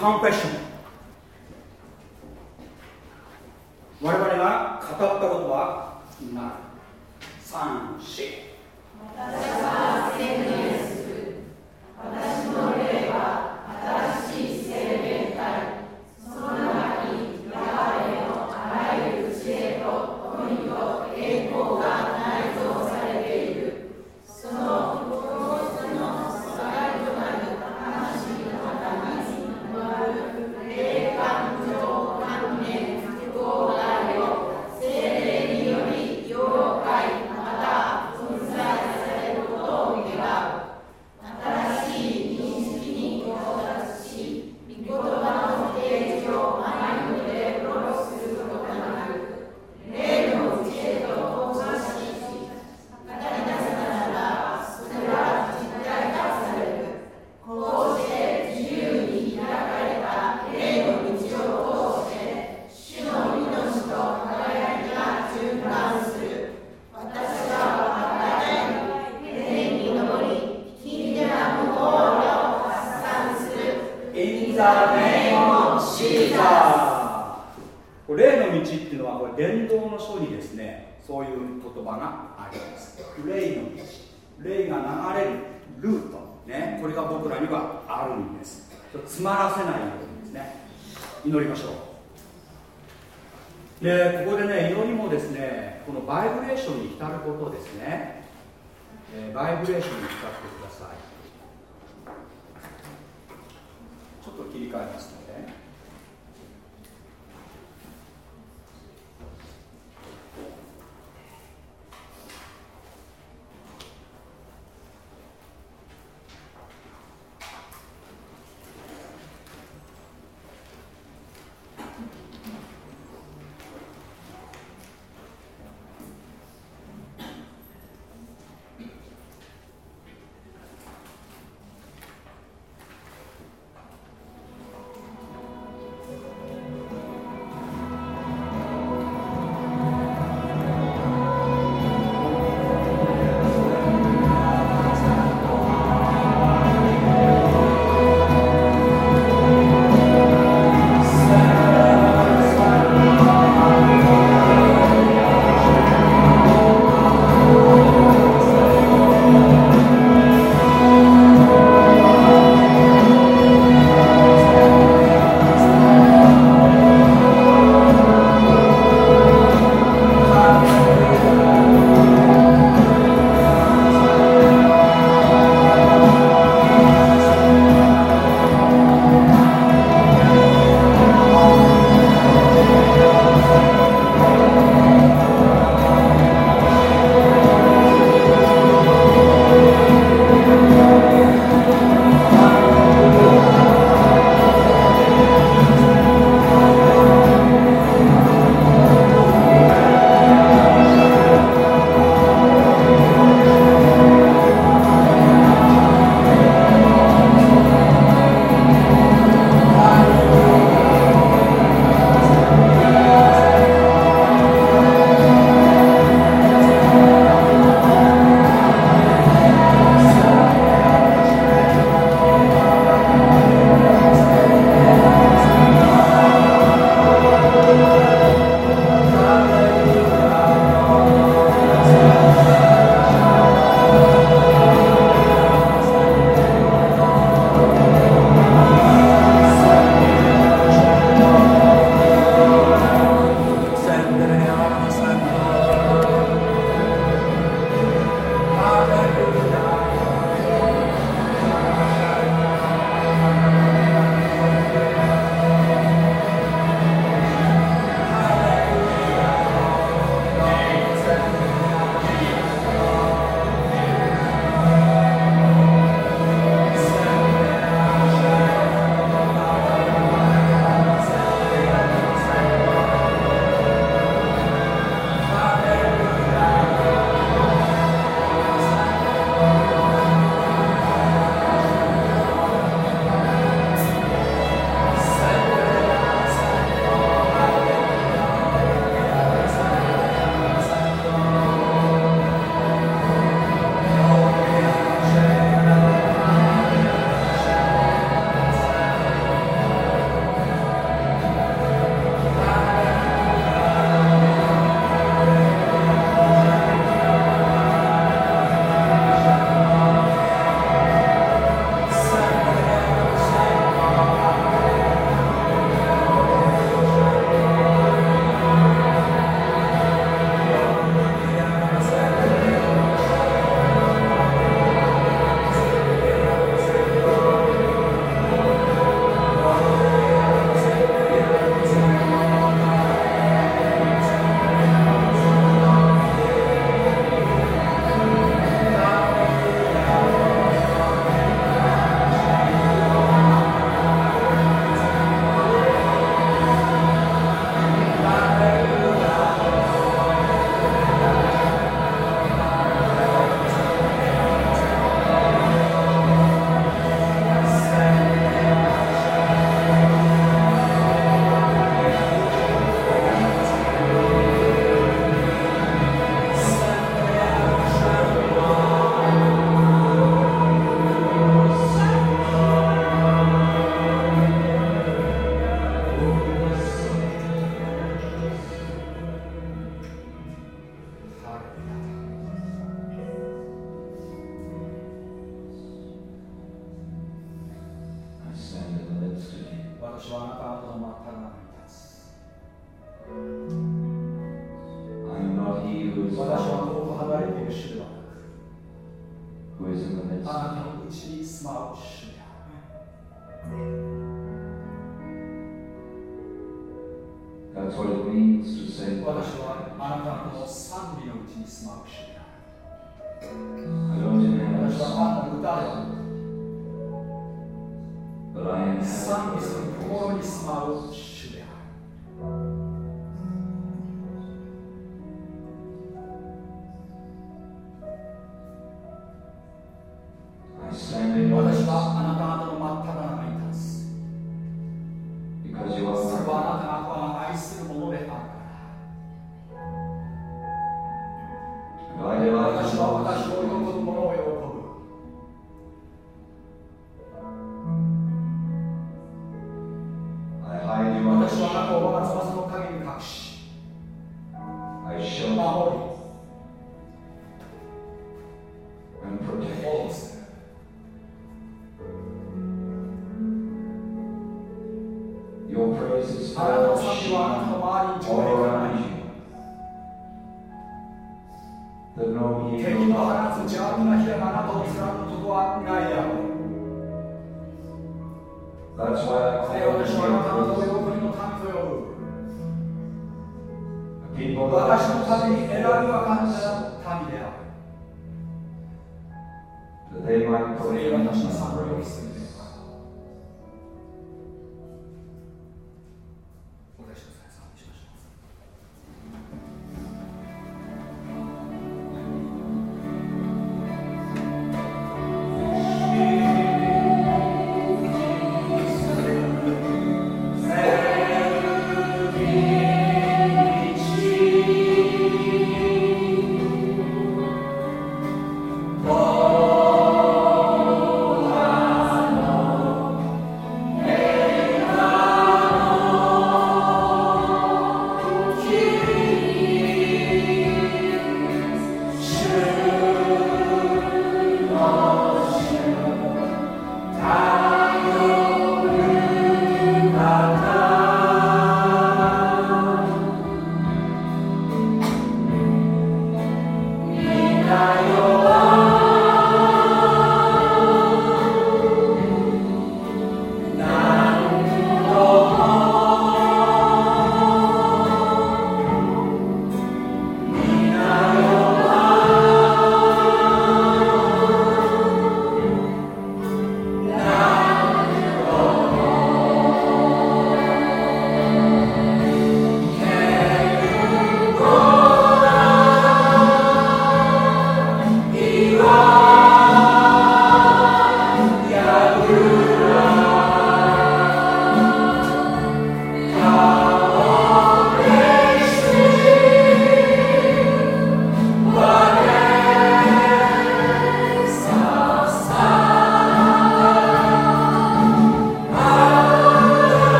コンフェッション我々が語ったことはなる3、4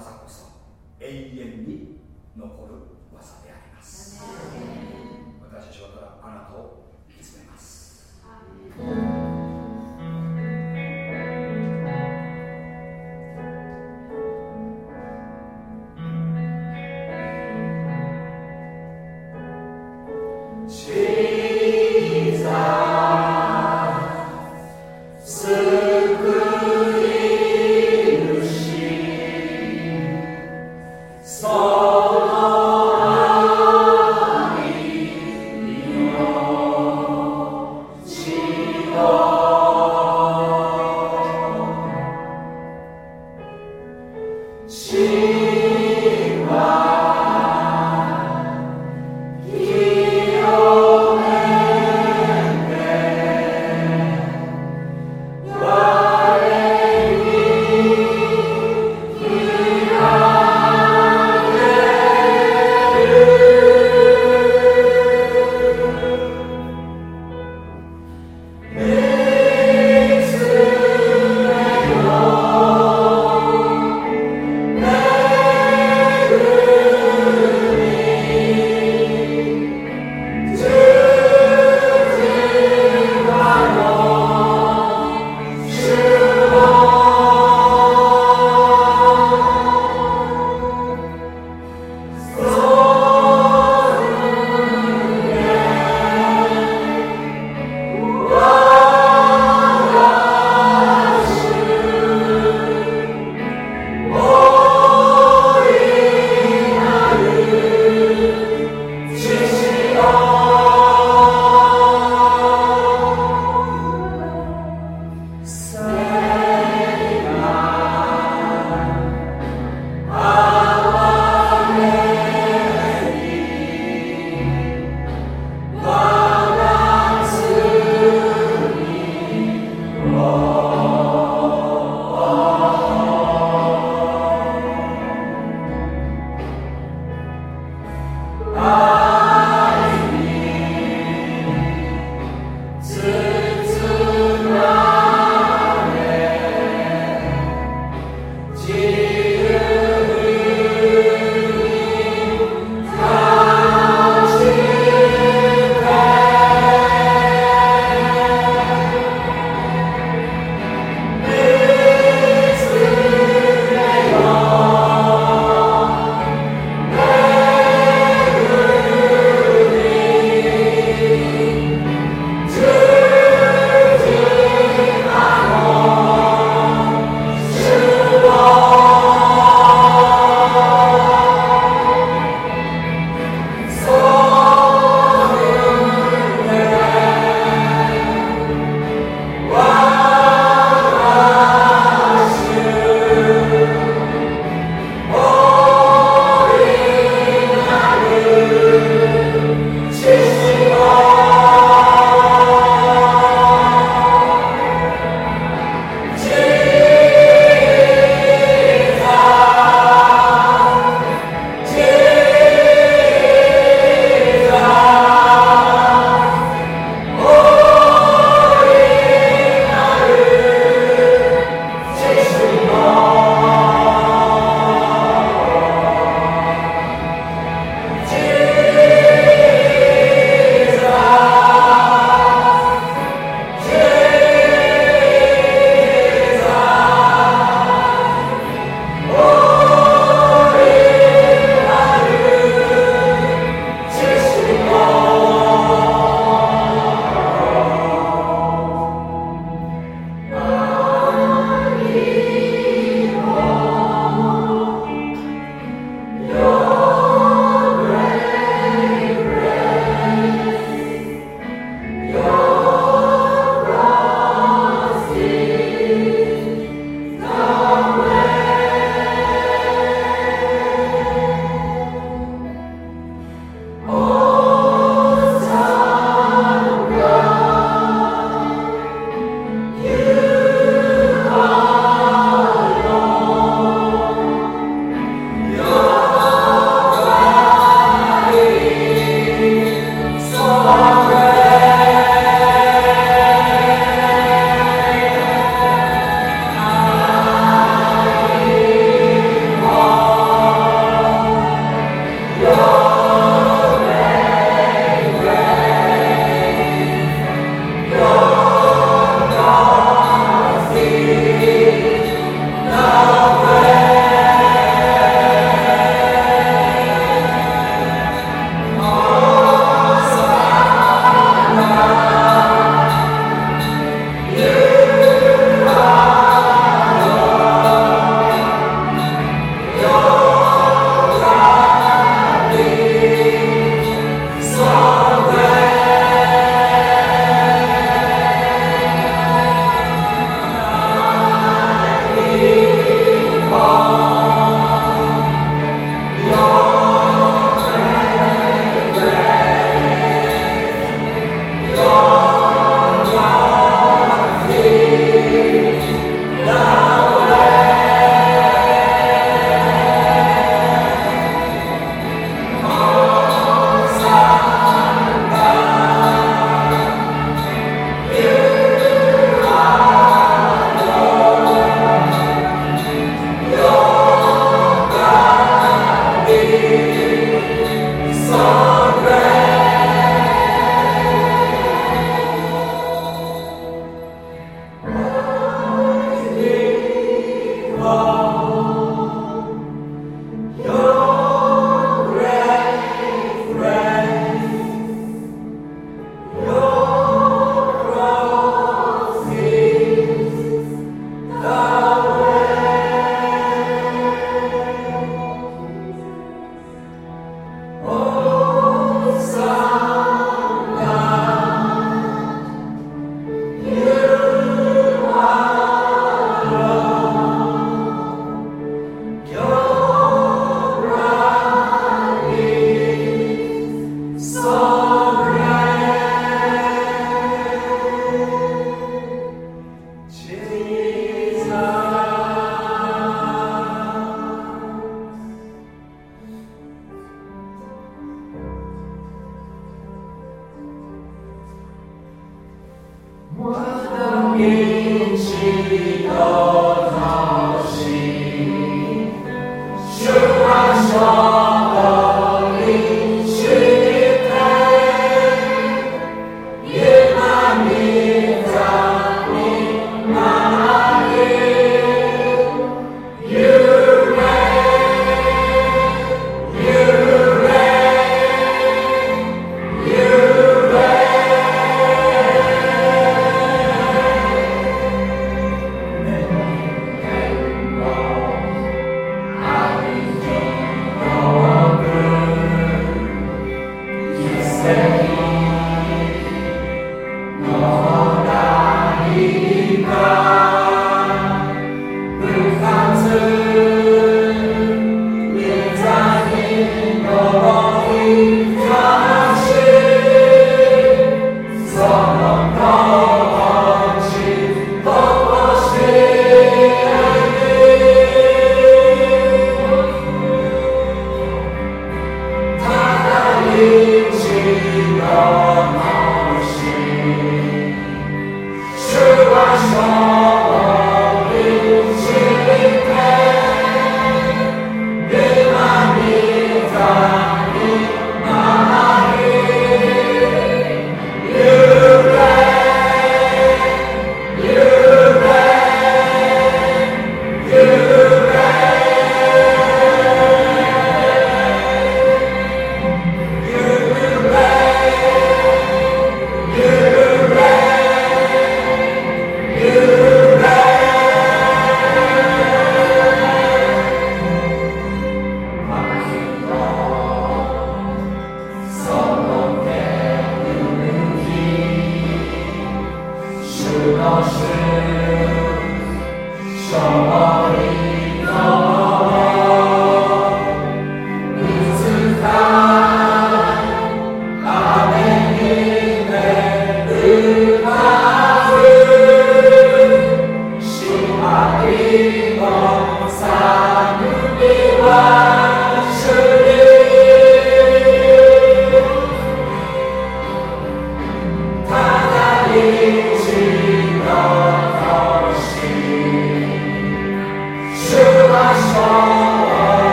技こそ永遠に残る技であります。私たちはただあなたを見つめます。